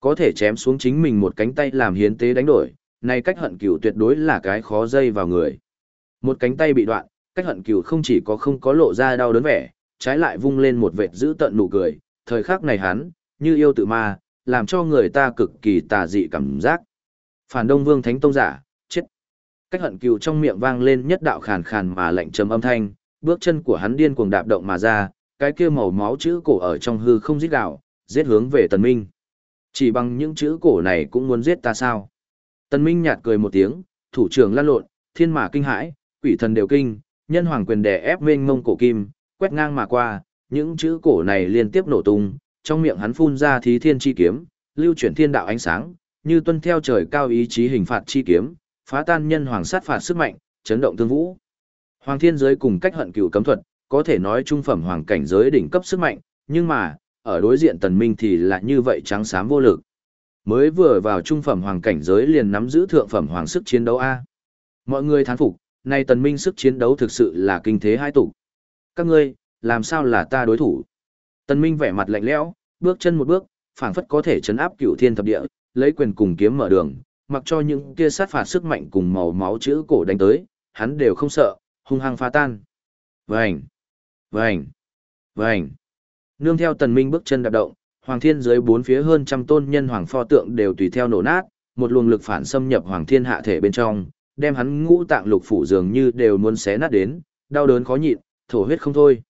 Có thể chém xuống chính mình một cánh tay làm hiến tế đánh đổi, này cách hận cừu tuyệt đối là cái khó dây vào người. Một cánh tay bị đoạn, cách hận cừu không chỉ có không có lộ ra đau đớn vẻ, trái lại vung lên một vệt giữ tận nụ cười, thời khắc này hắn, như yêu tự ma, làm cho người ta cực kỳ tà dị cảm giác. Phản Đông Vương Thánh Tông giả, chết. Cách hận cừu trong miệng vang lên nhất đạo khàn khàn mà lạnh trầm âm thanh, bước chân của hắn điên cuồng đạp động mà ra, cái kia màu máu chữ cổ ở trong hư không giết đạo, giết hướng về Tần Minh. Chỉ bằng những chữ cổ này cũng muốn giết ta sao? Tần Minh nhạt cười một tiếng, thủ trưởng lăn lộn, thiên mã kinh hãi, quỷ thần đều kinh, nhân hoàng quyền đè ép mênh mông cổ kim, quét ngang mà qua, những chữ cổ này liên tiếp nổ tung, trong miệng hắn phun ra thí thiên chi kiếm, lưu chuyển thiên đạo ánh sáng, như tuân theo trời cao ý chí hình phạt chi kiếm, phá tan nhân hoàng sát phạt sức mạnh, chấn động tương vũ. Hoàng thiên giới cùng cách hận cựu cấm thuật, có thể nói trung phẩm hoàng cảnh giới đỉnh cấp sức mạnh, nhưng mà, ở đối diện tần minh thì là như vậy trắng xám vô lực. Mới vừa vào trung phẩm hoàng cảnh giới liền nắm giữ thượng phẩm hoàng sức chiến đấu A. Mọi người thán phục, nay tần minh sức chiến đấu thực sự là kinh thế hai tụ. Các ngươi, làm sao là ta đối thủ? Tần minh vẻ mặt lạnh lẽo, bước chân một bước, phảng phất có thể chấn áp cửu thiên thập địa, lấy quyền cùng kiếm mở đường, mặc cho những kia sát phạt sức mạnh cùng màu máu chữ cổ đánh tới, hắn đều không sợ, hung hăng phá tan. Vành, vành, vành. Nương theo tần minh bước chân đạp động, hoàng thiên dưới bốn phía hơn trăm tôn nhân hoàng pho tượng đều tùy theo nổ nát, một luồng lực phản xâm nhập hoàng thiên hạ thể bên trong, đem hắn ngũ tạng lục phủ dường như đều muốn xé nát đến, đau đớn khó nhịn, thổ huyết không thôi.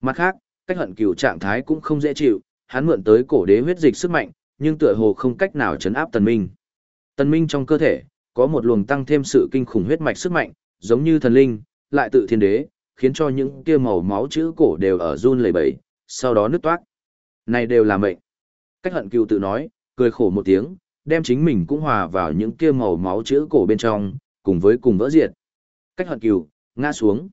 Mặt khác, cách hận cửu trạng thái cũng không dễ chịu, hắn mượn tới cổ đế huyết dịch sức mạnh, nhưng tựa hồ không cách nào chấn áp tần minh. Tần minh trong cơ thể, có một luồng tăng thêm sự kinh khủng huyết mạch sức mạnh, giống như thần linh, lại tự thiên đế, khiến cho những kia màu máu chữ cổ đều ở run lẩy bẩy, sau đó nứt toát. Này đều là mệnh. Cách hận cựu tự nói, cười khổ một tiếng, đem chính mình cũng hòa vào những kia màu máu chữ cổ bên trong, cùng với cùng vỡ diệt. Cách hận cựu, ngã xuống.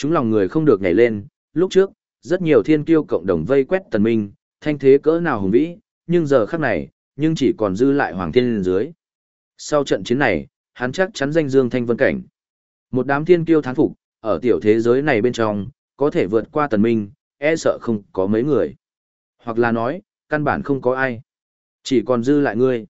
Chúng lòng người không được nhảy lên, lúc trước, rất nhiều thiên kiêu cộng đồng vây quét tần minh, thanh thế cỡ nào hùng vĩ, nhưng giờ khắc này, nhưng chỉ còn dư lại hoàng thiên lên dưới. Sau trận chiến này, hắn chắc chắn danh dương thanh vân cảnh. Một đám thiên kiêu thán phục, ở tiểu thế giới này bên trong, có thể vượt qua tần minh, e sợ không có mấy người. Hoặc là nói, căn bản không có ai. Chỉ còn dư lại ngươi.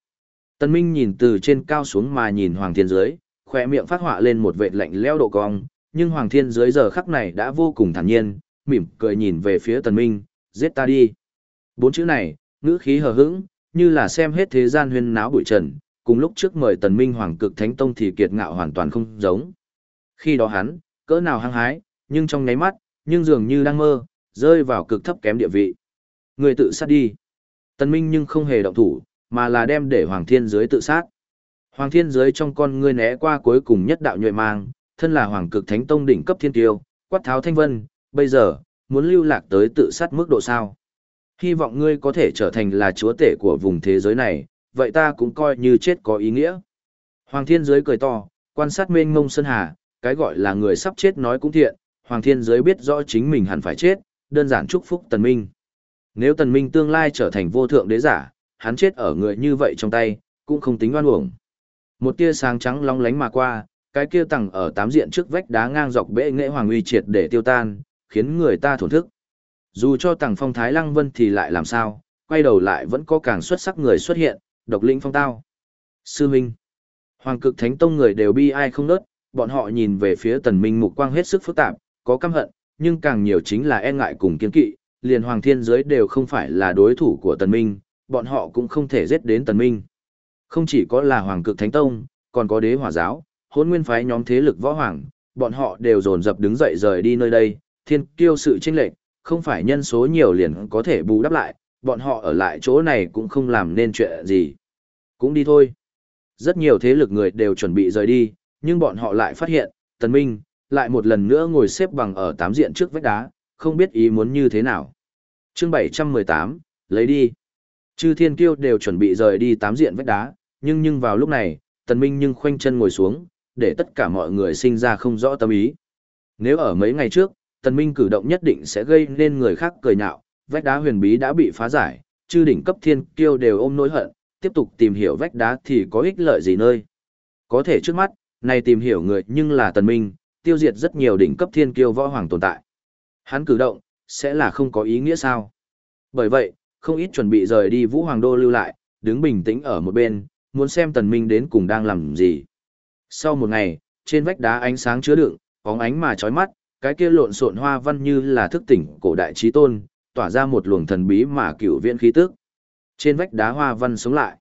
Tần minh nhìn từ trên cao xuống mà nhìn hoàng thiên dưới, khỏe miệng phát họa lên một vệt lạnh lẽo độ cong, nhưng hoàng thiên dưới giờ khắc này đã vô cùng thản nhiên, mỉm cười nhìn về phía tần minh, giết ta đi. Bốn chữ này, ngữ khí hờ hững, như là xem hết thế gian huyên náo bụi trần, cùng lúc trước mời tần minh hoàng cực thánh tông thì kiệt ngạo hoàn toàn không giống. Khi đó hắn, cỡ nào hăng hái, nhưng trong nháy mắt, nhưng dường như đang mơ, rơi vào cực thấp kém địa vị. Người tự sát đi. Tần minh nhưng không hề động thủ, mà là đem để hoàng thiên giới tự sát. Hoàng thiên giới trong con ngươi né qua cuối cùng nhất đạo nhuệ mang, thân là hoàng cực thánh tông đỉnh cấp thiên tiêu, quát tháo thanh vân, bây giờ, muốn lưu lạc tới tự sát mức độ sao. Hy vọng ngươi có thể trở thành là chúa tể của vùng thế giới này, vậy ta cũng coi như chết có ý nghĩa. Hoàng thiên giới cười to, quan sát mênh mông sơn hà, cái gọi là người sắp chết nói cũng thiện, hoàng thiên giới biết rõ chính mình hẳn phải chết, đơn giản chúc phúc tần minh. Nếu tần minh tương lai trở thành vô thượng đế giả, hắn chết ở người như vậy trong tay, cũng không tính oan uổng. Một tia sáng trắng long lánh mà qua, cái kia tầng ở tám diện trước vách đá ngang dọc bệ nghệ hoàng uy triệt để tiêu tan, khiến người ta thổn thức. Dù cho tầng phong thái lăng vân thì lại làm sao, quay đầu lại vẫn có càng xuất sắc người xuất hiện, độc lĩnh phong tao. Sư Minh Hoàng cực thánh tông người đều bi ai không nớt, bọn họ nhìn về phía tần minh mục quang hết sức phức tạp, có căm hận, nhưng càng nhiều chính là e ngại cùng kiên kỵ, liền hoàng thiên giới đều không phải là đối thủ của tần minh, bọn họ cũng không thể giết đến tần minh. Không chỉ có là hoàng cực thánh tông, còn có đế hỏa giáo, hôn nguyên phái nhóm thế lực võ hoàng, bọn họ đều dồn dập đứng dậy rời đi nơi đây, thiên kiêu sự chênh lệch, không phải nhân số nhiều liền có thể bù đắp lại, bọn họ ở lại chỗ này cũng không làm nên chuyện gì. Cũng đi thôi. Rất nhiều thế lực người đều chuẩn bị rời đi, nhưng bọn họ lại phát hiện, Tần Minh, lại một lần nữa ngồi xếp bằng ở tám diện trước vách đá, không biết ý muốn như thế nào. Chương 718, lấy đi. Chư thiên kiêu đều chuẩn bị rời đi tám diện vách đá, nhưng nhưng vào lúc này, Tần Minh nhưng khoanh chân ngồi xuống, để tất cả mọi người sinh ra không rõ tâm ý. Nếu ở mấy ngày trước, Tần Minh cử động nhất định sẽ gây nên người khác cười nhạo, vách đá huyền bí đã bị phá giải, chư đỉnh cấp thiên kiêu đều ôm nỗi hận, tiếp tục tìm hiểu vách đá thì có ích lợi gì nơi. Có thể trước mắt, này tìm hiểu người nhưng là Tần Minh, tiêu diệt rất nhiều đỉnh cấp thiên kiêu võ hoàng tồn tại. Hắn cử động, sẽ là không có ý nghĩa sao. Bởi vậy, không ít chuẩn bị rời đi Vũ Hoàng Đô lưu lại, đứng bình tĩnh ở một bên, muốn xem Tần Minh đến cùng đang làm gì. Sau một ngày, trên vách đá ánh sáng chứa đựng, bóng ánh mà chói mắt, cái kia lộn xộn hoa văn như là thức tỉnh cổ đại trí tôn, tỏa ra một luồng thần bí mà cựu viễn khí tức. Trên vách đá hoa văn sống lại.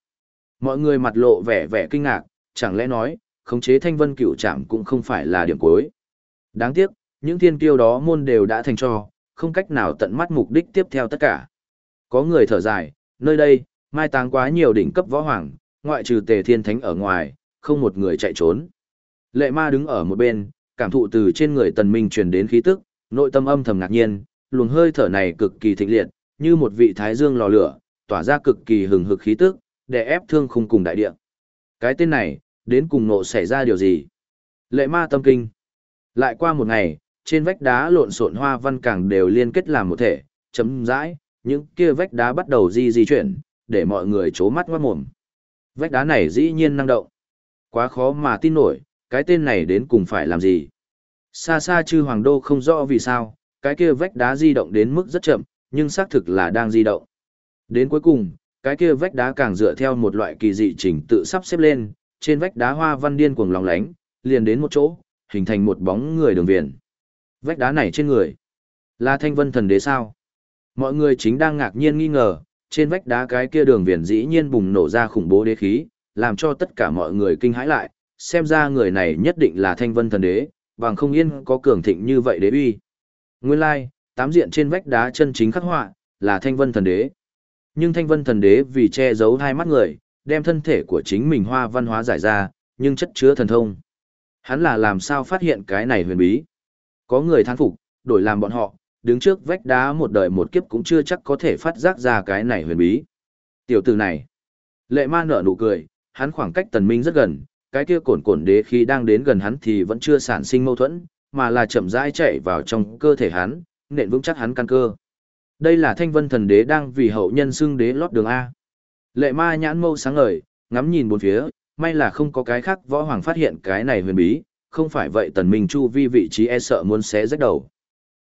Mọi người mặt lộ vẻ vẻ kinh ngạc, chẳng lẽ nói, khống chế thanh vân cửu trạm cũng không phải là điểm cuối. Đáng tiếc, những thiên kiêu đó môn đều đã thành cho, không cách nào tận mắt mục đích tiếp theo tất cả. Có người thở dài, nơi đây, mai táng quá nhiều đỉnh cấp võ hoàng, ngoại trừ tề thiên thánh ở ngoài, không một người chạy trốn. Lệ ma đứng ở một bên, cảm thụ từ trên người tần minh truyền đến khí tức, nội tâm âm thầm ngạc nhiên, luồng hơi thở này cực kỳ thịnh liệt, như một vị thái dương lò lửa, tỏa ra cực kỳ hừng hực khí tức, để ép thương khung cùng đại địa. Cái tên này, đến cùng nộ xảy ra điều gì? Lệ ma tâm kinh. Lại qua một ngày, trên vách đá lộn xộn hoa văn càng đều liên kết làm một thể, chấm dãi, những kia vách đá bắt đầu di di chuyển, để mọi người chố mắt ngoát mồm. Vách đá này dĩ nhiên năng động. Quá khó mà tin nổi, cái tên này đến cùng phải làm gì? Xa xa chư hoàng đô không rõ vì sao, cái kia vách đá di động đến mức rất chậm, nhưng xác thực là đang di động. Đến cuối cùng, cái kia vách đá càng dựa theo một loại kỳ dị trình tự sắp xếp lên, trên vách đá hoa văn điên cuồng lòng lánh, liền đến một chỗ, hình thành một bóng người đường viền. Vách đá này trên người, là thanh vân thần đế sao? Mọi người chính đang ngạc nhiên nghi ngờ, trên vách đá cái kia đường viền dĩ nhiên bùng nổ ra khủng bố đế khí, làm cho tất cả mọi người kinh hãi lại, xem ra người này nhất định là thanh vân thần đế, bằng không yên có cường thịnh như vậy đế uy. Nguyên lai, tám diện trên vách đá chân chính khắc họa, là thanh vân thần đế. Nhưng thanh vân thần đế vì che giấu hai mắt người, đem thân thể của chính mình hoa văn hóa giải ra, nhưng chất chứa thần thông. Hắn là làm sao phát hiện cái này huyền bí. Có người thán phục, đổi làm bọn họ, đứng trước vách đá một đời một kiếp cũng chưa chắc có thể phát giác ra cái này huyền bí. Tiểu tử này, lệ ma nở nụ cười, hắn khoảng cách tần minh rất gần, cái kia cổn cổn đế khi đang đến gần hắn thì vẫn chưa sản sinh mâu thuẫn, mà là chậm rãi chạy vào trong cơ thể hắn, nện vững chắc hắn căn cơ. Đây là thanh vân thần đế đang vì hậu nhân xưng đế lót đường A. Lệ ma nhãn mâu sáng ngời, ngắm nhìn bốn phía, may là không có cái khác võ hoàng phát hiện cái này huyền bí, không phải vậy tần minh chu vi vị trí e sợ muốn xé rách đầu.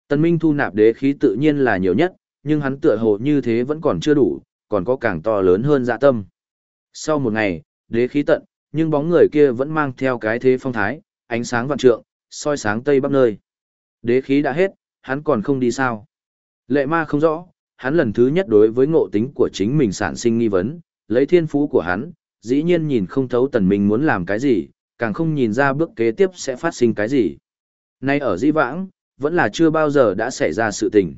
Tần minh thu nạp đế khí tự nhiên là nhiều nhất, nhưng hắn tựa hồ như thế vẫn còn chưa đủ, còn có càng to lớn hơn dạ tâm. Sau một ngày, đế khí tận, nhưng bóng người kia vẫn mang theo cái thế phong thái, ánh sáng vạn trượng, soi sáng tây bắc nơi. Đế khí đã hết, hắn còn không đi sao? Lệ ma không rõ, hắn lần thứ nhất đối với ngộ tính của chính mình sản sinh nghi vấn, lấy thiên phú của hắn, dĩ nhiên nhìn không thấu tần minh muốn làm cái gì, càng không nhìn ra bước kế tiếp sẽ phát sinh cái gì. Nay ở di vãng, vẫn là chưa bao giờ đã xảy ra sự tình.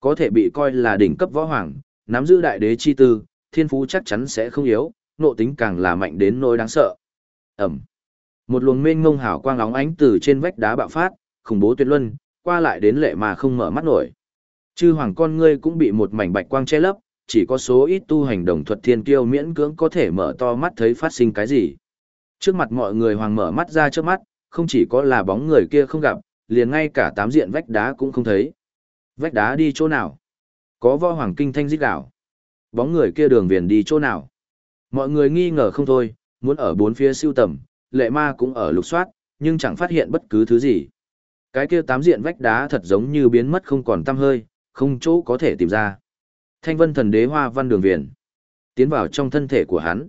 Có thể bị coi là đỉnh cấp võ hoàng, nắm giữ đại đế chi tư, thiên phú chắc chắn sẽ không yếu, nộ tính càng là mạnh đến nỗi đáng sợ. Ẩm. Một luồng mênh ngông hào quang lóng ánh từ trên vách đá bạo phát, khủng bố tuyệt luân, qua lại đến lệ mà không mở mắt nổi. Chư hoàng con ngươi cũng bị một mảnh bạch quang che lấp, chỉ có số ít tu hành đồng thuật thiên kiêu miễn cưỡng có thể mở to mắt thấy phát sinh cái gì. Trước mặt mọi người hoàng mở mắt ra trước mắt, không chỉ có là bóng người kia không gặp, liền ngay cả tám diện vách đá cũng không thấy. Vách đá đi chỗ nào? Có võ hoàng kinh thanh rít đảo. Bóng người kia đường viền đi chỗ nào? Mọi người nghi ngờ không thôi, muốn ở bốn phía siêu tầm, lệ ma cũng ở lục soát, nhưng chẳng phát hiện bất cứ thứ gì. Cái kia tám diện vách đá thật giống như biến mất không còn tăm hơi, không chỗ có thể tìm ra. Thanh vân thần đế hoa văn đường viền. Tiến vào trong thân thể của hắn.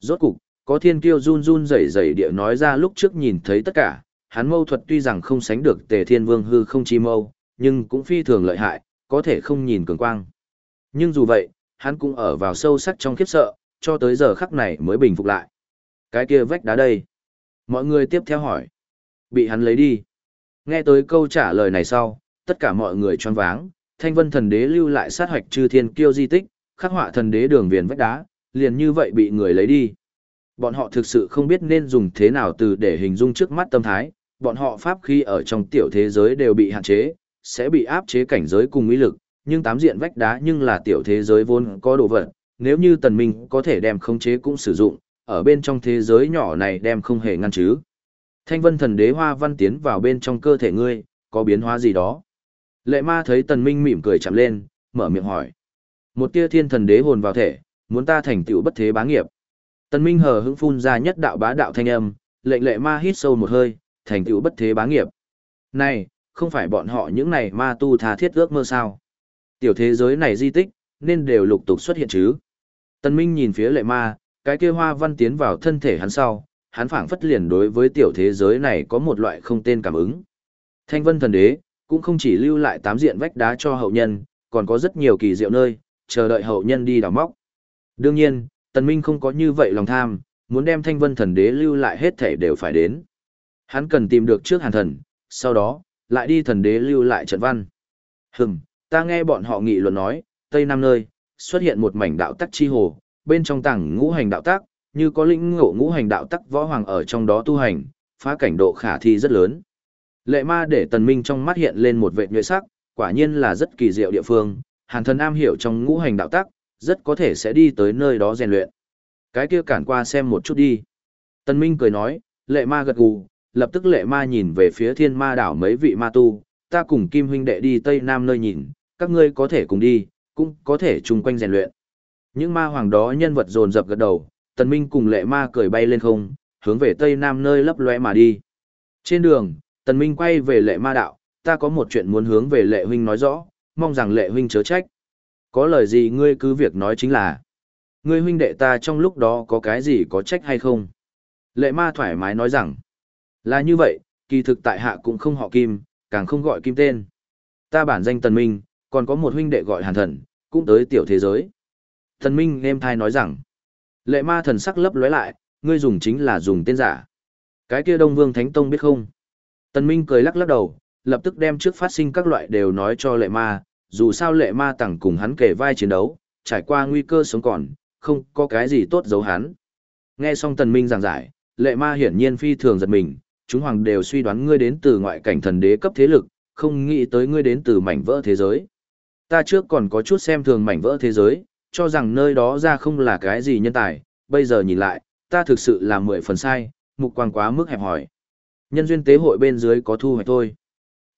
Rốt cục, có thiên kiêu run run rẩy rẩy địa nói ra lúc trước nhìn thấy tất cả, hắn mâu thuật tuy rằng không sánh được tề thiên vương hư không chi mâu, nhưng cũng phi thường lợi hại, có thể không nhìn cường quang. Nhưng dù vậy, hắn cũng ở vào sâu sắc trong khiếp sợ, cho tới giờ khắc này mới bình phục lại. Cái kia vách đá đây. Mọi người tiếp theo hỏi. Bị hắn lấy đi. Nghe tới câu trả lời này sau, tất cả mọi người choáng váng, Thanh Vân Thần Đế lưu lại sát hoạch chư thiên kiêu di tích, khắc họa thần đế đường viền vách đá, liền như vậy bị người lấy đi. Bọn họ thực sự không biết nên dùng thế nào từ để hình dung trước mắt tâm thái, bọn họ pháp khi ở trong tiểu thế giới đều bị hạn chế, sẽ bị áp chế cảnh giới cùng ý lực, nhưng tám diện vách đá nhưng là tiểu thế giới vốn có đồ vật, nếu như tần minh có thể đem khống chế cũng sử dụng, ở bên trong thế giới nhỏ này đem không hề ngăn chứ. Thanh vân thần đế hoa văn tiến vào bên trong cơ thể ngươi, có biến hóa gì đó. Lệ ma thấy tần minh mỉm cười chạm lên, mở miệng hỏi. Một tia thiên thần đế hồn vào thể, muốn ta thành tựu bất thế bá nghiệp. Tần minh hờ hững phun ra nhất đạo bá đạo thanh âm, lệnh lệ ma hít sâu một hơi, thành tựu bất thế bá nghiệp. Này, không phải bọn họ những này ma tu tha thiết ước mơ sao. Tiểu thế giới này di tích, nên đều lục tục xuất hiện chứ. Tần Minh nhìn phía lệ ma, cái kia hoa văn tiến vào thân thể hắn sau, hắn phảng phất liền đối với tiểu thế giới này có một loại không tên cảm ứng. Thanh vân thần đế, cũng không chỉ lưu lại tám diện vách đá cho hậu nhân, còn có rất nhiều kỳ diệu nơi, chờ đợi hậu nhân đi đào móc. Đương nhiên, Tần Minh không có như vậy lòng tham, muốn đem thanh vân thần đế lưu lại hết thể đều phải đến. Hắn cần tìm được trước hàn thần, sau đó, lại đi thần đế lưu lại trận văn. Hừm, ta nghe bọn họ nghị luận nói, Tây Nam nơi, xuất hiện một mảnh đạo tắc chi hồ, bên trong tảng ngũ hành đạo tắc, như có lĩnh ngộ ngũ hành đạo tắc võ hoàng ở trong đó tu hành, phá cảnh độ khả thi rất lớn. Lệ ma để tần minh trong mắt hiện lên một vệ nhuệ sắc, quả nhiên là rất kỳ diệu địa phương, hàn thần am hiểu trong ngũ hành đạo tắc, rất có thể sẽ đi tới nơi đó rèn luyện. Cái kia cản qua xem một chút đi. Tần minh cười nói, lệ ma gật gù, lập tức lệ ma nhìn về phía thiên ma đảo mấy vị ma tu, ta cùng kim huynh đệ đi tây nam nơi nhìn, các ngươi có thể cùng đi, cũng có thể chung quanh rèn luyện. Những ma hoàng đó nhân vật dồn dập gật đầu, tần minh cùng lệ ma cười bay lên không, hướng về tây nam nơi lấp lóe mà đi. Trên đường, tần minh quay về lệ ma đạo, ta có một chuyện muốn hướng về lệ huynh nói rõ, mong rằng lệ huynh chớ trách. Có lời gì ngươi cứ việc nói chính là, ngươi huynh đệ ta trong lúc đó có cái gì có trách hay không? Lệ ma thoải mái nói rằng, là như vậy, kỳ thực tại hạ cũng không họ kim, càng không gọi kim tên. Ta bản danh tần minh, còn có một huynh đệ gọi hàn thần, cũng tới tiểu thế giới. Thần minh em thai nói rằng, lệ ma thần sắc lấp lóe lại, ngươi dùng chính là dùng tên giả. Cái kia Đông Vương Thánh Tông biết không? Tần Minh cười lắc lắc đầu, lập tức đem trước phát sinh các loại đều nói cho lệ ma, dù sao lệ ma tẳng cùng hắn kể vai chiến đấu, trải qua nguy cơ sống còn, không có cái gì tốt giấu hắn. Nghe xong Tần Minh giảng giải, lệ ma hiển nhiên phi thường giật mình, chúng hoàng đều suy đoán ngươi đến từ ngoại cảnh thần đế cấp thế lực, không nghĩ tới ngươi đến từ mảnh vỡ thế giới. Ta trước còn có chút xem thường mảnh vỡ thế giới, cho rằng nơi đó ra không là cái gì nhân tài, bây giờ nhìn lại, ta thực sự là mười phần sai, mục quang quá mức hẹp hỏi. Nhân duyên tế hội bên dưới có thu hoạch thôi.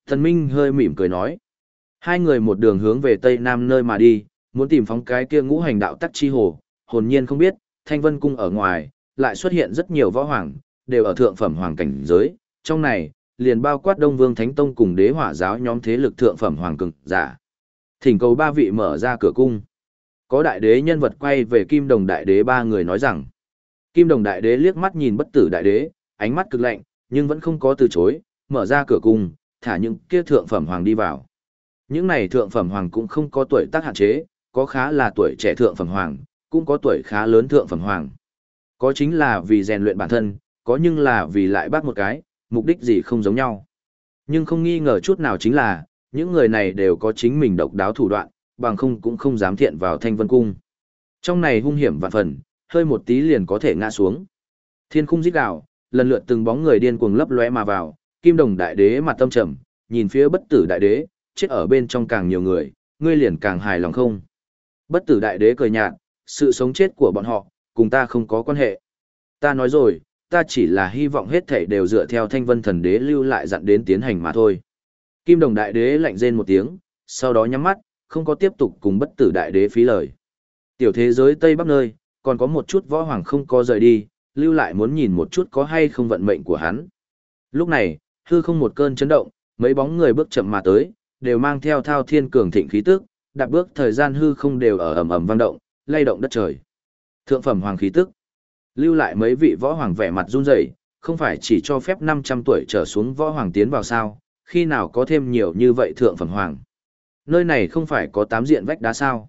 Thần Minh hơi mỉm cười nói. Hai người một đường hướng về Tây Nam nơi mà đi, muốn tìm phóng cái kia ngũ hành đạo tắc chi hồ, hồn nhiên không biết, Thanh Vân Cung ở ngoài, lại xuất hiện rất nhiều võ hoàng, đều ở thượng phẩm hoàng cảnh giới, trong này, liền bao quát Đông Vương Thánh Tông cùng đế hỏa giáo nhóm thế lực thượng phẩm hoàng cực giả. Thỉnh cầu ba vị mở ra cửa cung. Có đại đế nhân vật quay về Kim Đồng đại đế ba người nói rằng. Kim Đồng đại đế liếc mắt nhìn bất tử đại đế, ánh mắt cực lạnh, nhưng vẫn không có từ chối, mở ra cửa cung, thả những kia thượng phẩm hoàng đi vào. Những này thượng phẩm hoàng cũng không có tuổi tác hạn chế, có khá là tuổi trẻ thượng phẩm hoàng, cũng có tuổi khá lớn thượng phẩm hoàng. Có chính là vì rèn luyện bản thân, có nhưng là vì lại bắt một cái, mục đích gì không giống nhau. Nhưng không nghi ngờ chút nào chính là, những người này đều có chính mình độc đáo thủ đoạn, bằng không cũng không dám thiện vào thanh vân cung. Trong này hung hiểm vạn phần, hơi một tí liền có thể ngã xuống. Thiên khung giết gào, lần lượt từng bóng người điên cuồng lấp lóe mà vào, kim đồng đại đế mặt tâm trầm, nhìn phía bất tử đại đế, chết ở bên trong càng nhiều người, ngươi liền càng hài lòng không. Bất tử đại đế cười nhạt, sự sống chết của bọn họ, cùng ta không có quan hệ. Ta nói rồi, ta chỉ là hy vọng hết thảy đều dựa theo thanh vân thần đế lưu lại dặn đến tiến hành mà thôi. Kim đồng đại đế lạnh rên một tiếng, sau đó nhắm mắt, không có tiếp tục cùng bất tử đại đế phí lời. Tiểu thế giới Tây Bắc nơi, còn có một chút võ hoàng không có rời đi, lưu lại muốn nhìn một chút có hay không vận mệnh của hắn. Lúc này, hư không một cơn chấn động, mấy bóng người bước chậm mà tới, đều mang theo thao thiên cường thịnh khí tức, đạp bước thời gian hư không đều ở ầm ầm vang động, lay động đất trời. Thượng phẩm hoàng khí tức. Lưu lại mấy vị võ hoàng vẻ mặt run rẩy, không phải chỉ cho phép 500 tuổi trở xuống võ hoàng tiến vào sao, khi nào có thêm nhiều như vậy thượng phẩm hoàng. Nơi này không phải có tám diện vách đá sao?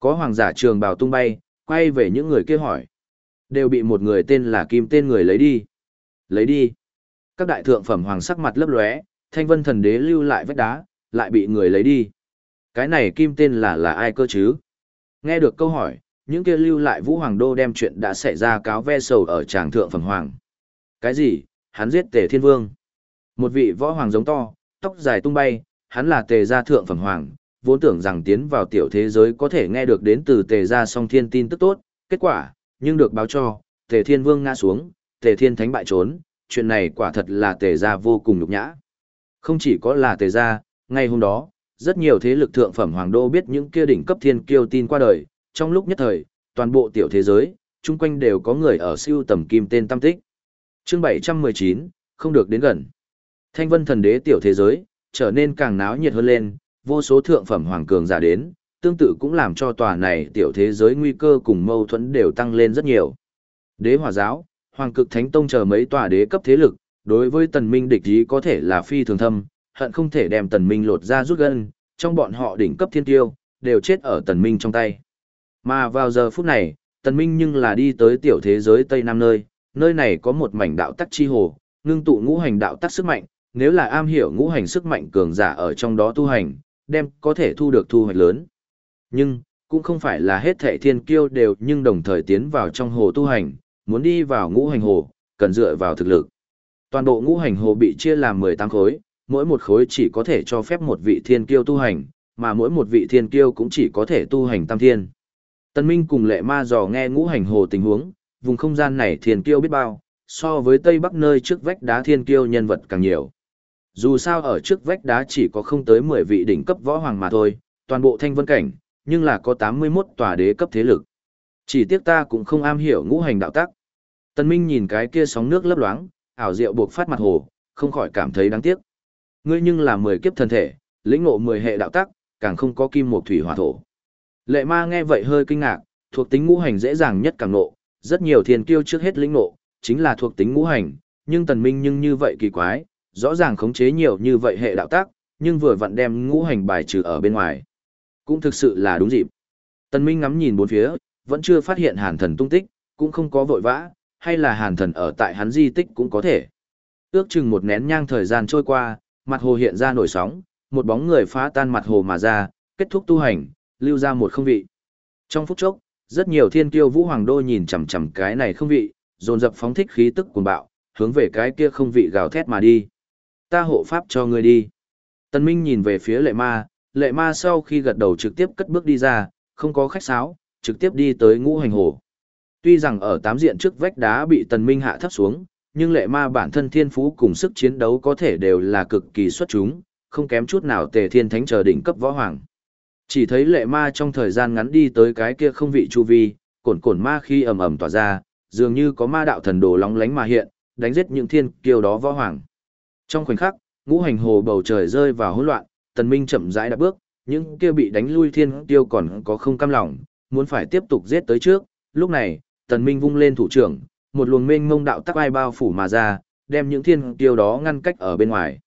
Có hoàng giả trường bào tung bay, quay về những người kia hỏi. Đều bị một người tên là Kim tên người lấy đi. Lấy đi. Các đại thượng phẩm hoàng sắc mặt lấp lóe, thanh vân thần đế lưu lại vách đá, lại bị người lấy đi. Cái này kim tên là là ai cơ chứ? Nghe được câu hỏi, những kia lưu lại Vũ Hoàng Đô đem chuyện đã xảy ra cáo ve sầu ở tràng thượng phẩm hoàng. Cái gì? Hắn giết Tề Thiên Vương. Một vị võ hoàng giống to, tóc dài tung bay, hắn là Tề gia thượng phẩm hoàng, vốn tưởng rằng tiến vào tiểu thế giới có thể nghe được đến từ Tề gia song thiên tin tức tốt, kết quả, nhưng được báo cho, Tề Thiên Vương ngã xuống, Tề Thiên Thánh bại trốn, chuyện này quả thật là Tề gia vô cùng nhục nhã. Không chỉ có là Tề gia, ngay hôm đó, rất nhiều thế lực thượng phẩm hoàng đô biết những kia đỉnh cấp thiên kiêu tin qua đời, trong lúc nhất thời, toàn bộ tiểu thế giới, chung quanh đều có người ở siêu tầm kim tên tam tích. Chương 719, không được đến gần. Thanh vân thần đế tiểu thế giới, trở nên càng náo nhiệt hơn lên, vô số thượng phẩm hoàng cường giả đến, tương tự cũng làm cho tòa này tiểu thế giới nguy cơ cùng mâu thuẫn đều tăng lên rất nhiều. Đế hòa giáo, hoàng cực thánh tông chờ mấy tòa đế cấp thế lực, đối với tần minh địch ý có thể là phi thường thâm, hận không thể đem tần minh lột ra rút gân, trong bọn họ đỉnh cấp thiên tiêu, đều chết ở tần minh trong tay. Mà vào giờ phút này, tần minh nhưng là đi tới tiểu thế giới Tây Nam nơi, nơi này có một mảnh đạo tắc chi hồ, ngưng tụ ngũ hành đạo tắc sức mạnh, nếu là am hiểu ngũ hành sức mạnh cường giả ở trong đó tu hành, đem có thể thu được thu hoạch lớn. Nhưng, cũng không phải là hết thệ thiên kiêu đều nhưng đồng thời tiến vào trong hồ tu hành, muốn đi vào ngũ hành hồ, cần dựa vào thực lực. Toàn bộ ngũ hành hồ bị chia làm 18 khối, mỗi một khối chỉ có thể cho phép một vị thiên kiêu tu hành, mà mỗi một vị thiên kiêu cũng chỉ có thể tu hành tam thiên. Tân Minh cùng lệ ma dò nghe ngũ hành hồ tình huống, vùng không gian này thiên kiêu biết bao, so với Tây Bắc nơi trước vách đá thiên kiêu nhân vật càng nhiều. Dù sao ở trước vách đá chỉ có không tới 10 vị đỉnh cấp võ hoàng mà thôi, toàn bộ thanh vân cảnh, nhưng là có 81 tòa đế cấp thế lực. Chỉ tiếc ta cũng không am hiểu ngũ hành đạo tắc. Tân Minh nhìn cái kia sóng nước lấp loáng, ảo diệu buộc phát mặt hồ, không khỏi cảm thấy đáng tiếc. Ngươi nhưng là 10 kiếp thân thể, lĩnh ngộ 10 hệ đạo tắc, càng không có kim mộc thủy hỏa thổ. Lệ ma nghe vậy hơi kinh ngạc, thuộc tính ngũ hành dễ dàng nhất càng ngộ, rất nhiều thiên kiêu trước hết lĩnh ngộ, chính là thuộc tính ngũ hành, nhưng tần minh nhưng như vậy kỳ quái, rõ ràng khống chế nhiều như vậy hệ đạo tác, nhưng vừa vặn đem ngũ hành bài trừ ở bên ngoài. Cũng thực sự là đúng dịp. Tần minh ngắm nhìn bốn phía, vẫn chưa phát hiện hàn thần tung tích, cũng không có vội vã, hay là hàn thần ở tại hắn di tích cũng có thể. Ước chừng một nén nhang thời gian trôi qua, mặt hồ hiện ra nổi sóng, một bóng người phá tan mặt hồ mà ra, kết thúc tu hành, lưu ra một không vị. Trong phút chốc, rất nhiều thiên kiêu vũ hoàng đô nhìn chằm chằm cái này không vị, dồn dập phóng thích khí tức cuồng bạo, hướng về cái kia không vị gào thét mà đi. Ta hộ pháp cho ngươi đi. Tần Minh nhìn về phía lệ ma, lệ ma sau khi gật đầu trực tiếp cất bước đi ra, không có khách sáo, trực tiếp đi tới ngũ hành hồ. Tuy rằng ở tám diện trước vách đá bị Tần Minh hạ thấp xuống, nhưng lệ ma bản thân thiên phú cùng sức chiến đấu có thể đều là cực kỳ xuất chúng, không kém chút nào tề thiên thánh chờ đỉnh cấp võ hoàng. Chỉ thấy lệ ma trong thời gian ngắn đi tới cái kia không vị chu vi, cồn cồn ma khi ầm ầm tỏa ra, dường như có ma đạo thần đồ lóng lánh mà hiện, đánh giết những thiên kiêu đó võ hoàng. Trong khoảnh khắc, ngũ hành hồ bầu trời rơi vào hỗn loạn, tần minh chậm rãi đã bước, những kia bị đánh lui thiên tiêu còn có không cam lòng, muốn phải tiếp tục giết tới trước, lúc này, tần minh vung lên thủ trưởng, một luồng mênh mông đạo tắc ai bao phủ mà ra, đem những thiên tiêu đó ngăn cách ở bên ngoài.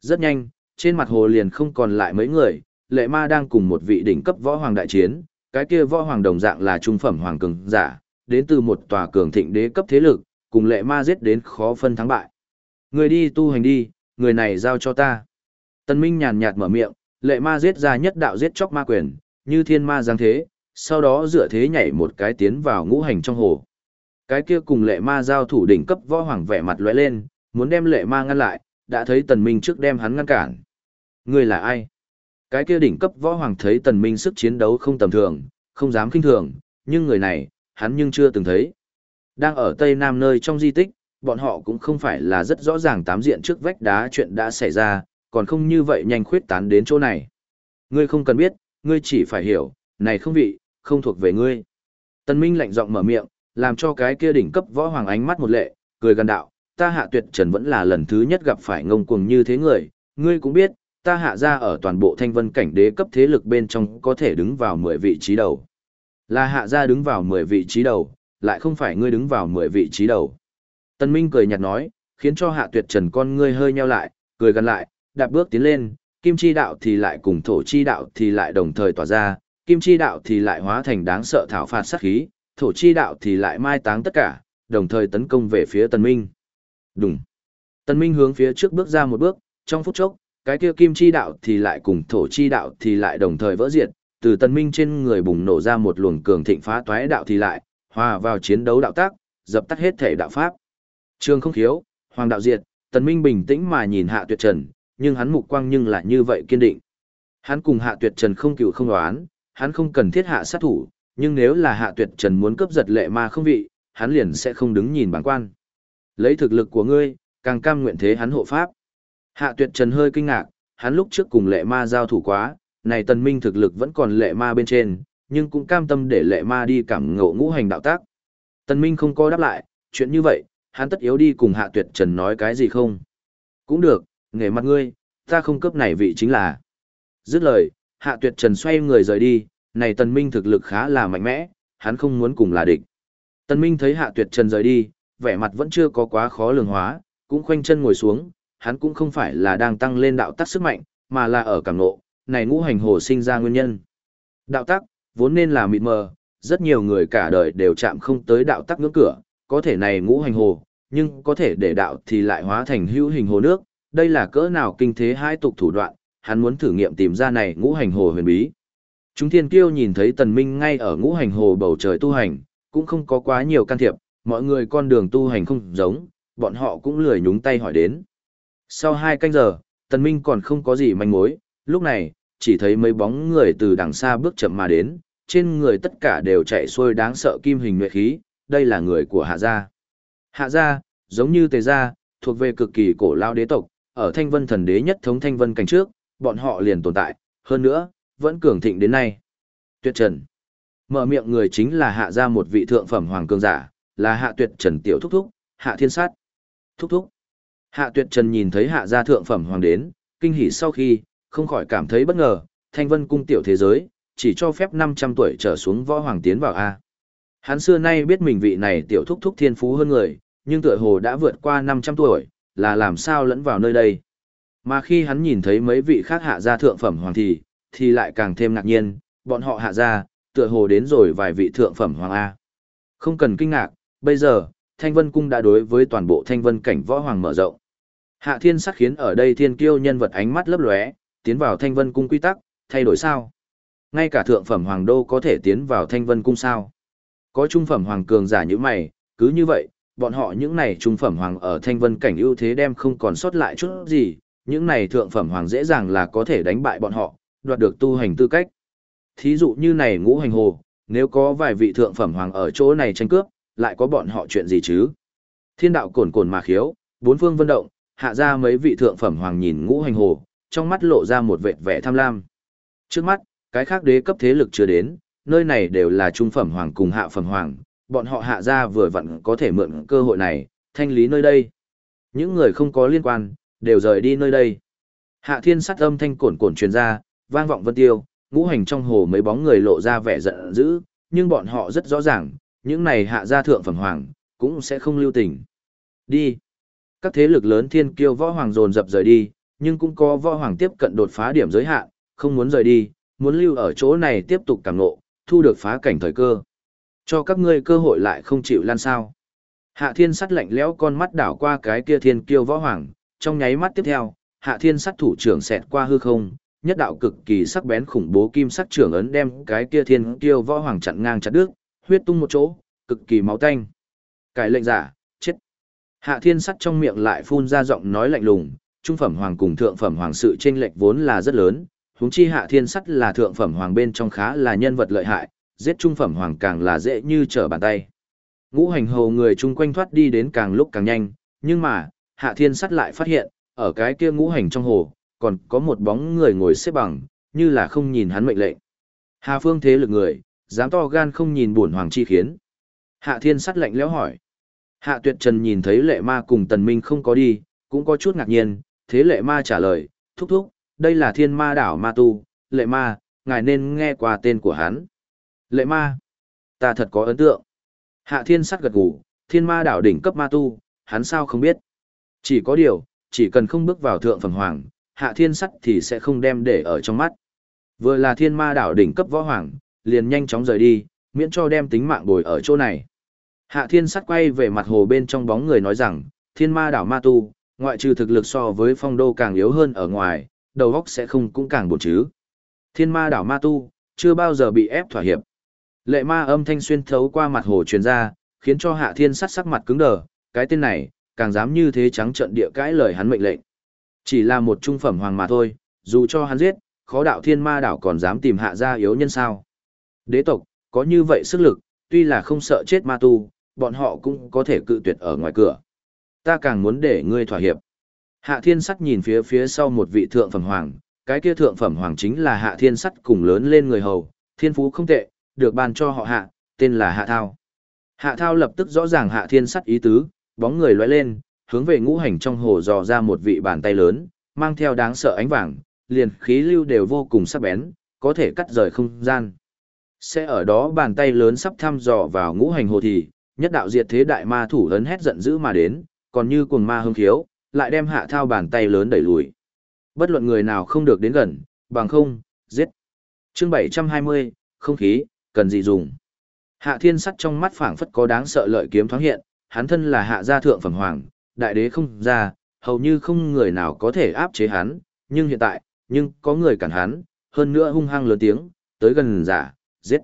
Rất nhanh, trên mặt hồ liền không còn lại mấy người, lệ ma đang cùng một vị đỉnh cấp võ hoàng đại chiến, cái kia võ hoàng đồng dạng là trung phẩm hoàng cường giả, đến từ một tòa cường thịnh đế cấp thế lực, cùng lệ ma giết đến khó phân thắng bại. Người đi tu hành đi, người này giao cho ta. Tân Minh nhàn nhạt mở miệng, lệ ma giết ra nhất đạo giết chóc ma quyền, như thiên ma giáng thế, sau đó dựa thế nhảy một cái tiến vào ngũ hành trong hồ. Cái kia cùng lệ ma giao thủ đỉnh cấp võ hoàng vẻ mặt lóe lên, muốn đem lệ ma ngăn lại, đã thấy tần minh trước đem hắn ngăn cản. Người là ai? Cái kia đỉnh cấp võ hoàng thấy tần minh sức chiến đấu không tầm thường, không dám kinh thường, nhưng người này, hắn nhưng chưa từng thấy. Đang ở Tây Nam nơi trong di tích, bọn họ cũng không phải là rất rõ ràng tám diện trước vách đá chuyện đã xảy ra, còn không như vậy nhanh khuyết tán đến chỗ này. Ngươi không cần biết, ngươi chỉ phải hiểu, này không vị, không thuộc về ngươi. tân Minh lạnh giọng mở miệng, làm cho cái kia đỉnh cấp võ hoàng ánh mắt một lệ, cười gần đạo, ta hạ tuyệt trần vẫn là lần thứ nhất gặp phải ngông cuồng như thế người, ngươi cũng biết, ta hạ ra ở toàn bộ thanh vân cảnh đế cấp thế lực bên trong có thể đứng vào 10 vị trí đầu. Là hạ ra đứng vào 10 vị trí đầu, lại không phải ngươi đứng vào 10 vị trí đầu. Tân Minh cười nhạt nói, khiến cho hạ tuyệt trần con ngươi hơi nheo lại, cười gần lại, đạp bước tiến lên, kim chi đạo thì lại cùng thổ chi đạo thì lại đồng thời tỏa ra, kim chi đạo thì lại hóa thành đáng sợ thảo phạt sát khí, thổ chi đạo thì lại mai táng tất cả, đồng thời tấn công về phía Tân Minh. Đúng. Tân Minh hướng phía trước bước ra một bước, Trong phút chốc, cái kia kim chi đạo thì lại cùng thổ chi đạo thì lại đồng thời vỡ diệt, từ tần minh trên người bùng nổ ra một luồng cường thịnh phá toái đạo thì lại, hòa vào chiến đấu đạo tác, dập tắt hết thể đạo pháp. Trường không khiếu, hoàng đạo diệt, tần minh bình tĩnh mà nhìn hạ tuyệt trần, nhưng hắn mục quang nhưng lại như vậy kiên định. Hắn cùng hạ tuyệt trần không cựu không đoán, hắn không cần thiết hạ sát thủ, nhưng nếu là hạ tuyệt trần muốn cướp giật lệ ma không vị, hắn liền sẽ không đứng nhìn bản quan. Lấy thực lực của ngươi, càng cam nguyện thế hắn hộ pháp. Hạ tuyệt trần hơi kinh ngạc, hắn lúc trước cùng lệ ma giao thủ quá, này tần minh thực lực vẫn còn lệ ma bên trên, nhưng cũng cam tâm để lệ ma đi cảm ngộ ngũ hành đạo tác. Tần minh không có đáp lại, chuyện như vậy, hắn tất yếu đi cùng hạ tuyệt trần nói cái gì không? Cũng được, nghề mặt ngươi, ta không cấp này vị chính là. Dứt lời, hạ tuyệt trần xoay người rời đi, này tần minh thực lực khá là mạnh mẽ, hắn không muốn cùng là địch. Tần minh thấy hạ tuyệt trần rời đi, vẻ mặt vẫn chưa có quá khó lường hóa, cũng khoanh chân ngồi xuống, hắn cũng không phải là đang tăng lên đạo tắc sức mạnh, mà là ở cảm ngộ, này ngũ hành hồ sinh ra nguyên nhân. Đạo tắc, vốn nên là mịt mờ, rất nhiều người cả đời đều chạm không tới đạo tắc ngưỡng cửa, có thể này ngũ hành hồ, nhưng có thể để đạo thì lại hóa thành hữu hình hồ nước, đây là cỡ nào kinh thế hai tục thủ đoạn, hắn muốn thử nghiệm tìm ra này ngũ hành hồ huyền bí. Chúng thiên kiêu nhìn thấy tần minh ngay ở ngũ hành hồ bầu trời tu hành, cũng không có quá nhiều can thiệp, mọi người con đường tu hành không giống, bọn họ cũng lười nhúng tay hỏi đến. Sau hai canh giờ, tần minh còn không có gì manh mối, lúc này, chỉ thấy mấy bóng người từ đằng xa bước chậm mà đến, trên người tất cả đều chạy xuôi đáng sợ kim hình nguyệt khí, đây là người của hạ gia. Hạ gia, giống như tề gia, thuộc về cực kỳ cổ lao đế tộc, ở thanh vân thần đế nhất thống thanh vân cảnh trước, bọn họ liền tồn tại, hơn nữa, vẫn cường thịnh đến nay. Tuyệt trần. Mở miệng người chính là hạ gia một vị thượng phẩm hoàng cường giả, là hạ tuyệt trần tiểu thúc thúc, hạ thiên sát. Thúc thúc. Hạ tuyệt trần nhìn thấy hạ gia thượng phẩm hoàng đến, kinh hỉ sau khi, không khỏi cảm thấy bất ngờ, thanh vân cung tiểu thế giới, chỉ cho phép 500 tuổi trở xuống võ hoàng tiến vào A. Hắn xưa nay biết mình vị này tiểu thúc thúc thiên phú hơn người, nhưng tựa hồ đã vượt qua 500 tuổi, là làm sao lẫn vào nơi đây. Mà khi hắn nhìn thấy mấy vị khác hạ gia thượng phẩm hoàng thì, thì lại càng thêm ngạc nhiên, bọn họ hạ gia, tựa hồ đến rồi vài vị thượng phẩm hoàng A. Không cần kinh ngạc, bây giờ, Thanh Vân Cung đã đối với toàn bộ Thanh Vân cảnh võ hoàng mở rộng. Hạ Thiên sắc khiến ở đây thiên kiêu nhân vật ánh mắt lấp lóe, tiến vào Thanh Vân Cung quy tắc, thay đổi sao? Ngay cả thượng phẩm hoàng đô có thể tiến vào Thanh Vân Cung sao? Có trung phẩm hoàng cường giả như mày, cứ như vậy, bọn họ những này trung phẩm hoàng ở Thanh Vân cảnh ưu thế đem không còn sót lại chút gì, những này thượng phẩm hoàng dễ dàng là có thể đánh bại bọn họ, đoạt được tu hành tư cách. Thí dụ như này ngũ hành hồ, nếu có vài vị thượng phẩm hoàng ở chỗ này tranh cướp, lại có bọn họ chuyện gì chứ? Thiên đạo cồn cồn mà khiếu, bốn phương vân động, hạ ra mấy vị thượng phẩm hoàng nhìn ngũ hành hồ, trong mắt lộ ra một vệt vẻ tham lam. Trước mắt, cái khác đế cấp thế lực chưa đến, nơi này đều là trung phẩm hoàng cùng hạ phẩm hoàng, bọn họ hạ ra vừa vặn có thể mượn cơ hội này, thanh lý nơi đây. Những người không có liên quan, đều rời đi nơi đây. Hạ thiên sát âm thanh cổn cổn truyền ra, vang vọng vân tiêu, ngũ hành trong hồ mấy bóng người lộ ra vẻ giận dữ, nhưng bọn họ rất rõ ràng, những này hạ gia thượng phẩm hoàng, cũng sẽ không lưu tình. Đi. Các thế lực lớn thiên kiêu võ hoàng dồn dập rời đi, nhưng cũng có võ hoàng tiếp cận đột phá điểm giới hạn, không muốn rời đi, muốn lưu ở chỗ này tiếp tục càng ngộ, thu được phá cảnh thời cơ. Cho các ngươi cơ hội lại không chịu lan sao. Hạ thiên sắt lạnh lẽo con mắt đảo qua cái kia thiên kiêu võ hoàng, trong nháy mắt tiếp theo, hạ thiên sắt thủ trưởng xẹt qua hư không, nhất đạo cực kỳ sắc bén khủng bố kim sắc trưởng ấn đem cái kia thiên kiêu võ hoàng chặn ngang chặt đứt, huyết tung một chỗ, cực kỳ máu tanh. Cải lệnh giả, chết. Hạ thiên sắt trong miệng lại phun ra giọng nói lạnh lùng, trung phẩm hoàng cùng thượng phẩm hoàng sự chênh lệch vốn là rất lớn, huống chi hạ thiên sắt là thượng phẩm hoàng bên trong khá là nhân vật lợi hại, giết trung phẩm hoàng càng là dễ như trở bàn tay. Ngũ hành hầu người chung quanh thoát đi đến càng lúc càng nhanh, nhưng mà, hạ thiên sắt lại phát hiện, ở cái kia ngũ hành trong hồ, còn có một bóng người ngồi xếp bằng, như là không nhìn hắn mệnh lệnh. Hà phương thế lực người, dám to gan không nhìn buồn hoàng chi khiến. Hạ thiên sắt lạnh lẽo hỏi. Hạ tuyệt trần nhìn thấy lệ ma cùng tần minh không có đi, cũng có chút ngạc nhiên, thế lệ ma trả lời, thúc thúc, đây là thiên ma đảo ma tu, lệ ma, ngài nên nghe qua tên của hắn. Lệ ma, ta thật có ấn tượng. Hạ thiên sắt gật gù, thiên ma đảo đỉnh cấp ma tu, hắn sao không biết. Chỉ có điều, chỉ cần không bước vào thượng phẩm hoàng, hạ thiên sắt thì sẽ không đem để ở trong mắt. Vừa là thiên ma đảo đỉnh cấp võ hoàng, liền nhanh chóng rời đi, miễn cho đem tính mạng bồi ở chỗ này. Hạ thiên sắt quay về mặt hồ bên trong bóng người nói rằng, thiên ma đảo ma tu, Ngoại trừ thực lực so với phong đô càng yếu hơn ở ngoài, đầu óc sẽ không cũng càng buồn chứ. Thiên ma đảo ma tu, chưa bao giờ bị ép thỏa hiệp. Lệ ma âm thanh xuyên thấu qua mặt hồ truyền ra, khiến cho hạ thiên sắt sắc mặt cứng đờ, cái tên này, càng dám như thế trắng trận địa cãi lời hắn mệnh lệnh. Chỉ là một trung phẩm hoàng mà thôi, dù cho hắn giết, khó đạo thiên ma đảo còn dám tìm hạ gia yếu nhân sao. Đế tộc, có như vậy sức lực, tuy là không sợ chết ma tu, bọn họ cũng có thể cự tuyệt ở ngoài cửa. Ta càng muốn để ngươi thỏa hiệp. Hạ thiên sắt nhìn phía phía sau một vị thượng phẩm hoàng, cái kia thượng phẩm hoàng chính là hạ thiên sắt cùng lớn lên người hầu, thiên phú không tệ, được ban cho họ hạ, tên là hạ thao. Hạ thao lập tức rõ ràng hạ thiên sắt ý tứ, bóng người lóe lên, hướng về ngũ hành trong hồ dò ra một vị bàn tay lớn, mang theo đáng sợ ánh vàng, liền khí lưu đều vô cùng sắc bén, có thể cắt rời không gian. Sẽ ở đó bàn tay lớn sắp thăm dò vào ngũ hành hồ thì, nhất đạo diệt thế đại ma thủ lớn hét giận dữ mà đến, còn như cuồng ma hưng khiếu, lại đem hạ thao bàn tay lớn đẩy lùi. Bất luận người nào không được đến gần, bằng không, giết. Chương 720, không khí, cần gì dùng. Hạ thiên sắt trong mắt phảng phất có đáng sợ lợi kiếm thoáng hiện, hắn thân là hạ gia thượng phẩm hoàng, đại đế không ra, hầu như không người nào có thể áp chế hắn, nhưng hiện tại, nhưng có người cản hắn, hơn nữa hung hăng lớn tiếng, tới gần giả, giết.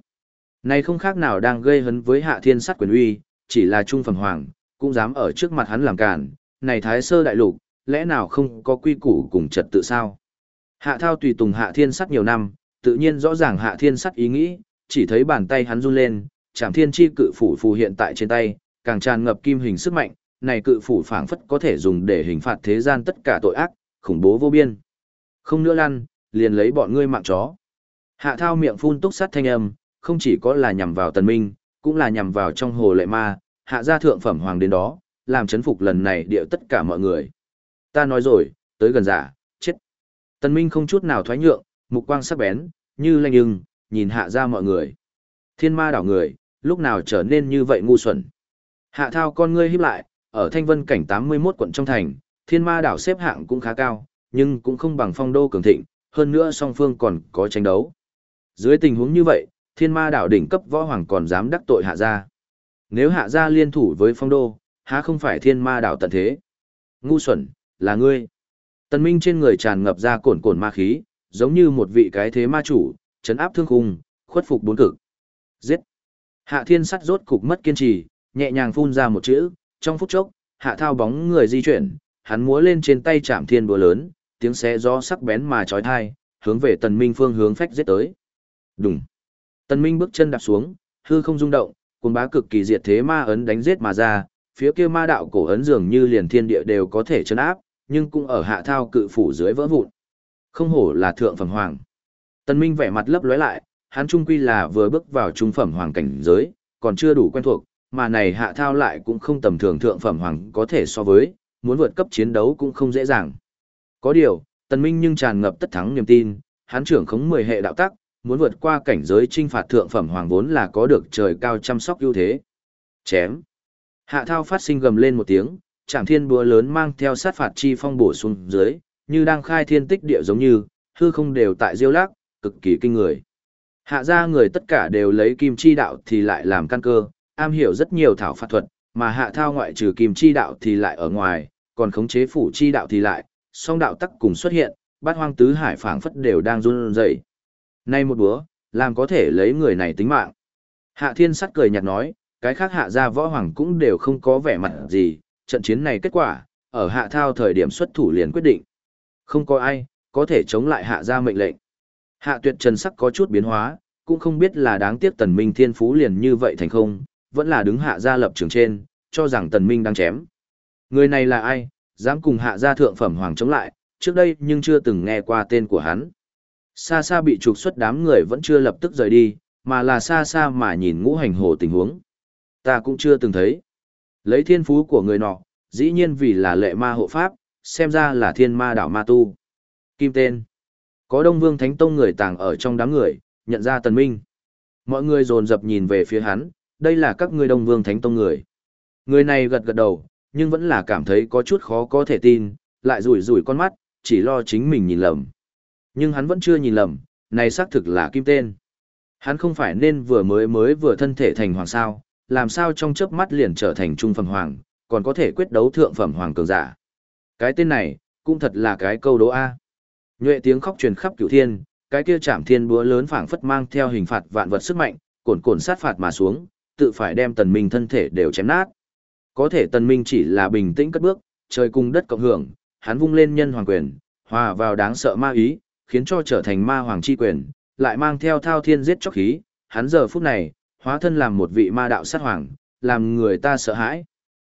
Này không khác nào đang gây hấn với hạ thiên sắt quyền uy, chỉ là trung phẩm hoàng, cũng dám ở trước mặt hắn làm cản, này thái sơ đại lục, lẽ nào không có quy củ cùng trật tự sao? Hạ thao tùy tùng hạ thiên sắt nhiều năm, tự nhiên rõ ràng hạ thiên sắt ý nghĩ, chỉ thấy bàn tay hắn run lên, chảm thiên chi cự phủ phù hiện tại trên tay, càng tràn ngập kim hình sức mạnh, này cự phủ phảng phất có thể dùng để hình phạt thế gian tất cả tội ác, khủng bố vô biên. Không nữa lăn, liền lấy bọn ngươi mạng chó. Hạ thao miệng phun túc sát thanh âm, không chỉ có là nhằm vào tần minh, cũng là nhằm vào trong hồ lệ ma, hạ gia thượng phẩm hoàng đến đó, làm chấn phục lần này điệu tất cả mọi người. Ta nói rồi, tới gần giả, chết. Tần minh không chút nào thoái nhượng, mục quang sắc bén, như lanh ưng, nhìn hạ gia mọi người. Thiên ma đảo người, lúc nào trở nên như vậy ngu xuẩn. Hạ thao con ngươi híp lại, ở thanh vân cảnh 81 quận trong thành, thiên ma đảo xếp hạng cũng khá cao, nhưng cũng không bằng phong đô cường thịnh, hơn nữa song phương còn có tranh đấu. Dưới tình huống như vậy, thiên ma đảo đỉnh cấp võ hoàng còn dám đắc tội hạ gia. Nếu hạ gia liên thủ với phong đô, há không phải thiên ma đảo tận thế? Ngu xuẩn, là ngươi. Tần Minh trên người tràn ngập ra cồn cồn ma khí, giống như một vị cái thế ma chủ, chấn áp thương khung, khuất phục bốn cực. Giết. Hạ thiên sắt rốt cục mất kiên trì, nhẹ nhàng phun ra một chữ, trong phút chốc, hạ thao bóng người di chuyển, hắn múa lên trên tay chạm thiên búa lớn, tiếng xé gió sắc bén mà chói tai, hướng về tần minh phương hướng phách giết tới. Đùng. Tần minh bước chân đạp xuống, hư không rung động, cuồng bá cực kỳ diệt thế ma ấn đánh giết mà ra, phía kia ma đạo cổ ấn dường như liền thiên địa đều có thể chấn áp, nhưng cũng ở hạ thao cự phủ dưới vỡ vụn. Không hổ là thượng phẩm hoàng. tân Minh vẻ mặt lấp lóe lại, hắn trung quy là vừa bước vào trung phẩm hoàng cảnh giới, còn chưa đủ quen thuộc, mà này hạ thao lại cũng không tầm thường thượng phẩm hoàng có thể so với, muốn vượt cấp chiến đấu cũng không dễ dàng. Có điều, tân Minh nhưng tràn ngập tất thắng niềm tin, hắn trưởng khống 10 hệ đạo tắc, muốn vượt qua cảnh giới trinh phạt thượng phẩm hoàng vốn là có được trời cao chăm sóc ưu thế. Chém. Hạ thao phát sinh gầm lên một tiếng, trảm thiên búa lớn mang theo sát phạt chi phong bổ xuống dưới, như đang khai thiên tích địa giống như, hư không đều tại diêu lắc, cực kỳ kinh người. Hạ ra người tất cả đều lấy kim chi đạo thì lại làm căn cơ, am hiểu rất nhiều thảo phạt thuật, mà hạ thao ngoại trừ kim chi đạo thì lại ở ngoài, còn khống chế phủ chi đạo thì lại, song đạo tắc cùng xuất hiện, bát hoang tứ hải phảng phất đều đang run rẩy. Nay một búa, làm có thể lấy người này tính mạng. Hạ thiên sắt cười nhạt nói, cái khác hạ gia võ hoàng cũng đều không có vẻ mặt gì, trận chiến này kết quả, ở hạ thao thời điểm xuất thủ liền quyết định. Không có ai, có thể chống lại hạ gia mệnh lệnh. Hạ tuyệt trần sắc có chút biến hóa, cũng không biết là đáng tiếc tần minh thiên phú liền như vậy thành không, vẫn là đứng hạ gia lập trường trên, cho rằng tần minh đang chém. Người này là ai, dám cùng hạ gia thượng phẩm hoàng chống lại, trước đây nhưng chưa từng nghe qua tên của hắn. Xa xa bị trục xuất đám người vẫn chưa lập tức rời đi, mà là xa xa mà nhìn ngũ hành hồ tình huống. Ta cũng chưa từng thấy. Lấy thiên phú của người nọ, dĩ nhiên vì là lệ ma hộ pháp, xem ra là thiên ma đảo ma tu. Kim tên. Có Đông Vương Thánh Tông người tàng ở trong đám người, nhận ra Tần Minh. Mọi người dồn dập nhìn về phía hắn, đây là các ngươi Đông Vương Thánh Tông người. Người này gật gật đầu, nhưng vẫn là cảm thấy có chút khó có thể tin, lại rủi rủi con mắt, chỉ lo chính mình nhìn lầm. Nhưng hắn vẫn chưa nhìn lầm, này xác thực là kim tên. Hắn không phải nên vừa mới mới vừa thân thể thành hoàng sao, làm sao trong chớp mắt liền trở thành trung phẩm hoàng, còn có thể quyết đấu thượng phẩm hoàng cường giả. Cái tên này, cũng thật là cái câu đố A. Nhuệ tiếng khóc truyền khắp cửu thiên, cái kia chạm thiên búa lớn phảng phất mang theo hình phạt vạn vật sức mạnh, cồn cồn sát phạt mà xuống, tự phải đem tần minh thân thể đều chém nát. Có thể tần minh chỉ là bình tĩnh cất bước, trời cùng đất cộng hưởng, hắn vung lên nhân hoàng quyền, hòa vào đáng sợ ma ý, khiến cho trở thành ma hoàng chi quyền, lại mang theo thao thiên giết chóc khí, hắn giờ phút này, hóa thân làm một vị ma đạo sát hoàng, làm người ta sợ hãi.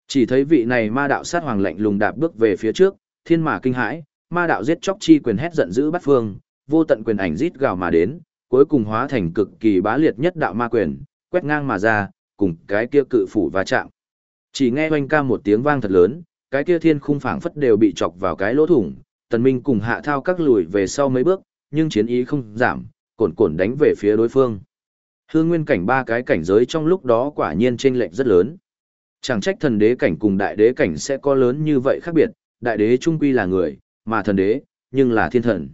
Chỉ thấy vị này ma đạo sát hoàng lạnh lùng đạp bước về phía trước, thiên mà kinh hãi, ma đạo giết chóc chi quyền hét giận dữ bắt phương, vô tận quyền ảnh rít gào mà đến, cuối cùng hóa thành cực kỳ bá liệt nhất đạo ma quyền, quét ngang mà ra, cùng cái kia cự phủ va chạm. Chỉ nghe oanh ca một tiếng vang thật lớn, cái kia thiên khung phảng phất đều bị chọc vào cái lỗ thủng, tần minh cùng hạ thao các lùi về sau mấy bước, nhưng chiến ý không giảm, cồn cồn đánh về phía đối phương. Hương nguyên cảnh ba cái cảnh giới trong lúc đó quả nhiên chênh lệch rất lớn. Chẳng trách thần đế cảnh cùng đại đế cảnh sẽ có lớn như vậy khác biệt, đại đế trung quy là người, mà thần đế, nhưng là thiên thần.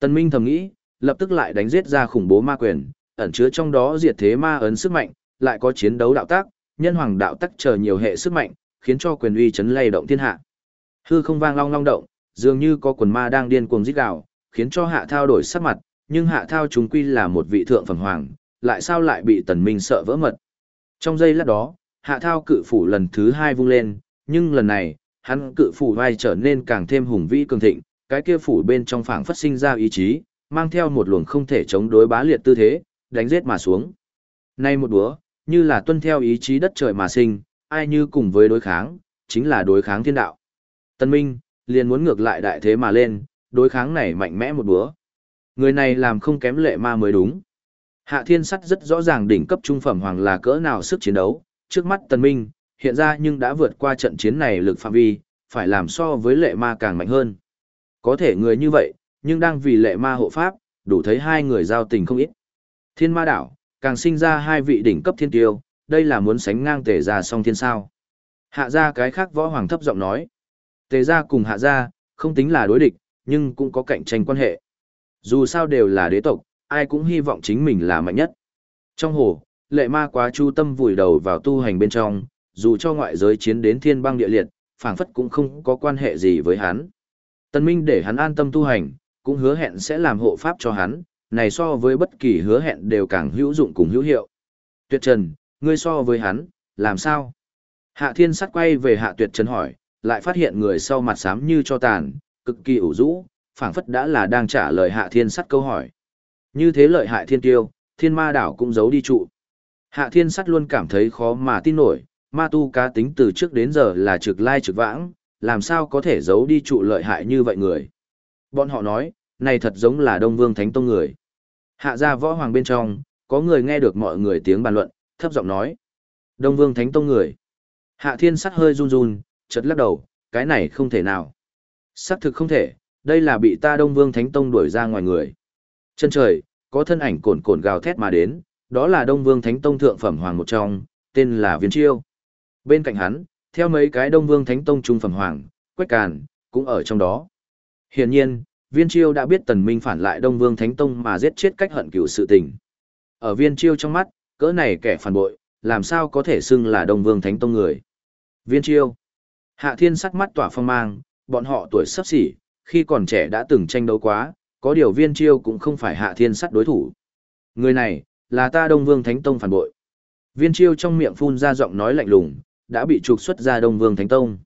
Tần Minh thầm nghĩ, lập tức lại đánh giết ra khủng bố ma quyền, ẩn chứa trong đó diệt thế ma ấn sức mạnh, lại có chiến đấu đạo tác, nhân hoàng đạo tắc chờ nhiều hệ sức mạnh, khiến cho quyền uy chấn lay động thiên hạ. Hư không vang long long động, dường như có quần ma đang điên cuồng rít gào, khiến cho hạ thao đổi sắc mặt, nhưng hạ thao chúng quy là một vị thượng phẩm hoàng, lại sao lại bị tần minh sợ vỡ mật. Trong giây lát đó, hạ thao cự phủ lần thứ hai vung lên, nhưng lần này, hắn cự phủ vai trở nên càng thêm hùng vĩ cường thịnh, cái kia phủ bên trong phảng phát sinh ra ý chí, mang theo một luồng không thể chống đối bá liệt tư thế, đánh giết mà xuống. Nay một búa, như là tuân theo ý chí đất trời mà sinh, ai như cùng với đối kháng, chính là đối kháng thiên đạo. Tân Minh, liền muốn ngược lại đại thế mà lên, đối kháng này mạnh mẽ một búa. Người này làm không kém lệ ma mới đúng. Hạ thiên sắt rất rõ ràng đỉnh cấp trung phẩm hoàng là cỡ nào sức chiến đấu, trước mắt Tần Minh, hiện ra nhưng đã vượt qua trận chiến này lực phạm vi, phải làm so với lệ ma càng mạnh hơn. Có thể người như vậy, nhưng đang vì lệ ma hộ pháp, đủ thấy hai người giao tình không ít. Thiên ma đảo, càng sinh ra hai vị đỉnh cấp thiên tiêu, đây là muốn sánh ngang tề gia song thiên sao. Hạ gia cái khác võ hoàng thấp giọng nói. Tề gia cùng hạ gia, không tính là đối địch, nhưng cũng có cạnh tranh quan hệ. Dù sao đều là đế tộc, ai cũng hy vọng chính mình là mạnh nhất. Trong hồ, lệ ma quá chu tâm vùi đầu vào tu hành bên trong, dù cho ngoại giới chiến đến thiên băng địa liệt, phảng phất cũng không có quan hệ gì với hắn. Tân Minh để hắn an tâm tu hành, cũng hứa hẹn sẽ làm hộ pháp cho hắn, này so với bất kỳ hứa hẹn đều càng hữu dụng cùng hữu hiệu. Tuyệt Trần, ngươi so với hắn, làm sao? Hạ Thiên Sắt quay về Hạ Tuyệt Trần hỏi, lại phát hiện người sau mặt xám như cho tàn, cực kỳ ủ rũ, phảng phất đã là đang trả lời Hạ Thiên Sắt câu hỏi. Như thế lợi hại thiên tiêu, thiên ma đảo cũng giấu đi trụ. Hạ Thiên Sắt luôn cảm thấy khó mà tin nổi, ma tu cá tính từ trước đến giờ là trực lai trực vãng, làm sao có thể giấu đi trụ lợi hại như vậy người. Bọn họ nói, này thật giống là Đông Vương Thánh Tông người. Hạ gia võ hoàng bên trong, có người nghe được mọi người tiếng bàn luận, thấp giọng nói. Đông Vương Thánh Tông người. Hạ thiên sắt hơi run run, chật lắc đầu, cái này không thể nào. Sắc thực không thể, đây là bị ta Đông Vương Thánh Tông đuổi ra ngoài người. Chân trời, có thân ảnh cồn cồn gào thét mà đến, đó là Đông Vương Thánh Tông thượng phẩm hoàng một trong, tên là Viên Chiêu. Bên cạnh hắn, theo mấy cái Đông Vương Thánh Tông trung phẩm hoàng, Quách Càn, cũng ở trong đó. Hiển nhiên, Viên Chiêu đã biết Tần Minh phản lại Đông Vương Thánh Tông mà giết chết cách hận cửu sự tình. Ở Viên Chiêu trong mắt, cỡ này kẻ phản bội, làm sao có thể xưng là Đông Vương Thánh Tông người. Viên Chiêu. Hạ Thiên sắc mắt tỏa phong mang, bọn họ tuổi sắp xỉ, khi còn trẻ đã từng tranh đấu quá, có điều Viên Chiêu cũng không phải Hạ Thiên sắt đối thủ. Người này, là ta Đông Vương Thánh Tông phản bội. Viên Chiêu trong miệng phun ra giọng nói lạnh lùng, đã bị trục xuất ra Đông Vương Thánh Tông.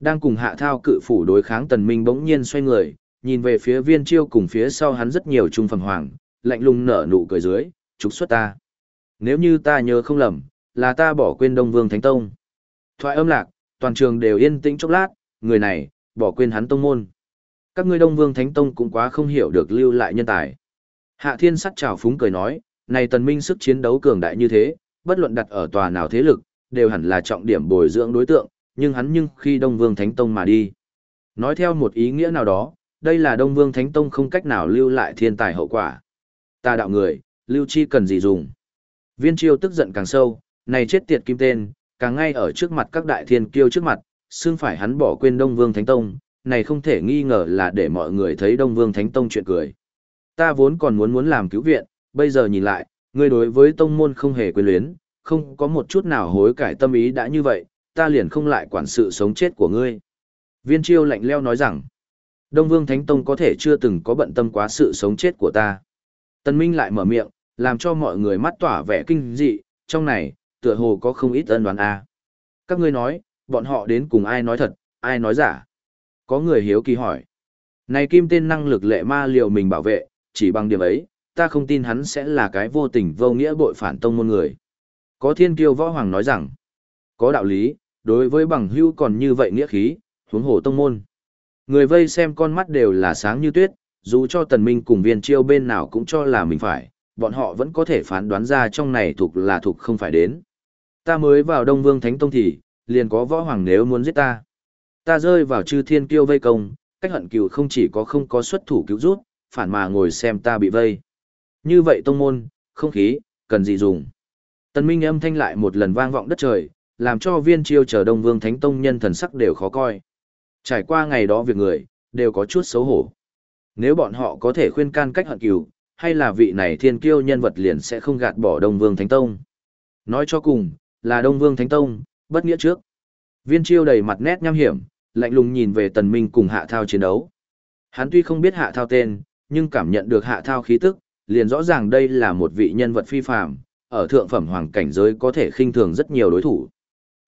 Đang cùng hạ thao cự phủ đối kháng tần minh bỗng nhiên xoay người, nhìn về phía viên chiêu cùng phía sau hắn rất nhiều trung phẩm hoàng, lạnh lùng nở nụ cười dưới, trục xuất ta. Nếu như ta nhớ không lầm, là ta bỏ quên Đông Vương Thánh Tông. Thoại âm lạc, toàn trường đều yên tĩnh chốc lát, người này, bỏ quên hắn tông môn. Các ngươi Đông Vương Thánh Tông cũng quá không hiểu được lưu lại nhân tài. Hạ Thiên sắt trào phúng cười nói, này tần minh sức chiến đấu cường đại như thế, bất luận đặt ở tòa nào thế lực, đều hẳn là trọng điểm bồi dưỡng đối tượng, nhưng hắn nhưng khi Đông Vương Thánh Tông mà đi. Nói theo một ý nghĩa nào đó, đây là Đông Vương Thánh Tông không cách nào lưu lại thiên tài hậu quả. Ta đạo người, lưu chi cần gì dùng. Viên chiêu tức giận càng sâu, này chết tiệt kim tên, càng ngay ở trước mặt các đại thiên kiêu trước mặt, xương phải hắn bỏ quên Đông Vương Thánh Tông, này không thể nghi ngờ là để mọi người thấy Đông Vương Thánh Tông chuyện cười. Ta vốn còn muốn muốn làm cứu viện, bây giờ nhìn lại, ngươi đối với tông môn không hề quyền luyến, không có một chút nào hối cải tâm ý đã như vậy, ta liền không lại quản sự sống chết của ngươi. Viên chiêu lạnh leo nói rằng, Đông Vương Thánh Tông có thể chưa từng có bận tâm quá sự sống chết của ta. Tân Minh lại mở miệng, làm cho mọi người mắt tỏa vẻ kinh dị, trong này, tựa hồ có không ít ân đoán a. Các ngươi nói, bọn họ đến cùng ai nói thật, ai nói giả? Có người hiếu kỳ hỏi. Này kim tên năng lực lệ ma liều mình bảo vệ, chỉ bằng điểm ấy, ta không tin hắn sẽ là cái vô tình vô nghĩa bội phản tông môn người. Có thiên kiêu võ hoàng nói rằng, có đạo lý, đối với bằng hưu còn như vậy nghĩa khí, huống hồ tông môn. Người vây xem con mắt đều là sáng như tuyết, dù cho tần minh cùng viên chiêu bên nào cũng cho là mình phải, bọn họ vẫn có thể phán đoán ra trong này thuộc là thuộc không phải đến. Ta mới vào Đông Vương Thánh Tông thì, liền có võ hoàng nếu muốn giết ta. Ta rơi vào chư thiên kiêu vây công, cách hận cừu không chỉ có không có xuất thủ cứu rút, phản mà ngồi xem ta bị vây. Như vậy tông môn, không khí, cần gì dùng. Tần Minh âm thanh lại một lần vang vọng đất trời, làm cho viên chiêu chờ Đông Vương Thánh Tông nhân thần sắc đều khó coi. Trải qua ngày đó việc người, đều có chút xấu hổ. Nếu bọn họ có thể khuyên can cách hận cừu, hay là vị này thiên kiêu nhân vật liền sẽ không gạt bỏ Đông Vương Thánh Tông. Nói cho cùng, là Đông Vương Thánh Tông, bất nghĩa trước. Viên chiêu đầy mặt nét nham hiểm, lạnh lùng nhìn về tần minh cùng hạ thao chiến đấu. Hắn tuy không biết hạ thao tên, nhưng cảm nhận được hạ thao khí tức, liền rõ ràng đây là một vị nhân vật phi phàm, ở thượng phẩm hoàng cảnh giới có thể khinh thường rất nhiều đối thủ.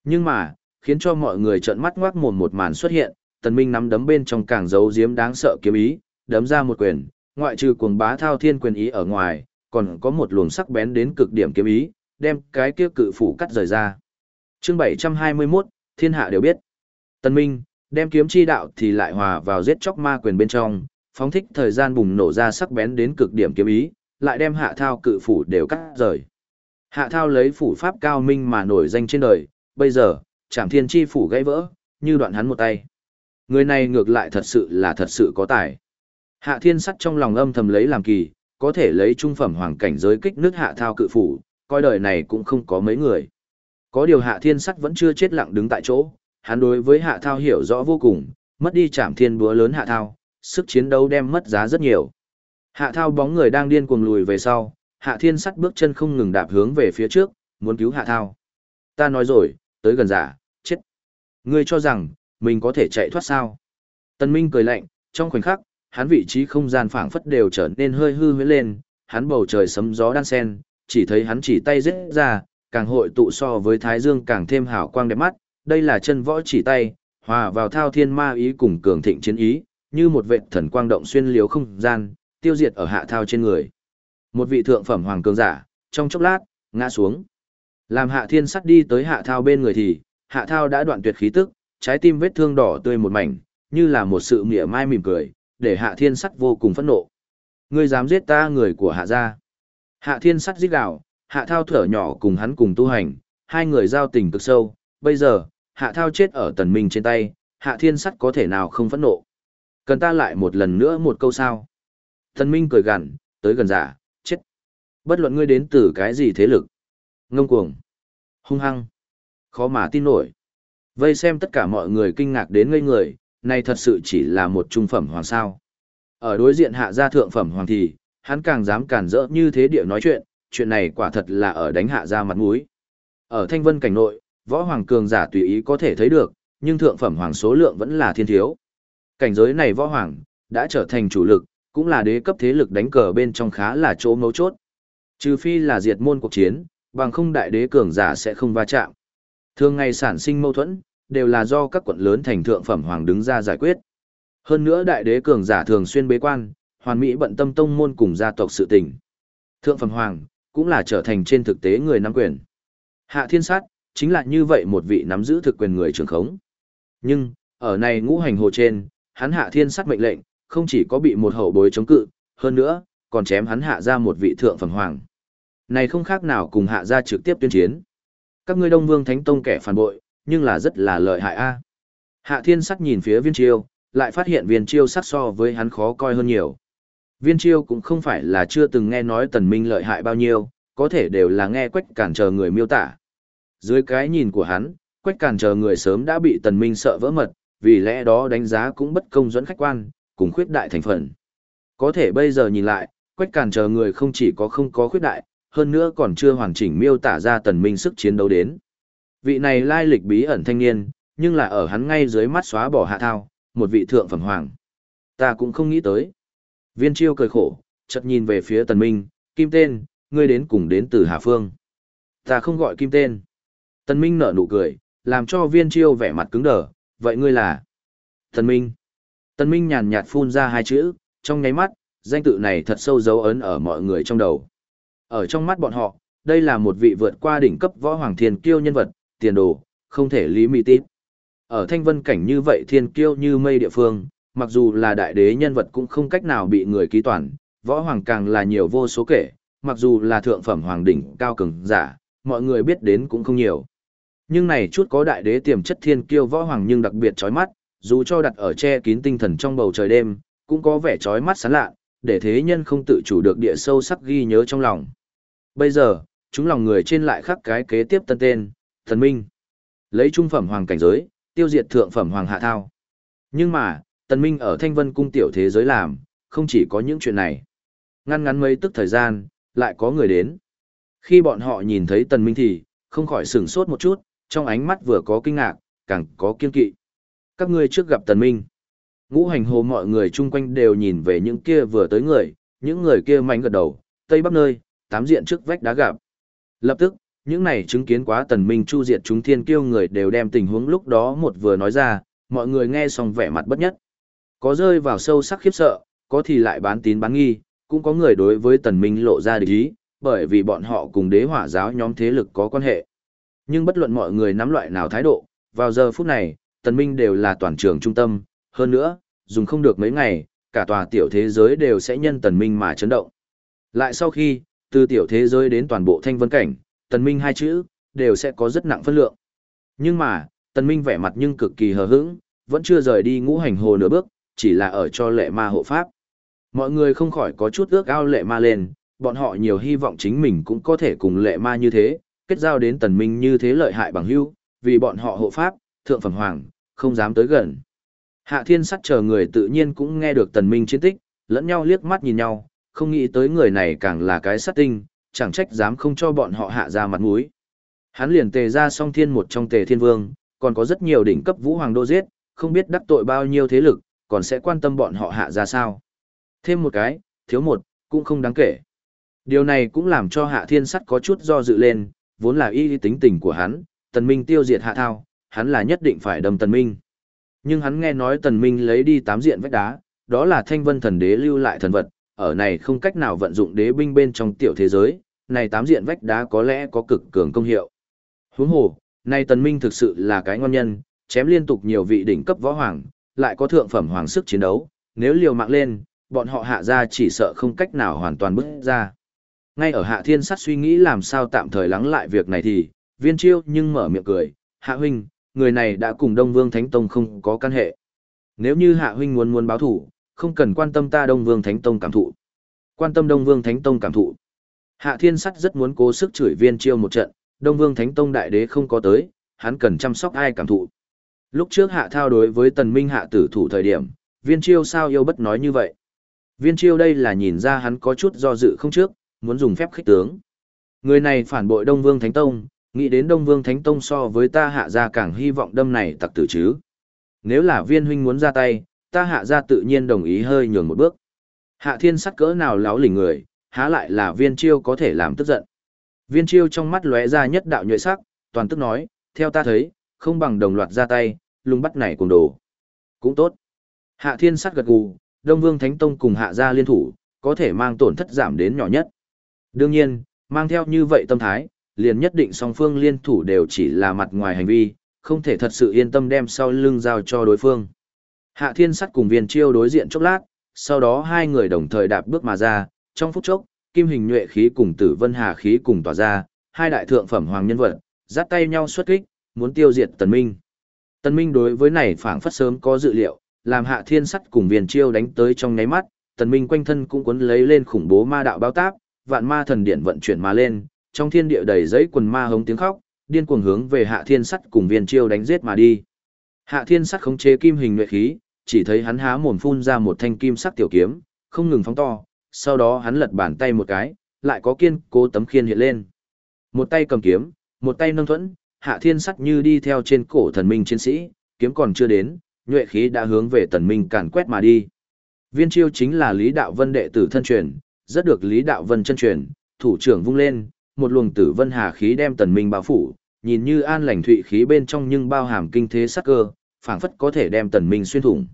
Nhưng mà, khiến cho mọi người trợn mắt ngoác mồm một màn xuất hiện, tần minh nắm đấm bên trong càng giấu giếm đáng sợ kiếm ý, đấm ra một quyền, ngoại trừ cuồng bá thao thiên quyền ý ở ngoài, còn có một luồng sắc bén đến cực điểm kiếm ý, đem cái kia cự phủ cắt rời ra. Chương 721, thiên hạ đều biết. Tần Minh, đem kiếm chi đạo thì lại hòa vào giết chóc ma quyền bên trong, phóng thích thời gian bùng nổ ra sắc bén đến cực điểm kiếm ý, lại đem hạ thao cự phủ đều cắt rời. Hạ thao lấy phủ pháp cao minh mà nổi danh trên đời, bây giờ, chảm thiên chi phủ gãy vỡ, như đoạn hắn một tay. Người này ngược lại thật sự là thật sự có tài. Hạ thiên sắt trong lòng âm thầm lấy làm kỳ, có thể lấy trung phẩm hoàng cảnh giới kích nước hạ thao cự phủ, coi đời này cũng không có mấy người. Có điều hạ thiên sắt vẫn chưa chết lặng đứng tại chỗ, hắn đối với hạ thao hiểu rõ vô cùng, mất đi chạm thiên búa lớn hạ thao, sức chiến đấu đem mất giá rất nhiều. Hạ thao bóng người đang điên cuồng lùi về sau, hạ thiên sắt bước chân không ngừng đạp hướng về phía trước, muốn cứu hạ thao. Ta nói rồi, tới gần giả, chết. Ngươi cho rằng, mình có thể chạy thoát sao? Tân Minh cười lạnh, trong khoảnh khắc, hắn vị trí không gian phảng phất đều trở nên hơi hư huyễn lên, hắn bầu trời sấm gió đan sen, chỉ thấy hắn chỉ tay giết ra, càng hội tụ so với thái dương càng thêm hào quang đẹp mắt, đây là chân võ chỉ tay, hòa vào thao thiên ma ý cùng cường thịnh chiến ý, như một vệ thần quang động xuyên liếu không gian, tiêu diệt ở hạ thao trên người. Một vị thượng phẩm hoàng cường giả, trong chốc lát, ngã xuống. Làm hạ thiên sắt đi tới hạ thao bên người thì, hạ thao đã đoạn tuyệt khí tức, trái tim vết thương đỏ tươi một mảnh, như là một sự mỉa mai mỉm cười, để hạ thiên sắt vô cùng phẫn nộ. Ngươi dám giết ta người của hạ gia. Hạ thiên sắt giết gạo, hạ thao thở nhỏ cùng hắn cùng tu hành, hai người giao tình cực sâu, bây giờ, hạ thao chết ở tần minh trên tay, hạ thiên sắt có thể nào không phẫn nộ. Cần ta lại một lần nữa một câu sao. Tần minh cười gằn, tới gần giả, chết. Bất luận ngươi đến từ cái gì thế lực. Ngông cuồng. Hung hăng. Khó mà tin nổi. Vây xem tất cả mọi người kinh ngạc đến ngây người, này thật sự chỉ là một trung phẩm hoàng sao. Ở đối diện hạ gia thượng phẩm hoàng thì, hắn càng dám cản rỡ như thế địa nói chuyện, chuyện này quả thật là ở đánh hạ gia mặt mũi. Ở thanh vân cảnh nội, võ hoàng cường giả tùy ý có thể thấy được, nhưng thượng phẩm hoàng số lượng vẫn là thiên thiếu. Cảnh giới này võ hoàng, đã trở thành chủ lực, cũng là đế cấp thế lực đánh cờ bên trong khá là chỗ mấu chốt. Trừ phi là diệt môn cuộc chiến, bằng không đại đế cường giả sẽ không va chạm. Thường ngày sản sinh mâu thuẫn, đều là do các quận lớn thành thượng phẩm hoàng đứng ra giải quyết. Hơn nữa đại đế cường giả thường xuyên bế quan, hoàn mỹ bận tâm tông môn cùng gia tộc sự tình. Thượng phẩm hoàng, cũng là trở thành trên thực tế người nắm quyền. Hạ thiên sát, chính là như vậy một vị nắm giữ thực quyền người trưởng khống. Nhưng, ở này ngũ hành hồ trên, hắn hạ thiên sát mệnh lệnh, không chỉ có bị một hậu bối chống cự, hơn nữa, còn chém hắn hạ ra một vị thượng phẩm hoàng. Này không khác nào cùng hạ ra trực tiếp tuyên chiến. Các ngươi Đông Vương Thánh Tông kẻ phản bội, nhưng là rất là lợi hại a. Hạ Thiên sát nhìn phía Viên Chiêu, lại phát hiện Viên Chiêu sắc so với hắn khó coi hơn nhiều. Viên Chiêu cũng không phải là chưa từng nghe nói Tần Minh lợi hại bao nhiêu, có thể đều là nghe Quách Cản trở người miêu tả. Dưới cái nhìn của hắn, Quách càn chờ người sớm đã bị Tần Minh sợ vỡ mật, vì lẽ đó đánh giá cũng bất công dẫn khách quan, cùng khuyết đại thành phần. Có thể bây giờ nhìn lại, Quách càn chờ người không chỉ có không có khuyết đại, hơn nữa còn chưa hoàn chỉnh miêu tả ra Tần Minh sức chiến đấu đến vị này lai lịch bí ẩn thanh niên, nhưng là ở hắn ngay dưới mắt xóa bỏ hạ thao, một vị thượng phẩm hoàng. Ta cũng không nghĩ tới. Viên chiêu cười khổ, chợt nhìn về phía tần minh, kim tên, ngươi đến cùng đến từ Hà Phương. Ta không gọi kim tên. Tần minh nở nụ cười, làm cho viên chiêu vẻ mặt cứng đờ, vậy ngươi là? Tần minh. Tần minh nhàn nhạt phun ra hai chữ, trong nháy mắt, danh tự này thật sâu dấu ấn ở mọi người trong đầu. Ở trong mắt bọn họ, đây là một vị vượt qua đỉnh cấp võ hoàng thiên kiêu nhân vật, tiền đồ, không thể lý mị tít. Ở thanh vân cảnh như vậy thiên kiêu như mây địa phương, mặc dù là đại đế nhân vật cũng không cách nào bị người ký toàn, võ hoàng càng là nhiều vô số kể, mặc dù là thượng phẩm hoàng đỉnh cao cường giả, mọi người biết đến cũng không nhiều. Nhưng này chút có đại đế tiềm chất thiên kiêu võ hoàng nhưng đặc biệt chói mắt, dù cho đặt ở che kín tinh thần trong bầu trời đêm, cũng có vẻ chói mắt sáng lạ, để thế nhân không tự chủ được địa sâu sắc ghi nhớ trong lòng. Bây giờ, chúng lòng người trên lại khắc cái kế tiếp tân tên, thần minh. Lấy trung phẩm hoàng cảnh giới, tiêu diệt thượng phẩm hoàng hạ thao. Nhưng mà, tần minh ở thanh vân cung tiểu thế giới làm, không chỉ có những chuyện này. Ngăn ngắn mấy tức thời gian, lại có người đến. Khi bọn họ nhìn thấy tần minh thì, không khỏi sửng sốt một chút, trong ánh mắt vừa có kinh ngạc, càng có kiên kỵ. Các ngươi trước gặp tần minh. Ngũ hành hồ mọi người chung quanh đều nhìn về những kia vừa tới người, những người kia mạnh gật đầu, tây bắc nơi, tám diện trước vách đá gặp. Lập tức, những này chứng kiến quá tần minh chu diệt chúng thiên kiêu người đều đem tình huống lúc đó một vừa nói ra, mọi người nghe xong vẻ mặt bất nhất. Có rơi vào sâu sắc khiếp sợ, có thì lại bán tín bán nghi, cũng có người đối với tần minh lộ ra địch ý, bởi vì bọn họ cùng đế hỏa giáo nhóm thế lực có quan hệ. Nhưng bất luận mọi người nắm loại nào thái độ, vào giờ phút này, tần minh đều là toàn trường trung tâm, hơn nữa, dùng không được mấy ngày, cả tòa tiểu thế giới đều sẽ nhân tần minh mà chấn động. Lại sau khi, từ tiểu thế giới đến toàn bộ thanh vân cảnh, tần minh hai chữ, đều sẽ có rất nặng phân lượng. Nhưng mà, tần minh vẻ mặt nhưng cực kỳ hờ hững, vẫn chưa rời đi ngũ hành hồ nửa bước, chỉ là ở cho lệ ma hộ pháp. Mọi người không khỏi có chút ước ao lệ ma lên, bọn họ nhiều hy vọng chính mình cũng có thể cùng lệ ma như thế, kết giao đến tần minh như thế lợi hại bằng hữu, vì bọn họ hộ pháp, thượng phẩm hoàng, không dám tới gần. Hạ thiên sắt chờ người tự nhiên cũng nghe được tần minh chiến tích, lẫn nhau liếc mắt nhìn nhau, không nghĩ tới người này càng là cái sát tinh, chẳng trách dám không cho bọn họ hạ ra mặt mũi. Hắn liền tề ra song thiên một trong tề thiên vương, còn có rất nhiều đỉnh cấp vũ hoàng đô giết, không biết đắc tội bao nhiêu thế lực, còn sẽ quan tâm bọn họ hạ ra sao. Thêm một cái, thiếu một, cũng không đáng kể. Điều này cũng làm cho hạ thiên sắt có chút do dự lên, vốn là y tính tình của hắn, tần minh tiêu diệt hạ thao, hắn là nhất định phải đâm tần minh. Nhưng hắn nghe nói tần minh lấy đi tám diện vách đá, đó là thanh vân thần đế lưu lại thần vật, ở này không cách nào vận dụng đế binh bên trong tiểu thế giới, này tám diện vách đá có lẽ có cực cường công hiệu. Huống hồ, này tần minh thực sự là cái ngon nhân, chém liên tục nhiều vị đỉnh cấp võ hoàng, lại có thượng phẩm hoàng sức chiến đấu, nếu liều mạng lên, bọn họ hạ ra chỉ sợ không cách nào hoàn toàn bứt ra. Ngay ở hạ thiên sắt suy nghĩ làm sao tạm thời lắng lại việc này thì, viên chiêu nhưng mở miệng cười, hạ huynh, người này đã cùng Đông Vương Thánh Tông không có căn hệ. Nếu như hạ huynh muốn muốn báo thủ, không cần quan tâm ta Đông Vương Thánh Tông cảm thụ. Quan tâm Đông Vương Thánh Tông cảm thụ. Hạ Thiên Sắt rất muốn cố sức chửi viên chiêu một trận, Đông Vương Thánh Tông đại đế không có tới, hắn cần chăm sóc ai cảm thụ. Lúc trước Hạ Thao đối với Tần Minh hạ tử thủ thời điểm, viên chiêu sao yêu bất nói như vậy. Viên chiêu đây là nhìn ra hắn có chút do dự không trước, muốn dùng phép khích tướng. Người này phản bội Đông Vương Thánh Tông, nghĩ đến Đông Vương Thánh Tông so với ta hạ ra càng hy vọng đâm này tặc tử chứ. Nếu là viên huynh muốn ra tay, ta hạ ra tự nhiên đồng ý hơi nhường một bước. Hạ thiên sắt cỡ nào láo lỉnh người, há lại là viên chiêu có thể làm tức giận. Viên chiêu trong mắt lóe ra nhất đạo nhuệ sắc, toàn tức nói, theo ta thấy, không bằng đồng loạt ra tay, lùng bắt này cùng đồ. Cũng tốt. Hạ thiên sắt gật gù, Đông Vương Thánh Tông cùng hạ gia liên thủ, có thể mang tổn thất giảm đến nhỏ nhất. Đương nhiên, mang theo như vậy tâm thái, liền nhất định song phương liên thủ đều chỉ là mặt ngoài hành vi, không thể thật sự yên tâm đem sau lưng giao cho đối phương. Hạ thiên sắt cùng viên chiêu đối diện chốc lát, sau đó hai người đồng thời đạp bước mà ra, trong phút chốc, kim hình nhuệ khí cùng tử vân hà khí cùng tỏa ra, hai đại thượng phẩm hoàng nhân vật, dắt tay nhau xuất kích, muốn tiêu diệt tần minh. Tần minh đối với này phảng phất sớm có dự liệu, làm hạ thiên sắt cùng viên chiêu đánh tới trong nháy mắt, tần minh quanh thân cũng cuốn lấy lên khủng bố ma đạo bao táp, vạn ma thần điện vận chuyển mà lên, trong thiên địa đầy giấy quần ma hống tiếng khóc, điên cuồng hướng về hạ thiên sắt cùng viên chiêu đánh giết mà đi. Hạ thiên sắt khống chế kim hình nhuệ khí, chỉ thấy hắn há mồm phun ra một thanh kim sắc tiểu kiếm, không ngừng phóng to, sau đó hắn lật bàn tay một cái, lại có kiên cố tấm khiên hiện lên. Một tay cầm kiếm, một tay nâng thuẫn, hạ thiên sắt như đi theo trên cổ thần minh chiến sĩ, kiếm còn chưa đến, nhuệ khí đã hướng về tần minh càn quét mà đi. Viên chiêu chính là Lý Đạo Vân đệ tử thân truyền, rất được Lý Đạo Vân chân truyền, thủ trưởng vung lên, một luồng tử vân hà khí đem tần minh bao phủ, nhìn như an lành thụy khí bên trong nhưng bao hàm kinh thế sắc cơ, phảng phất có thể đem tần minh xuyên thủng.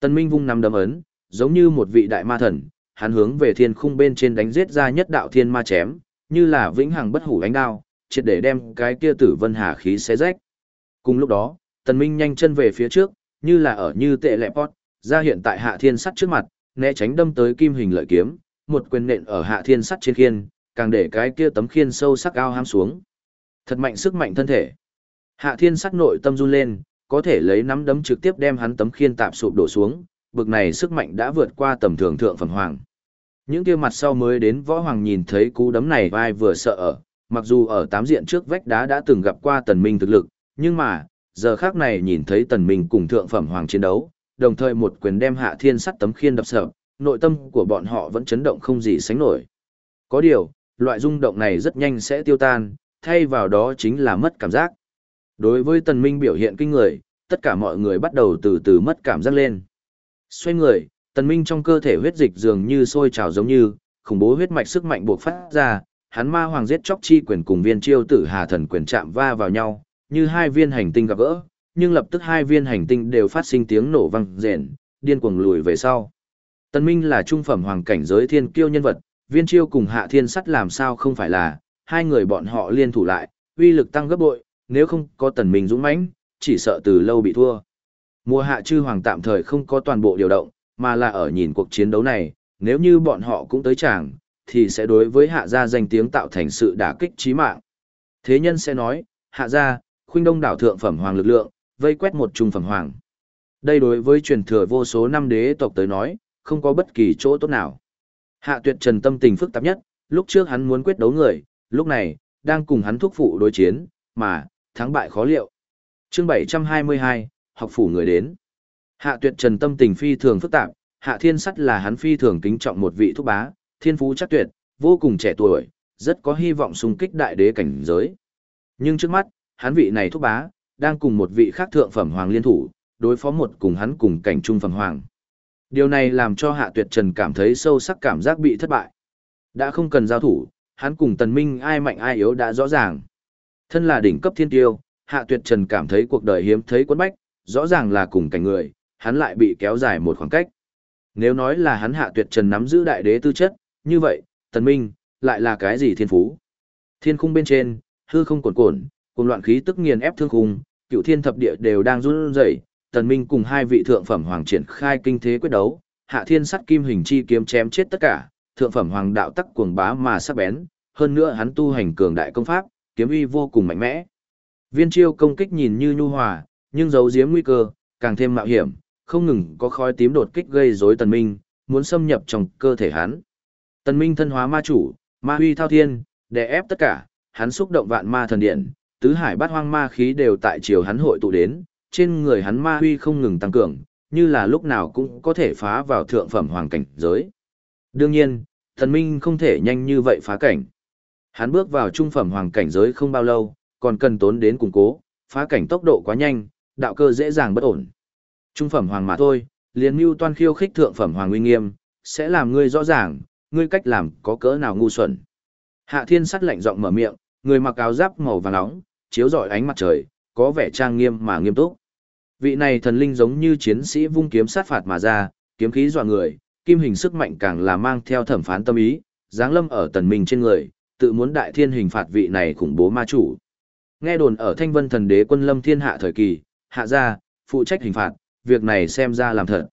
Tần minh vung nắm đấm ấn, giống như một vị đại ma thần, hắn hướng về thiên khung bên trên đánh giết ra nhất đạo thiên ma chém, như là vĩnh hằng bất hủ ánh đao, triệt để đem cái kia tử vân hà khí xé rách. Cùng lúc đó, tần minh nhanh chân về phía trước, như là ở như tệ lẹ pot, ra hiện tại hạ thiên sắt trước mặt, né tránh đâm tới kim hình lợi kiếm, một quyền nện ở hạ thiên sắt trên khiên, càng để cái kia tấm khiên sâu sắc ao ham xuống. Thật mạnh sức mạnh thân thể. Hạ thiên sắt nội tâm run lên, có thể lấy nắm đấm trực tiếp đem hắn tấm khiên tạp sụp đổ xuống, bực này sức mạnh đã vượt qua tầm thường thượng phẩm hoàng. Những kia mặt sau mới đến võ hoàng nhìn thấy cú đấm này vai vừa sợ ở, mặc dù ở tám diện trước vách đá đã từng gặp qua tần minh thực lực, nhưng mà, giờ khác này nhìn thấy tần minh cùng thượng phẩm hoàng chiến đấu, đồng thời một quyền đem hạ thiên sắt tấm khiên đập sợ, nội tâm của bọn họ vẫn chấn động không gì sánh nổi. Có điều, loại rung động này rất nhanh sẽ tiêu tan, thay vào đó chính là mất cảm giác. Đối với tần minh biểu hiện kinh người, tất cả mọi người bắt đầu từ từ mất cảm giác lên. Xoay người, tần minh trong cơ thể huyết dịch dường như sôi trào giống như, khủng bố huyết mạch sức mạnh bộc phát ra, hắn ma hoàng giết chóc chi quyền cùng viên chiêu tử hà thần quyền chạm va vào nhau, như hai viên hành tinh gặp gỡ, nhưng lập tức hai viên hành tinh đều phát sinh tiếng nổ vang rền, điên cuồng lùi về sau. Tần Minh là trung phẩm hoàng cảnh giới thiên kiêu nhân vật, viên chiêu cùng hạ thiên sắt làm sao không phải là, hai người bọn họ liên thủ lại, uy lực tăng gấp bội, nếu không có tần minh dũng mãnh, chỉ sợ từ lâu bị thua. Mùa hạ chư hoàng tạm thời không có toàn bộ điều động, mà là ở nhìn cuộc chiến đấu này, nếu như bọn họ cũng tới chàng, thì sẽ đối với hạ gia danh tiếng tạo thành sự đả kích chí mạng. Thế nhân sẽ nói, hạ gia, khuynh đông đảo thượng phẩm hoàng lực lượng, vây quét một trung phẩm hoàng. Đây đối với truyền thừa vô số năm đế tộc tới nói, không có bất kỳ chỗ tốt nào. Hạ tuyệt trần tâm tình phức tạp nhất, lúc trước hắn muốn quyết đấu người, lúc này, đang cùng hắn thúc phụ đối chiến, mà, thắng bại khó liệu. chương 722, học phủ người đến. Hạ tuyệt trần tâm tình phi thường phức tạp, hạ thiên sắt là hắn phi thường kính trọng một vị thúc bá, thiên phú chắc tuyệt, vô cùng trẻ tuổi, rất có hy vọng xung kích đại đế cảnh giới. Nhưng trước mắt, hắn vị này thúc bá, đang cùng một vị khác thượng phẩm hoàng liên thủ, đối phó một cùng hắn cùng cảnh trung phẩm hoàng. Điều này làm cho Hạ Tuyệt Trần cảm thấy sâu sắc cảm giác bị thất bại. Đã không cần giao thủ, hắn cùng Tần Minh ai mạnh ai yếu đã rõ ràng. Thân là đỉnh cấp thiên tiêu, Hạ Tuyệt Trần cảm thấy cuộc đời hiếm thấy quấn bách, rõ ràng là cùng cảnh người, hắn lại bị kéo dài một khoảng cách. Nếu nói là hắn Hạ Tuyệt Trần nắm giữ đại đế tư chất, như vậy, Tần Minh, lại là cái gì thiên phú? Thiên khung bên trên, hư không cuồn cuộn, cùng loạn khí tức nghiền ép thương khung, cựu thiên thập địa đều đang run rẩy, Tần Minh cùng hai vị thượng phẩm hoàng triển khai kinh thế quyết đấu, Hạ Thiên sắt kim hình chi kiếm chém chết tất cả, thượng phẩm hoàng đạo tắc cuồng bá mà sắc bén, hơn nữa hắn tu hành cường đại công pháp, kiếm uy vô cùng mạnh mẽ. Viên chiêu công kích nhìn như nhu hòa, nhưng giấu giếm nguy cơ, càng thêm mạo hiểm, không ngừng có khói tím đột kích gây rối Tần Minh, muốn xâm nhập trong cơ thể hắn. Tần Minh thân hóa ma chủ, ma uy thao thiên, đè ép tất cả, hắn xúc động vạn ma thần điện, tứ hải bát hoang ma khí đều tại chiều hắn hội tụ đến, trên người hắn ma huy không ngừng tăng cường, như là lúc nào cũng có thể phá vào thượng phẩm hoàng cảnh giới. Đương nhiên, thần minh không thể nhanh như vậy phá cảnh. Hắn bước vào trung phẩm hoàng cảnh giới không bao lâu, còn cần tốn đến củng cố, phá cảnh tốc độ quá nhanh, đạo cơ dễ dàng bất ổn. Trung phẩm hoàng mà thôi, liền mưu toan khiêu khích thượng phẩm hoàng uy nghiêm, sẽ làm ngươi rõ ràng, ngươi cách làm có cỡ nào ngu xuẩn. Hạ thiên sắt lạnh giọng mở miệng, người mặc áo giáp màu vàng nóng, chiếu rọi ánh mặt trời, có vẻ trang nghiêm mà nghiêm túc. Vị này thần linh giống như chiến sĩ vung kiếm sát phạt mà ra, kiếm khí dọa người, kim hình sức mạnh càng là mang theo thẩm phán tâm ý, giáng lâm ở tần minh trên người, tự muốn đại thiên hình phạt vị này khủng bố ma chủ. Nghe đồn ở Thanh Vân Thần Đế quân lâm thiên hạ thời kỳ, hạ gia phụ trách hình phạt, việc này xem ra làm thật.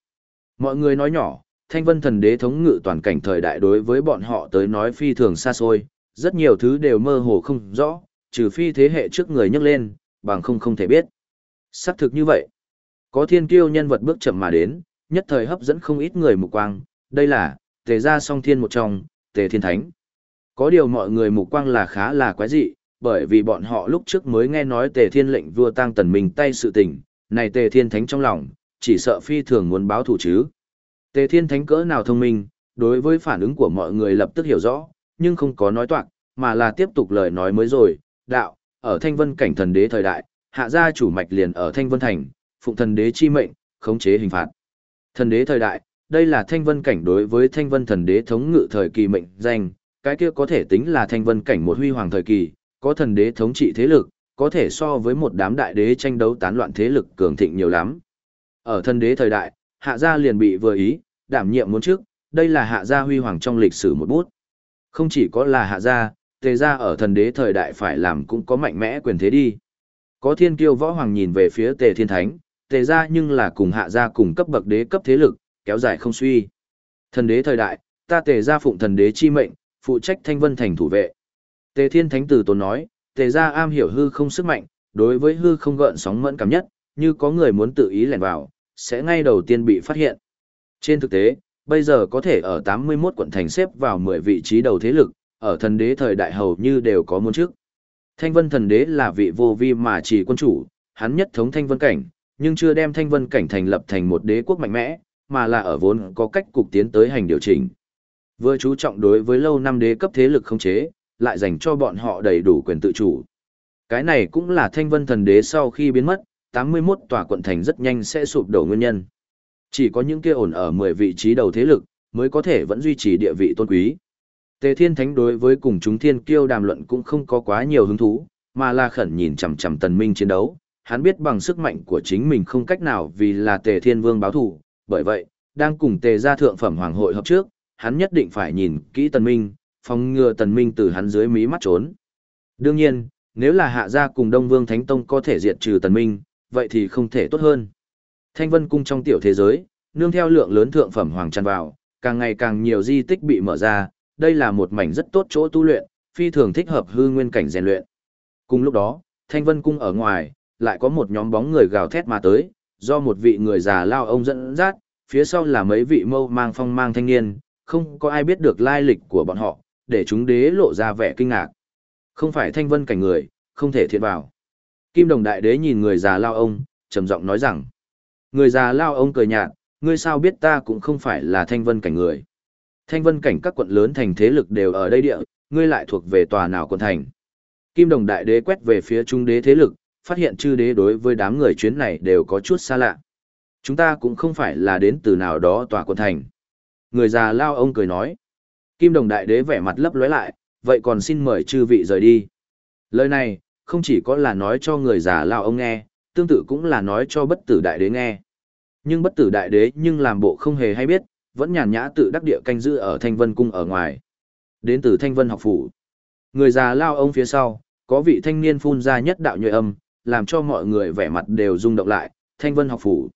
Mọi người nói nhỏ, Thanh Vân Thần Đế thống ngự toàn cảnh thời đại đối với bọn họ tới nói phi thường xa xôi, rất nhiều thứ đều mơ hồ không rõ, trừ phi thế hệ trước người nhắc lên, bằng không không thể biết. Xác thực như vậy. Có thiên kiêu nhân vật bước chậm mà đến, nhất thời hấp dẫn không ít người mục quang, đây là, tề gia song thiên một trong, tề thiên thánh. Có điều mọi người mục quang là khá là quái dị, bởi vì bọn họ lúc trước mới nghe nói tề thiên lệnh vua tăng tần mình tay sự tình, này tề thiên thánh trong lòng, chỉ sợ phi thường muốn báo thủ chứ. Tề thiên thánh cỡ nào thông minh, đối với phản ứng của mọi người lập tức hiểu rõ, nhưng không có nói toạc, mà là tiếp tục lời nói mới rồi, đạo, ở Thanh Vân cảnh thần đế thời đại, hạ gia chủ mạch liền ở Thanh Vân thành, phụng thần đế chi mệnh, khống chế hình phạt. Thần đế thời đại, đây là Thanh Vân cảnh đối với Thanh Vân thần đế thống ngự thời kỳ mệnh danh, cái kia có thể tính là Thanh Vân cảnh một huy hoàng thời kỳ, có thần đế thống trị thế lực, có thể so với một đám đại đế tranh đấu tán loạn thế lực cường thịnh nhiều lắm. Ở thần đế thời đại, hạ gia liền bị vừa ý, đảm nhiệm muốn trước, đây là hạ gia huy hoàng trong lịch sử một bút. Không chỉ có là hạ gia, tề gia ở thần đế thời đại phải làm cũng có mạnh mẽ quyền thế đi. Có thiên kiêu võ hoàng nhìn về phía tề thiên thánh, tề gia nhưng là cùng hạ gia cùng cấp bậc đế cấp thế lực, kéo dài không suy. Thần đế thời đại, ta tề gia phụng thần đế chi mệnh, phụ trách thanh vân thành thủ vệ. Tề thiên thánh tử tốn nói, tề gia am hiểu hư không sức mạnh, đối với hư không gợn sóng mẫn cảm nhất, như có người muốn tự ý lẻn vào, sẽ ngay đầu tiên bị phát hiện. Trên thực tế, bây giờ có thể ở 81 quận thành xếp vào 10 vị trí đầu thế lực, ở thần đế thời đại hầu như đều có môn trước. Thanh vân thần đế là vị vô vi mà chỉ quân chủ, hắn nhất thống thanh vân cảnh, nhưng chưa đem thanh vân cảnh thành lập thành một đế quốc mạnh mẽ, mà là ở vốn có cách cục tiến tới hành điều chỉnh. Vừa chú trọng đối với lâu năm đế cấp thế lực không chế, lại dành cho bọn họ đầy đủ quyền tự chủ. Cái này cũng là thanh vân thần đế sau khi biến mất, 81 tòa quận thành rất nhanh sẽ sụp đổ nguyên nhân. Chỉ có những kia ổn ở 10 vị trí đầu thế lực, mới có thể vẫn duy trì địa vị tôn quý. Tề Thiên Thánh đối với cùng chúng thiên kiêu đàm luận cũng không có quá nhiều hứng thú, mà là khẩn nhìn chằm chằm Tần Minh chiến đấu. Hắn biết bằng sức mạnh của chính mình không cách nào vì là Tề Thiên Vương báo thù, bởi vậy, đang cùng Tề gia thượng phẩm hoàng hội hợp trước, hắn nhất định phải nhìn kỹ Tần Minh, phòng ngừa Tần Minh từ hắn dưới mí mắt trốn. Đương nhiên, nếu là hạ gia cùng Đông Vương Thánh Tông có thể diệt trừ Tần Minh, vậy thì không thể tốt hơn. Thanh Vân cung trong tiểu thế giới, nương theo lượng lớn thượng phẩm hoàng tràn vào, càng ngày càng nhiều di tích bị mở ra, đây là một mảnh rất tốt chỗ tu luyện, phi thường thích hợp hư nguyên cảnh rèn luyện. Cùng lúc đó, Thanh Vân cung ở ngoài, lại có một nhóm bóng người gào thét mà tới, do một vị người già lao ông dẫn dắt, phía sau là mấy vị mâu mang phong mang thanh niên, không có ai biết được lai lịch của bọn họ, để chúng đế lộ ra vẻ kinh ngạc. Không phải Thanh Vân cảnh người, không thể thiệt vào. Kim Đồng Đại Đế nhìn người già lao ông, trầm giọng nói rằng, Người già lao ông cười nhạt, ngươi sao biết ta cũng không phải là thanh vân cảnh người. Thanh vân cảnh các quận lớn thành thế lực đều ở đây địa, ngươi lại thuộc về tòa nào quận thành. Kim đồng đại đế quét về phía trung đế thế lực, phát hiện chư đế đối với đám người chuyến này đều có chút xa lạ. Chúng ta cũng không phải là đến từ nào đó tòa quận thành. Người già lao ông cười nói. Kim đồng đại đế vẻ mặt lấp lóe lại, vậy còn xin mời chư vị rời đi. Lời này, không chỉ có là nói cho người già lao ông nghe, tương tự cũng là nói cho bất tử đại đế nghe. Nhưng bất tử đại đế nhưng làm bộ không hề hay biết, vẫn nhàn nhã tự đắc địa canh giữ ở Thanh Vân cung ở ngoài. Đến từ Thanh Vân học phủ. Người già lao ông phía sau, có vị thanh niên phun ra nhất đạo nhuệ âm, làm cho mọi người vẻ mặt đều rung động lại, Thanh Vân học phủ.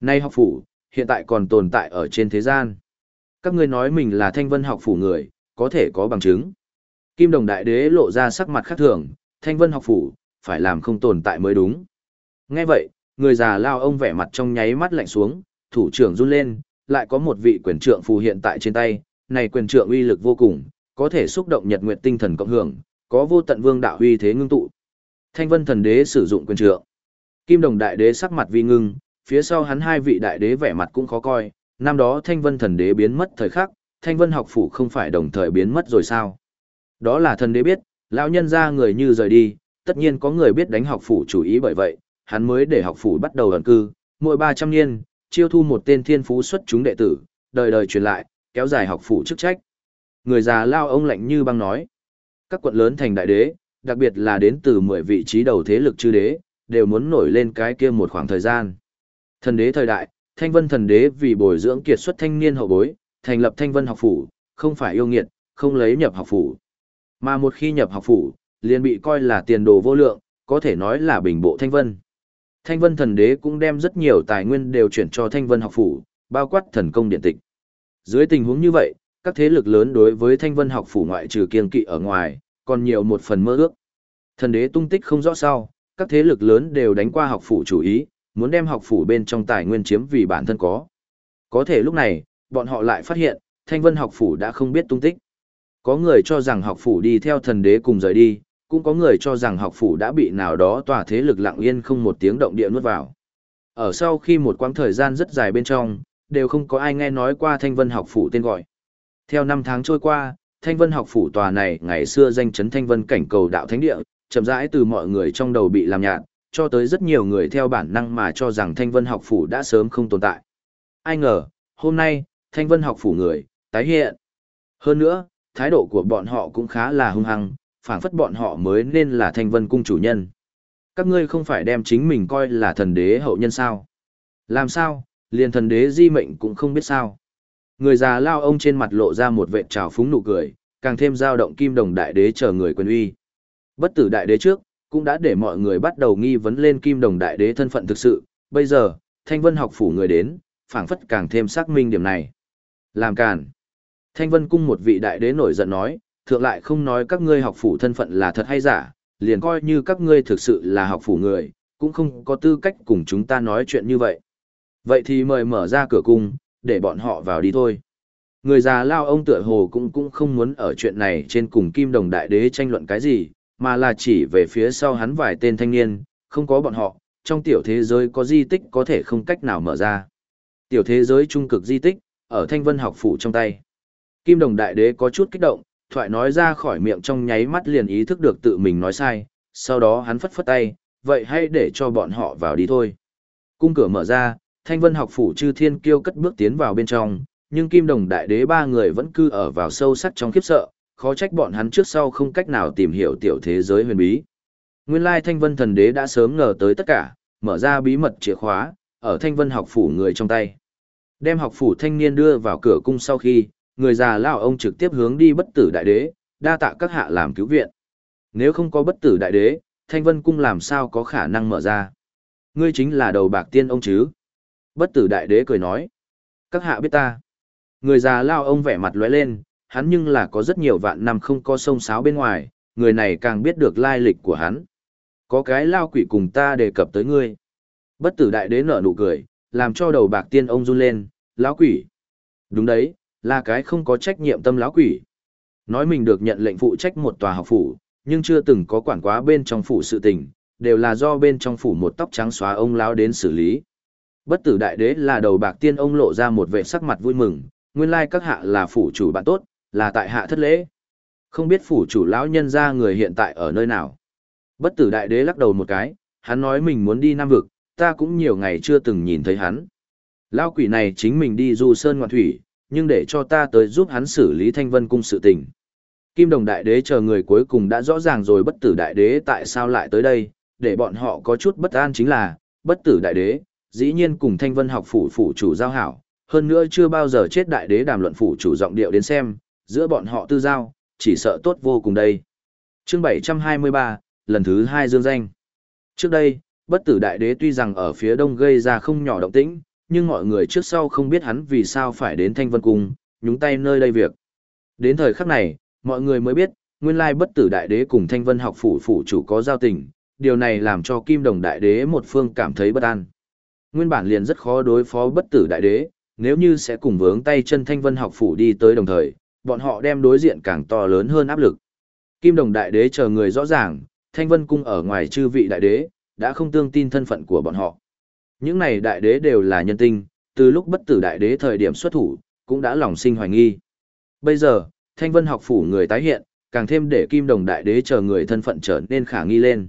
Nay học phủ, hiện tại còn tồn tại ở trên thế gian. Các ngươi nói mình là Thanh Vân học phủ người, có thể có bằng chứng. Kim Đồng Đại Đế lộ ra sắc mặt khác thường, Thanh Vân học phủ, phải làm không tồn tại mới đúng. Nghe vậy, người già lao ông vẻ mặt trong nháy mắt lạnh xuống, thủ trưởng run lên, lại có một vị quyền trượng phù hiện tại trên tay, này quyền trượng uy lực vô cùng, có thể xúc động nhật nguyệt tinh thần cộng hưởng, có vô tận vương đạo uy thế ngưng tụ. Thanh Vân thần đế sử dụng quyền trượng. Kim Đồng đại đế sắc mặt vi ngưng, phía sau hắn hai vị đại đế vẻ mặt cũng khó coi, năm đó Thanh Vân thần đế biến mất thời khắc, Thanh Vân học phủ không phải đồng thời biến mất rồi sao? Đó là thần đế biết, lão nhân ra người như rời đi, tất nhiên có người biết đánh học phủ chủ ý bởi vậy, hắn mới để học phủ bắt đầu ẩn cư, mỗi 300 niên, chiêu thu một tên thiên phú xuất chúng đệ tử, đời đời truyền lại, kéo dài học phủ chức trách. Người già lao ông lạnh như băng nói, các quận lớn thành đại đế, đặc biệt là đến từ 10 vị trí đầu thế lực chư đế, đều muốn nổi lên cái kia một khoảng thời gian. Thần đế thời đại, Thanh Vân thần đế vì bồi dưỡng kiệt xuất thanh niên hậu bối, thành lập Thanh Vân học phủ, không phải yêu nghiệt, không lấy nhập học phủ. Mà một khi nhập học phủ, liền bị coi là tiền đồ vô lượng, có thể nói là bình bộ Thanh Vân. Thanh Vân Thần Đế cũng đem rất nhiều tài nguyên đều chuyển cho Thanh Vân học phủ, bao quát thần công điện tịch. Dưới tình huống như vậy, các thế lực lớn đối với Thanh Vân học phủ ngoại trừ kiên kỵ ở ngoài, còn nhiều một phần mơ ước. Thần đế tung tích không rõ sau, các thế lực lớn đều đánh qua học phủ chủ ý, muốn đem học phủ bên trong tài nguyên chiếm vì bản thân có. Có thể lúc này, bọn họ lại phát hiện, Thanh Vân học phủ đã không biết tung tích. Có người cho rằng học phủ đi theo thần đế cùng rời đi, cũng có người cho rằng học phủ đã bị nào đó tòa thế lực lặng yên không một tiếng động địa nuốt vào. Ở sau khi một quãng thời gian rất dài bên trong, đều không có ai nghe nói qua Thanh Vân học phủ tên gọi. Theo năm tháng trôi qua, Thanh Vân học phủ tòa này ngày xưa danh chấn Thanh Vân cảnh cầu đạo thánh địa, chậm rãi từ mọi người trong đầu bị làm nhạt, cho tới rất nhiều người theo bản năng mà cho rằng Thanh Vân học phủ đã sớm không tồn tại. Ai ngờ, hôm nay, Thanh Vân học phủ người, tái hiện. Hơn nữa, thái độ của bọn họ cũng khá là hung hăng, phảng phất bọn họ mới nên là Thanh Vân cung chủ nhân. Các ngươi không phải đem chính mình coi là thần đế hậu nhân sao? Làm sao, liền thần đế di mệnh cũng không biết sao? Người già lao ông trên mặt lộ ra một vệt trào phúng nụ cười, càng thêm dao động kim đồng đại đế chờ người quyền uy. Bất tử đại đế trước, cũng đã để mọi người bắt đầu nghi vấn lên kim đồng đại đế thân phận thực sự, bây giờ, thanh vân học phủ người đến, phảng phất càng thêm xác minh điểm này. Làm càn. Thanh vân cung một vị đại đế nổi giận nói, thượng lại không nói các ngươi học phủ thân phận là thật hay giả, liền coi như các ngươi thực sự là học phủ người, cũng không có tư cách cùng chúng ta nói chuyện như vậy. Vậy thì mời mở ra cửa cung, để bọn họ vào đi thôi. Người già lao ông tựa hồ cũng cũng không muốn ở chuyện này trên cùng kim đồng đại đế tranh luận cái gì, mà là chỉ về phía sau hắn vài tên thanh niên, không có bọn họ, trong tiểu thế giới có di tích có thể không cách nào mở ra. Tiểu thế giới trung cực di tích, ở thanh vân học phủ trong tay. Kim đồng đại đế có chút kích động, thoại nói ra khỏi miệng trong nháy mắt liền ý thức được tự mình nói sai, sau đó hắn phất phất tay, vậy hãy để cho bọn họ vào đi thôi. Cung cửa mở ra, thanh vân học phủ chư thiên kiêu cất bước tiến vào bên trong, nhưng kim đồng đại đế ba người vẫn cư ở vào sâu sắc trong khiếp sợ, khó trách bọn hắn trước sau không cách nào tìm hiểu tiểu thế giới huyền bí. Nguyên lai thanh vân thần đế đã sớm ngờ tới tất cả, mở ra bí mật chìa khóa, ở thanh vân học phủ người trong tay. Đem học phủ thanh niên đưa vào cửa cung sau khi, người già lao ông trực tiếp hướng đi bất tử đại đế, đa tạ các hạ làm cứu viện. Nếu không có bất tử đại đế, thanh vân cung làm sao có khả năng mở ra. Ngươi chính là đầu bạc tiên ông chứ. Bất tử đại đế cười nói. Các hạ biết ta. Người già lao ông vẻ mặt lóe lên, hắn nhưng là có rất nhiều vạn năm không có sông sáo bên ngoài, người này càng biết được lai lịch của hắn. Có cái lao quỷ cùng ta đề cập tới ngươi. Bất tử đại đế nở nụ cười, làm cho đầu bạc tiên ông run lên, lão quỷ. Đúng đấy, là cái không có trách nhiệm tâm lão quỷ. Nói mình được nhận lệnh phụ trách một tòa học phủ, nhưng chưa từng có quản quá bên trong phủ sự tình, đều là do bên trong phủ một tóc trắng xóa ông lão đến xử lý. Bất tử đại đế là đầu bạc tiên ông lộ ra một vẻ sắc mặt vui mừng, nguyên lai các hạ là phủ chủ bạn tốt, là tại hạ thất lễ. Không biết phủ chủ lão nhân ra người hiện tại ở nơi nào. Bất tử đại đế lắc đầu một cái, hắn nói mình muốn đi Nam Vực, ta cũng nhiều ngày chưa từng nhìn thấy hắn. Lão quỷ này chính mình đi du sơn ngoạn thủy, nhưng để cho ta tới giúp hắn xử lý thanh vân cung sự tình. Kim đồng đại đế chờ người cuối cùng đã rõ ràng rồi bất tử đại đế tại sao lại tới đây, để bọn họ có chút bất an chính là, bất tử đại đế, dĩ nhiên cùng thanh vân học phủ phủ chủ giao hảo, hơn nữa chưa bao giờ chết đại đế đàm luận phủ chủ giọng điệu đến xem, giữa bọn họ tư giao, chỉ sợ tốt vô cùng đây. Chương 723, lần thứ hai dương danh. Trước đây, bất tử đại đế tuy rằng ở phía đông gây ra không nhỏ động tĩnh, nhưng mọi người trước sau không biết hắn vì sao phải đến Thanh Vân Cung, nhúng tay nơi đây việc. Đến thời khắc này, mọi người mới biết, nguyên lai bất tử đại đế cùng Thanh Vân học phủ phủ chủ có giao tình, điều này làm cho Kim Đồng đại đế một phương cảm thấy bất an. Nguyên bản liền rất khó đối phó bất tử đại đế, nếu như sẽ cùng vướng tay chân Thanh Vân học phủ đi tới đồng thời, bọn họ đem đối diện càng to lớn hơn áp lực. Kim Đồng đại đế chờ người rõ ràng, Thanh Vân cung ở ngoài chư vị đại đế, đã không tương tin thân phận của bọn họ. Những này đại đế đều là nhân tinh, từ lúc bất tử đại đế thời điểm xuất thủ, cũng đã lòng sinh hoài nghi. Bây giờ, Thanh Vân học phủ người tái hiện, càng thêm để Kim Đồng đại đế chờ người thân phận trở nên khả nghi lên.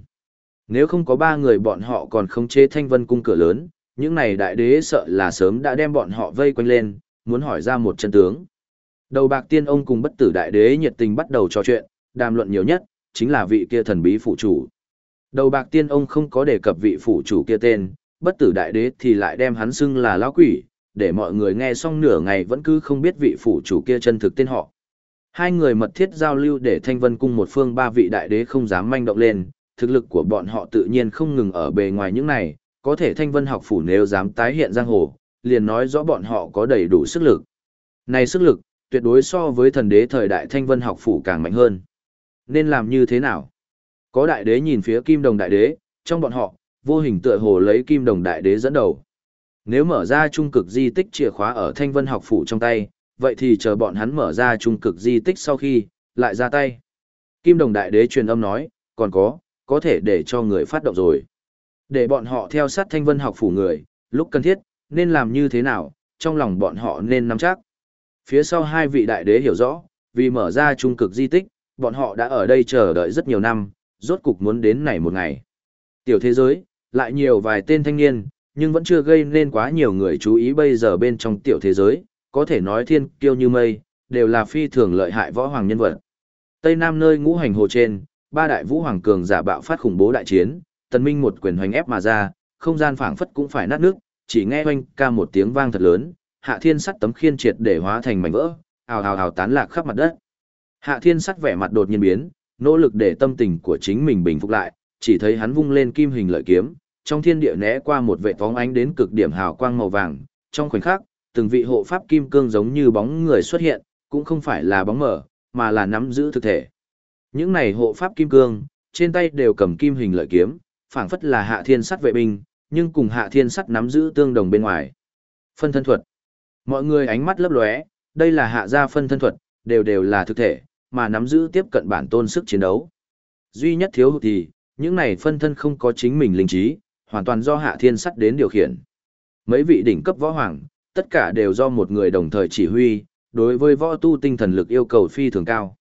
Nếu không có ba người bọn họ còn khống chế Thanh Vân cung cửa lớn, những này đại đế sợ là sớm đã đem bọn họ vây quanh lên, muốn hỏi ra một chân tướng. Đầu bạc tiên ông cùng bất tử đại đế nhiệt tình bắt đầu trò chuyện, đàm luận nhiều nhất, chính là vị kia thần bí phụ chủ. Đầu bạc tiên ông không có đề cập vị phụ chủ kia tên, bất tử đại đế thì lại đem hắn xưng là lão quỷ, để mọi người nghe xong nửa ngày vẫn cứ không biết vị phụ chủ kia chân thực tên họ. Hai người mật thiết giao lưu để thanh vân cung một phương ba vị đại đế không dám manh động lên, thực lực của bọn họ tự nhiên không ngừng ở bề ngoài những này, có thể thanh vân học phủ nếu dám tái hiện giang hồ, liền nói rõ bọn họ có đầy đủ sức lực. Này sức lực, tuyệt đối so với thần đế thời đại thanh vân học phủ càng mạnh hơn. Nên làm như thế nào? Có đại đế nhìn phía kim đồng đại đế, trong bọn họ, vô hình tựa hồ lấy kim đồng đại đế dẫn đầu. Nếu mở ra trung cực di tích chìa khóa ở thanh vân học phủ trong tay, vậy thì chờ bọn hắn mở ra trung cực di tích sau khi, lại ra tay. Kim đồng đại đế truyền âm nói, còn có, có thể để cho người phát động rồi. Để bọn họ theo sát thanh vân học phủ người, lúc cần thiết, nên làm như thế nào, trong lòng bọn họ nên nắm chắc. Phía sau hai vị đại đế hiểu rõ, vì mở ra trung cực di tích, bọn họ đã ở đây chờ đợi rất nhiều năm, rốt cục muốn đến này một ngày. Tiểu thế giới, lại nhiều vài tên thanh niên, nhưng vẫn chưa gây nên quá nhiều người chú ý bây giờ bên trong tiểu thế giới, có thể nói thiên kiêu như mây, đều là phi thường lợi hại võ hoàng nhân vật. Tây Nam nơi ngũ hành hồ trên, ba đại vũ hoàng cường giả bạo phát khủng bố đại chiến, tần minh một quyền hoành ép mà ra, không gian phảng phất cũng phải nát nước, chỉ nghe oanh ca một tiếng vang thật lớn, hạ thiên sắt tấm khiên triệt để hóa thành mảnh vỡ, ào ào ào tán lạc khắp mặt đất. Hạ thiên sắt vẻ mặt đột nhiên biến, nỗ lực để tâm tình của chính mình bình phục lại, chỉ thấy hắn vung lên kim hình lợi kiếm, trong thiên địa né qua một vệ phóng ánh đến cực điểm hào quang màu vàng, trong khoảnh khắc, từng vị hộ pháp kim cương giống như bóng người xuất hiện, cũng không phải là bóng mở, mà là nắm giữ thực thể. Những này hộ pháp kim cương, trên tay đều cầm kim hình lợi kiếm, phảng phất là hạ thiên sắt vệ binh, nhưng cùng hạ thiên sắt nắm giữ tương đồng bên ngoài. Phân thân thuật. Mọi người ánh mắt lấp lóe, đây là hạ gia phân thân thuật, đều đều là thực thể, mà nắm giữ tiếp cận bản tôn sức chiến đấu. Duy nhất thiếu hụt thì, những này phân thân không có chính mình linh trí, hoàn toàn do hạ thiên sắt đến điều khiển. Mấy vị đỉnh cấp võ hoàng, tất cả đều do một người đồng thời chỉ huy, đối với võ tu tinh thần lực yêu cầu phi thường cao.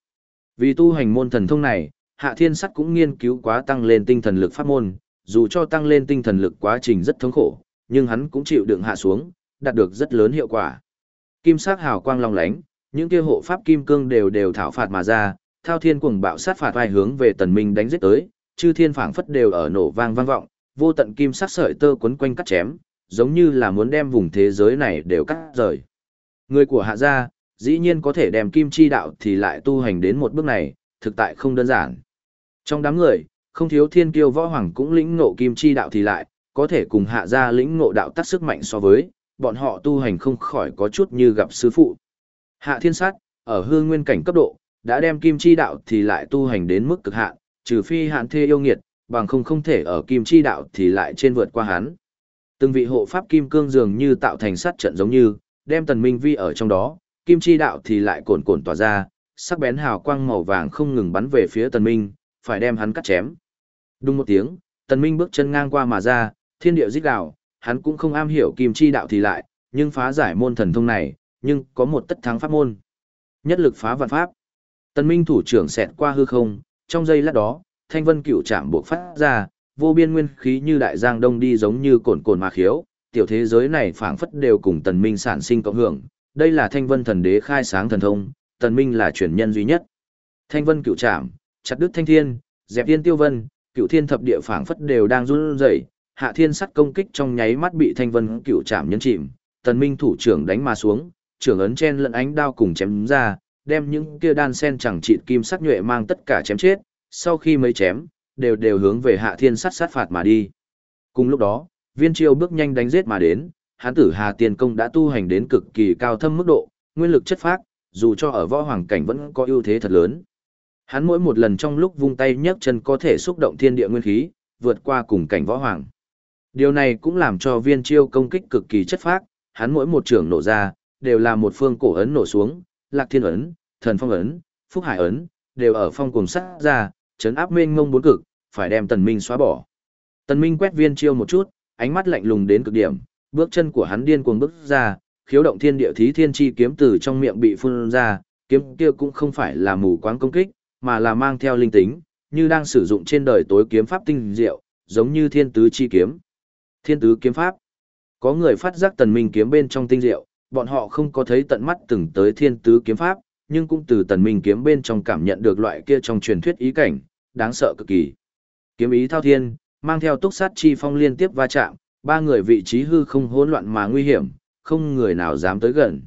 Vì tu hành môn thần thông này, hạ thiên sắt cũng nghiên cứu quá tăng lên tinh thần lực pháp môn, dù cho tăng lên tinh thần lực quá trình rất thống khổ, nhưng hắn cũng chịu đựng hạ xuống, đạt được rất lớn hiệu quả. Kim sắc hào quang long lánh, những kia hộ pháp kim cương đều đều thảo phạt mà ra, thao thiên cuồng bạo sát phạt vai hướng về tần minh đánh giết tới, chư thiên phảng phất đều ở nổ vang vang vọng, vô tận kim sắc sợi tơ quấn quanh cắt chém, giống như là muốn đem vùng thế giới này đều cắt rời. Người của hạ gia, dĩ nhiên có thể đem kim chi đạo thì lại tu hành đến một bước này, thực tại không đơn giản. Trong đám người, không thiếu thiên kiêu võ hoàng cũng lĩnh ngộ kim chi đạo thì lại, có thể cùng hạ gia lĩnh ngộ đạo tác sức mạnh so với, bọn họ tu hành không khỏi có chút như gặp sư phụ. Hạ thiên sát, ở hương nguyên cảnh cấp độ, đã đem kim chi đạo thì lại tu hành đến mức cực hạn, trừ phi hạn thê yêu nghiệt, bằng không không thể ở kim chi đạo thì lại trên vượt qua hắn. Từng vị hộ pháp kim cương dường như tạo thành sát trận giống như, đem tần minh vi ở trong đó, kim chi đạo thì lại cồn cồn tỏa ra, sắc bén hào quang màu vàng không ngừng bắn về phía tần minh, phải đem hắn cắt chém. Đúng một tiếng, tần minh bước chân ngang qua mà ra, thiên địa rít gào, hắn cũng không am hiểu kim chi đạo thì lại, nhưng phá giải môn thần thông này, nhưng có một tất thắng pháp môn. Nhất lực phá vạn pháp. Tần minh thủ trưởng xẹt qua hư không, trong giây lát đó, thanh vân cựu trạm buộc phát ra, vô biên nguyên khí như đại giang đông đi giống như cồn cồn mà khiếu, tiểu thế giới này phảng phất đều cùng tần minh sản sinh cộng hưởng, đây là thanh vân thần đế khai sáng thần thông, tần minh là truyền nhân duy nhất. Thanh vân cựu trạm, chặt đứt thanh thiên, dẹp tiên tiêu vân, cựu thiên thập địa phảng phất đều đang run rẩy, hạ thiên sắt công kích trong nháy mắt bị thanh vân cựu trạm nhấn chìm, tần minh thủ trưởng đánh mà xuống, trưởng ấn chen lẫn ánh đao cùng chém ra, đem những kia đan sen chẳng trị kim sắc nhuệ mang tất cả chém chết, sau khi mấy chém, đều đều hướng về hạ thiên sắt sát phạt mà đi. Cùng lúc đó, viên triều bước nhanh đánh giết mà đến, hán tử Hà Tiền Công đã tu hành đến cực kỳ cao thâm mức độ, nguyên lực chất phác, dù cho ở võ hoàng cảnh vẫn có ưu thế thật lớn. Hắn mỗi một lần trong lúc vung tay nhấc chân có thể xúc động thiên địa nguyên khí, vượt qua cùng cảnh võ hoàng. Điều này cũng làm cho viên chiêu công kích cực kỳ chất phác, hắn mỗi một trường nổ ra, đều là một phương cổ ấn nổ xuống, lạc thiên ấn, thần phong ấn, phúc hải ấn, đều ở phong cùng sát ra, chấn áp mênh ngông bốn cực, phải đem tần minh xóa bỏ. Tần minh quét viên chiêu một chút, ánh mắt lạnh lùng đến cực điểm, bước chân của hắn điên cuồng bước ra, khiếu động thiên địa thí thiên chi kiếm từ trong miệng bị phun ra, kiếm kia cũng không phải là mù quáng công kích, mà là mang theo linh tính, như đang sử dụng trên đời tối kiếm pháp tinh diệu, giống như thiên tứ chi kiếm. Thiên tứ kiếm pháp. Có người phát giác tần minh kiếm bên trong tinh diệu, bọn họ không có thấy tận mắt từng tới thiên tứ kiếm pháp, nhưng cũng từ tần minh kiếm bên trong cảm nhận được loại kia trong truyền thuyết ý cảnh, đáng sợ cực kỳ. Kiếm ý thao thiên, mang theo túc sát chi phong liên tiếp va chạm, ba người vị trí hư không hỗn loạn mà nguy hiểm, không người nào dám tới gần.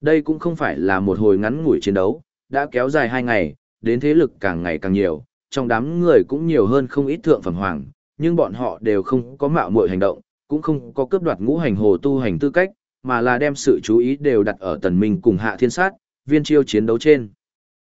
Đây cũng không phải là một hồi ngắn ngủi chiến đấu, đã kéo dài hai ngày, đến thế lực càng ngày càng nhiều, trong đám người cũng nhiều hơn không ít thượng phẩm hoàng, nhưng bọn họ đều không có mạo muội hành động, cũng không có cướp đoạt ngũ hành hồ tu hành tư cách, mà là đem sự chú ý đều đặt ở tần minh cùng hạ thiên sát, viên chiêu chiến đấu trên.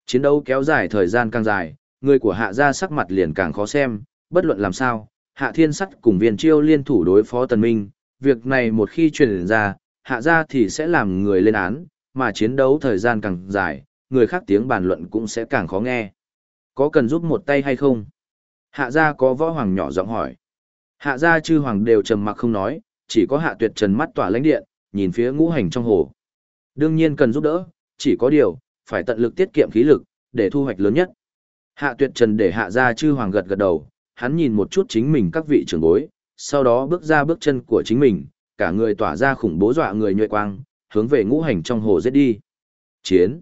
Chiến đấu kéo dài thời gian càng dài, người của hạ gia sắc mặt liền càng khó xem, bất luận làm sao, hạ thiên sắt cùng viên chiêu liên thủ đối phó tần minh, việc này một khi truyền ra, hạ gia thì sẽ làm người lên án, mà chiến đấu thời gian càng dài, người khác tiếng bàn luận cũng sẽ càng khó nghe. Có cần giúp một tay hay không? Hạ gia có võ hoàng nhỏ giọng hỏi. Hạ gia chư hoàng đều trầm mặc không nói, chỉ có hạ tuyệt trần mắt tỏa lãnh điện, nhìn phía ngũ hành trong hồ. Đương nhiên cần giúp đỡ, chỉ có điều, phải tận lực tiết kiệm khí lực, để thu hoạch lớn nhất. Hạ tuyệt trần để hạ gia chư hoàng gật gật đầu, hắn nhìn một chút chính mình các vị trưởng bối, sau đó bước ra bước chân của chính mình, cả người tỏa ra khủng bố dọa người nhuệ quang, hướng về ngũ hành trong hồ giết đi. Chiến!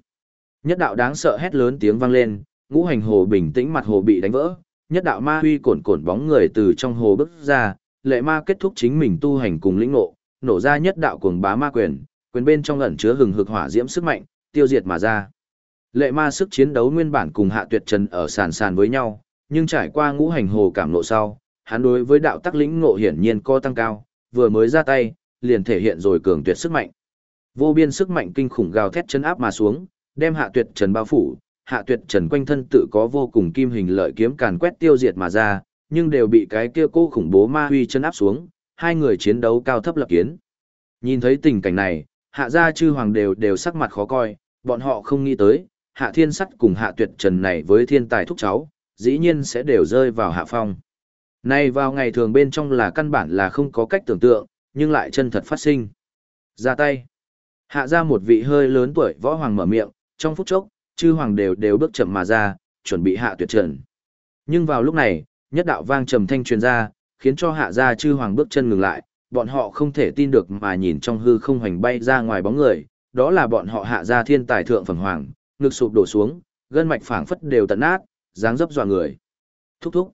Nhất đạo đáng sợ hét lớn tiếng vang lên, ngũ hành hồ bình tĩnh mặt hồ bị đánh vỡ, nhất đạo ma huy cồn cồn bóng người từ trong hồ bước ra, lệ ma kết thúc chính mình tu hành cùng lĩnh ngộ, nổ ra nhất đạo cuồng bá ma quyền, quyền bên trong ẩn chứa hừng hực hỏa diễm sức mạnh, tiêu diệt mà ra. Lệ ma sức chiến đấu nguyên bản cùng hạ tuyệt trần ở sàn sàn với nhau, nhưng trải qua ngũ hành hồ cảm nộ sau, hắn đối với đạo tắc lĩnh ngộ hiển nhiên co tăng cao, vừa mới ra tay, liền thể hiện rồi cường tuyệt sức mạnh. Vô biên sức mạnh kinh khủng gào thét chân áp mà xuống, đem hạ tuyệt trần bao phủ, hạ tuyệt trần quanh thân tự có vô cùng kim hình lợi kiếm càn quét tiêu diệt mà ra, nhưng đều bị cái kia cô khủng bố ma huy chân áp xuống, hai người chiến đấu cao thấp lập kiến. Nhìn thấy tình cảnh này, hạ gia chư hoàng đều đều sắc mặt khó coi, bọn họ không nghĩ tới, hạ thiên sắt cùng hạ tuyệt trần này với thiên tài thúc cháu, dĩ nhiên sẽ đều rơi vào hạ phong. Này vào ngày thường bên trong là căn bản là không có cách tưởng tượng, nhưng lại chân thật phát sinh. Ra tay. Hạ ra một vị hơi lớn tuổi võ hoàng mở miệng, trong phút chốc, chư hoàng đều đều bước chậm mà ra, chuẩn bị hạ tuyệt trần. Nhưng vào lúc này, nhất đạo vang trầm thanh truyền ra, khiến cho hạ gia chư hoàng bước chân ngừng lại, bọn họ không thể tin được mà nhìn trong hư không hoành bay ra ngoài bóng người, đó là bọn họ hạ gia thiên tài thượng phẩm hoàng, ngực sụp đổ xuống, gân mạch phảng phất đều tận nát, dáng dấp dọa người. Thúc thúc.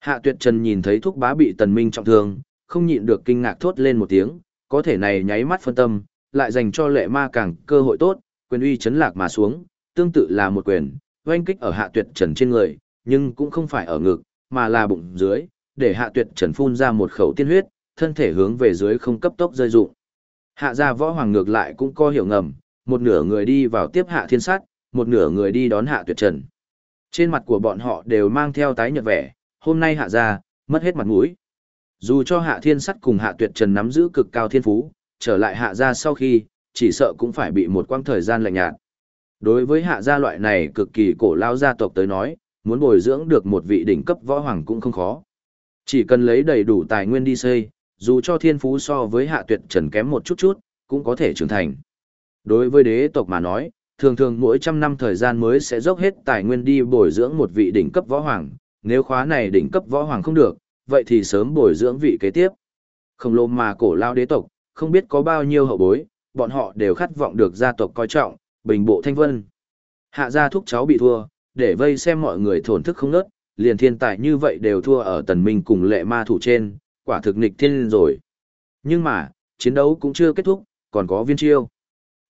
Hạ Tuyệt Trần nhìn thấy thúc bá bị Tần Minh trọng thương, không nhịn được kinh ngạc thốt lên một tiếng, có thể này nháy mắt phân tâm, lại dành cho lệ ma càng cơ hội tốt, quyền uy chấn lạc mà xuống, tương tự là một quyền, oanh kích ở Hạ Tuyệt Trần trên người, nhưng cũng không phải ở ngực, mà là bụng dưới, để Hạ Tuyệt Trần phun ra một khẩu tiên huyết, thân thể hướng về dưới không cấp tốc rơi rụng. Hạ gia võ hoàng ngược lại cũng có hiểu ngầm, một nửa người đi vào tiếp Hạ Thiên Sát, một nửa người đi đón Hạ Tuyệt Trần. Trên mặt của bọn họ đều mang theo tái nhợt vẻ, hôm nay hạ gia mất hết mặt mũi. Dù cho hạ thiên sắt cùng hạ tuyệt trần nắm giữ cực cao thiên phú, trở lại hạ gia sau khi, chỉ sợ cũng phải bị một quãng thời gian lạnh nhạt. Đối với hạ gia loại này cực kỳ cổ lao gia tộc tới nói, muốn bồi dưỡng được một vị đỉnh cấp võ hoàng cũng không khó. Chỉ cần lấy đầy đủ tài nguyên đi xây, dù cho thiên phú so với hạ tuyệt trần kém một chút chút, cũng có thể trưởng thành. Đối với đế tộc mà nói, thường thường mỗi trăm năm thời gian mới sẽ dốc hết tài nguyên đi bồi dưỡng một vị đỉnh cấp võ hoàng, nếu khóa này đỉnh cấp võ hoàng không được, vậy thì sớm bồi dưỡng vị kế tiếp. Không lồ mà cổ lao đế tộc, không biết có bao nhiêu hậu bối, bọn họ đều khát vọng được gia tộc coi trọng, bình bộ thanh vân. Hạ gia thúc cháu bị thua, để vây xem mọi người thổn thức không nớt, liền thiên tài như vậy đều thua ở tần minh cùng lệ ma thủ trên, quả thực nghịch thiên rồi. Nhưng mà, chiến đấu cũng chưa kết thúc, còn có viên chiêu.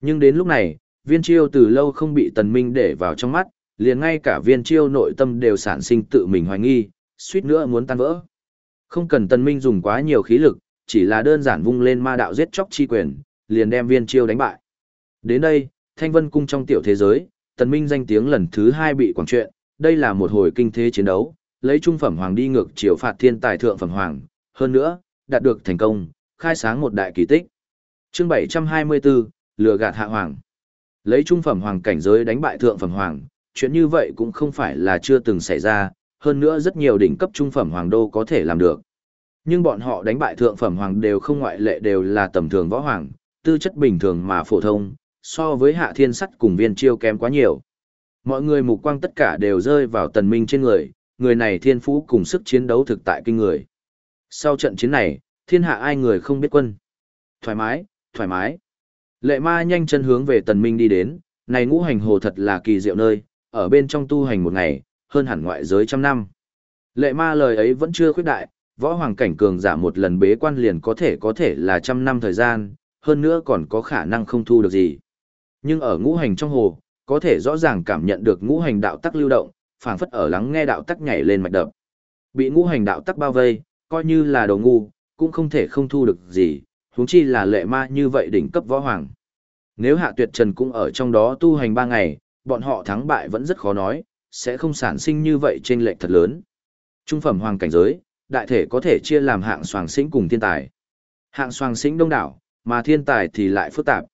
Nhưng đến lúc này, viên chiêu từ lâu không bị tần minh để vào trong mắt, liền ngay cả viên chiêu nội tâm đều sản sinh tự mình hoài nghi, suýt nữa muốn tan vỡ. Không cần tần minh dùng quá nhiều khí lực, chỉ là đơn giản vung lên ma đạo giết chóc chi quyền, liền đem viên chiêu đánh bại. Đến đây, thanh vân cung trong tiểu thế giới, tần minh danh tiếng lần thứ hai bị quảng truyện, đây là một hồi kinh thế chiến đấu, lấy trung phẩm hoàng đi ngược chiều phạt thiên tài thượng phẩm hoàng, hơn nữa, đạt được thành công, khai sáng một đại kỳ tích. Chương 724, lừa gạt hạ hoàng. Lấy trung phẩm hoàng cảnh giới đánh bại thượng phẩm hoàng, chuyện như vậy cũng không phải là chưa từng xảy ra, hơn nữa rất nhiều đỉnh cấp trung phẩm hoàng đô có thể làm được. Nhưng bọn họ đánh bại thượng phẩm hoàng đều không ngoại lệ đều là tầm thường võ hoàng, tư chất bình thường mà phổ thông, so với hạ thiên sắt cùng viên chiêu kém quá nhiều. Mọi người mục quang tất cả đều rơi vào tần minh trên người, người này thiên phú cùng sức chiến đấu thực tại kinh người. Sau trận chiến này, thiên hạ ai người không biết quân. Thoải mái, thoải mái. Lệ ma nhanh chân hướng về tần minh đi đến, này ngũ hành hồ thật là kỳ diệu nơi, ở bên trong tu hành một ngày, hơn hẳn ngoại giới trăm năm. Lệ ma lời ấy vẫn chưa khuyết đại, võ hoàng cảnh cường giả một lần bế quan liền có thể có thể là trăm năm thời gian, hơn nữa còn có khả năng không thu được gì. Nhưng ở ngũ hành trong hồ, có thể rõ ràng cảm nhận được ngũ hành đạo tắc lưu động, phảng phất ở lắng nghe đạo tắc nhảy lên mạch đập. Bị ngũ hành đạo tắc bao vây, coi như là đồ ngu, cũng không thể không thu được gì, huống chi là lệ ma như vậy đỉnh cấp võ hoàng. Nếu Hạ Tuyệt Trần cũng ở trong đó tu hành ba ngày, bọn họ thắng bại vẫn rất khó nói, sẽ không sản sinh như vậy trên lệch thật lớn. Trung phẩm hoàng cảnh giới, đại thể có thể chia làm hạng soàng sinh cùng thiên tài. Hạng soàng sinh đông đảo, mà thiên tài thì lại phức tạp.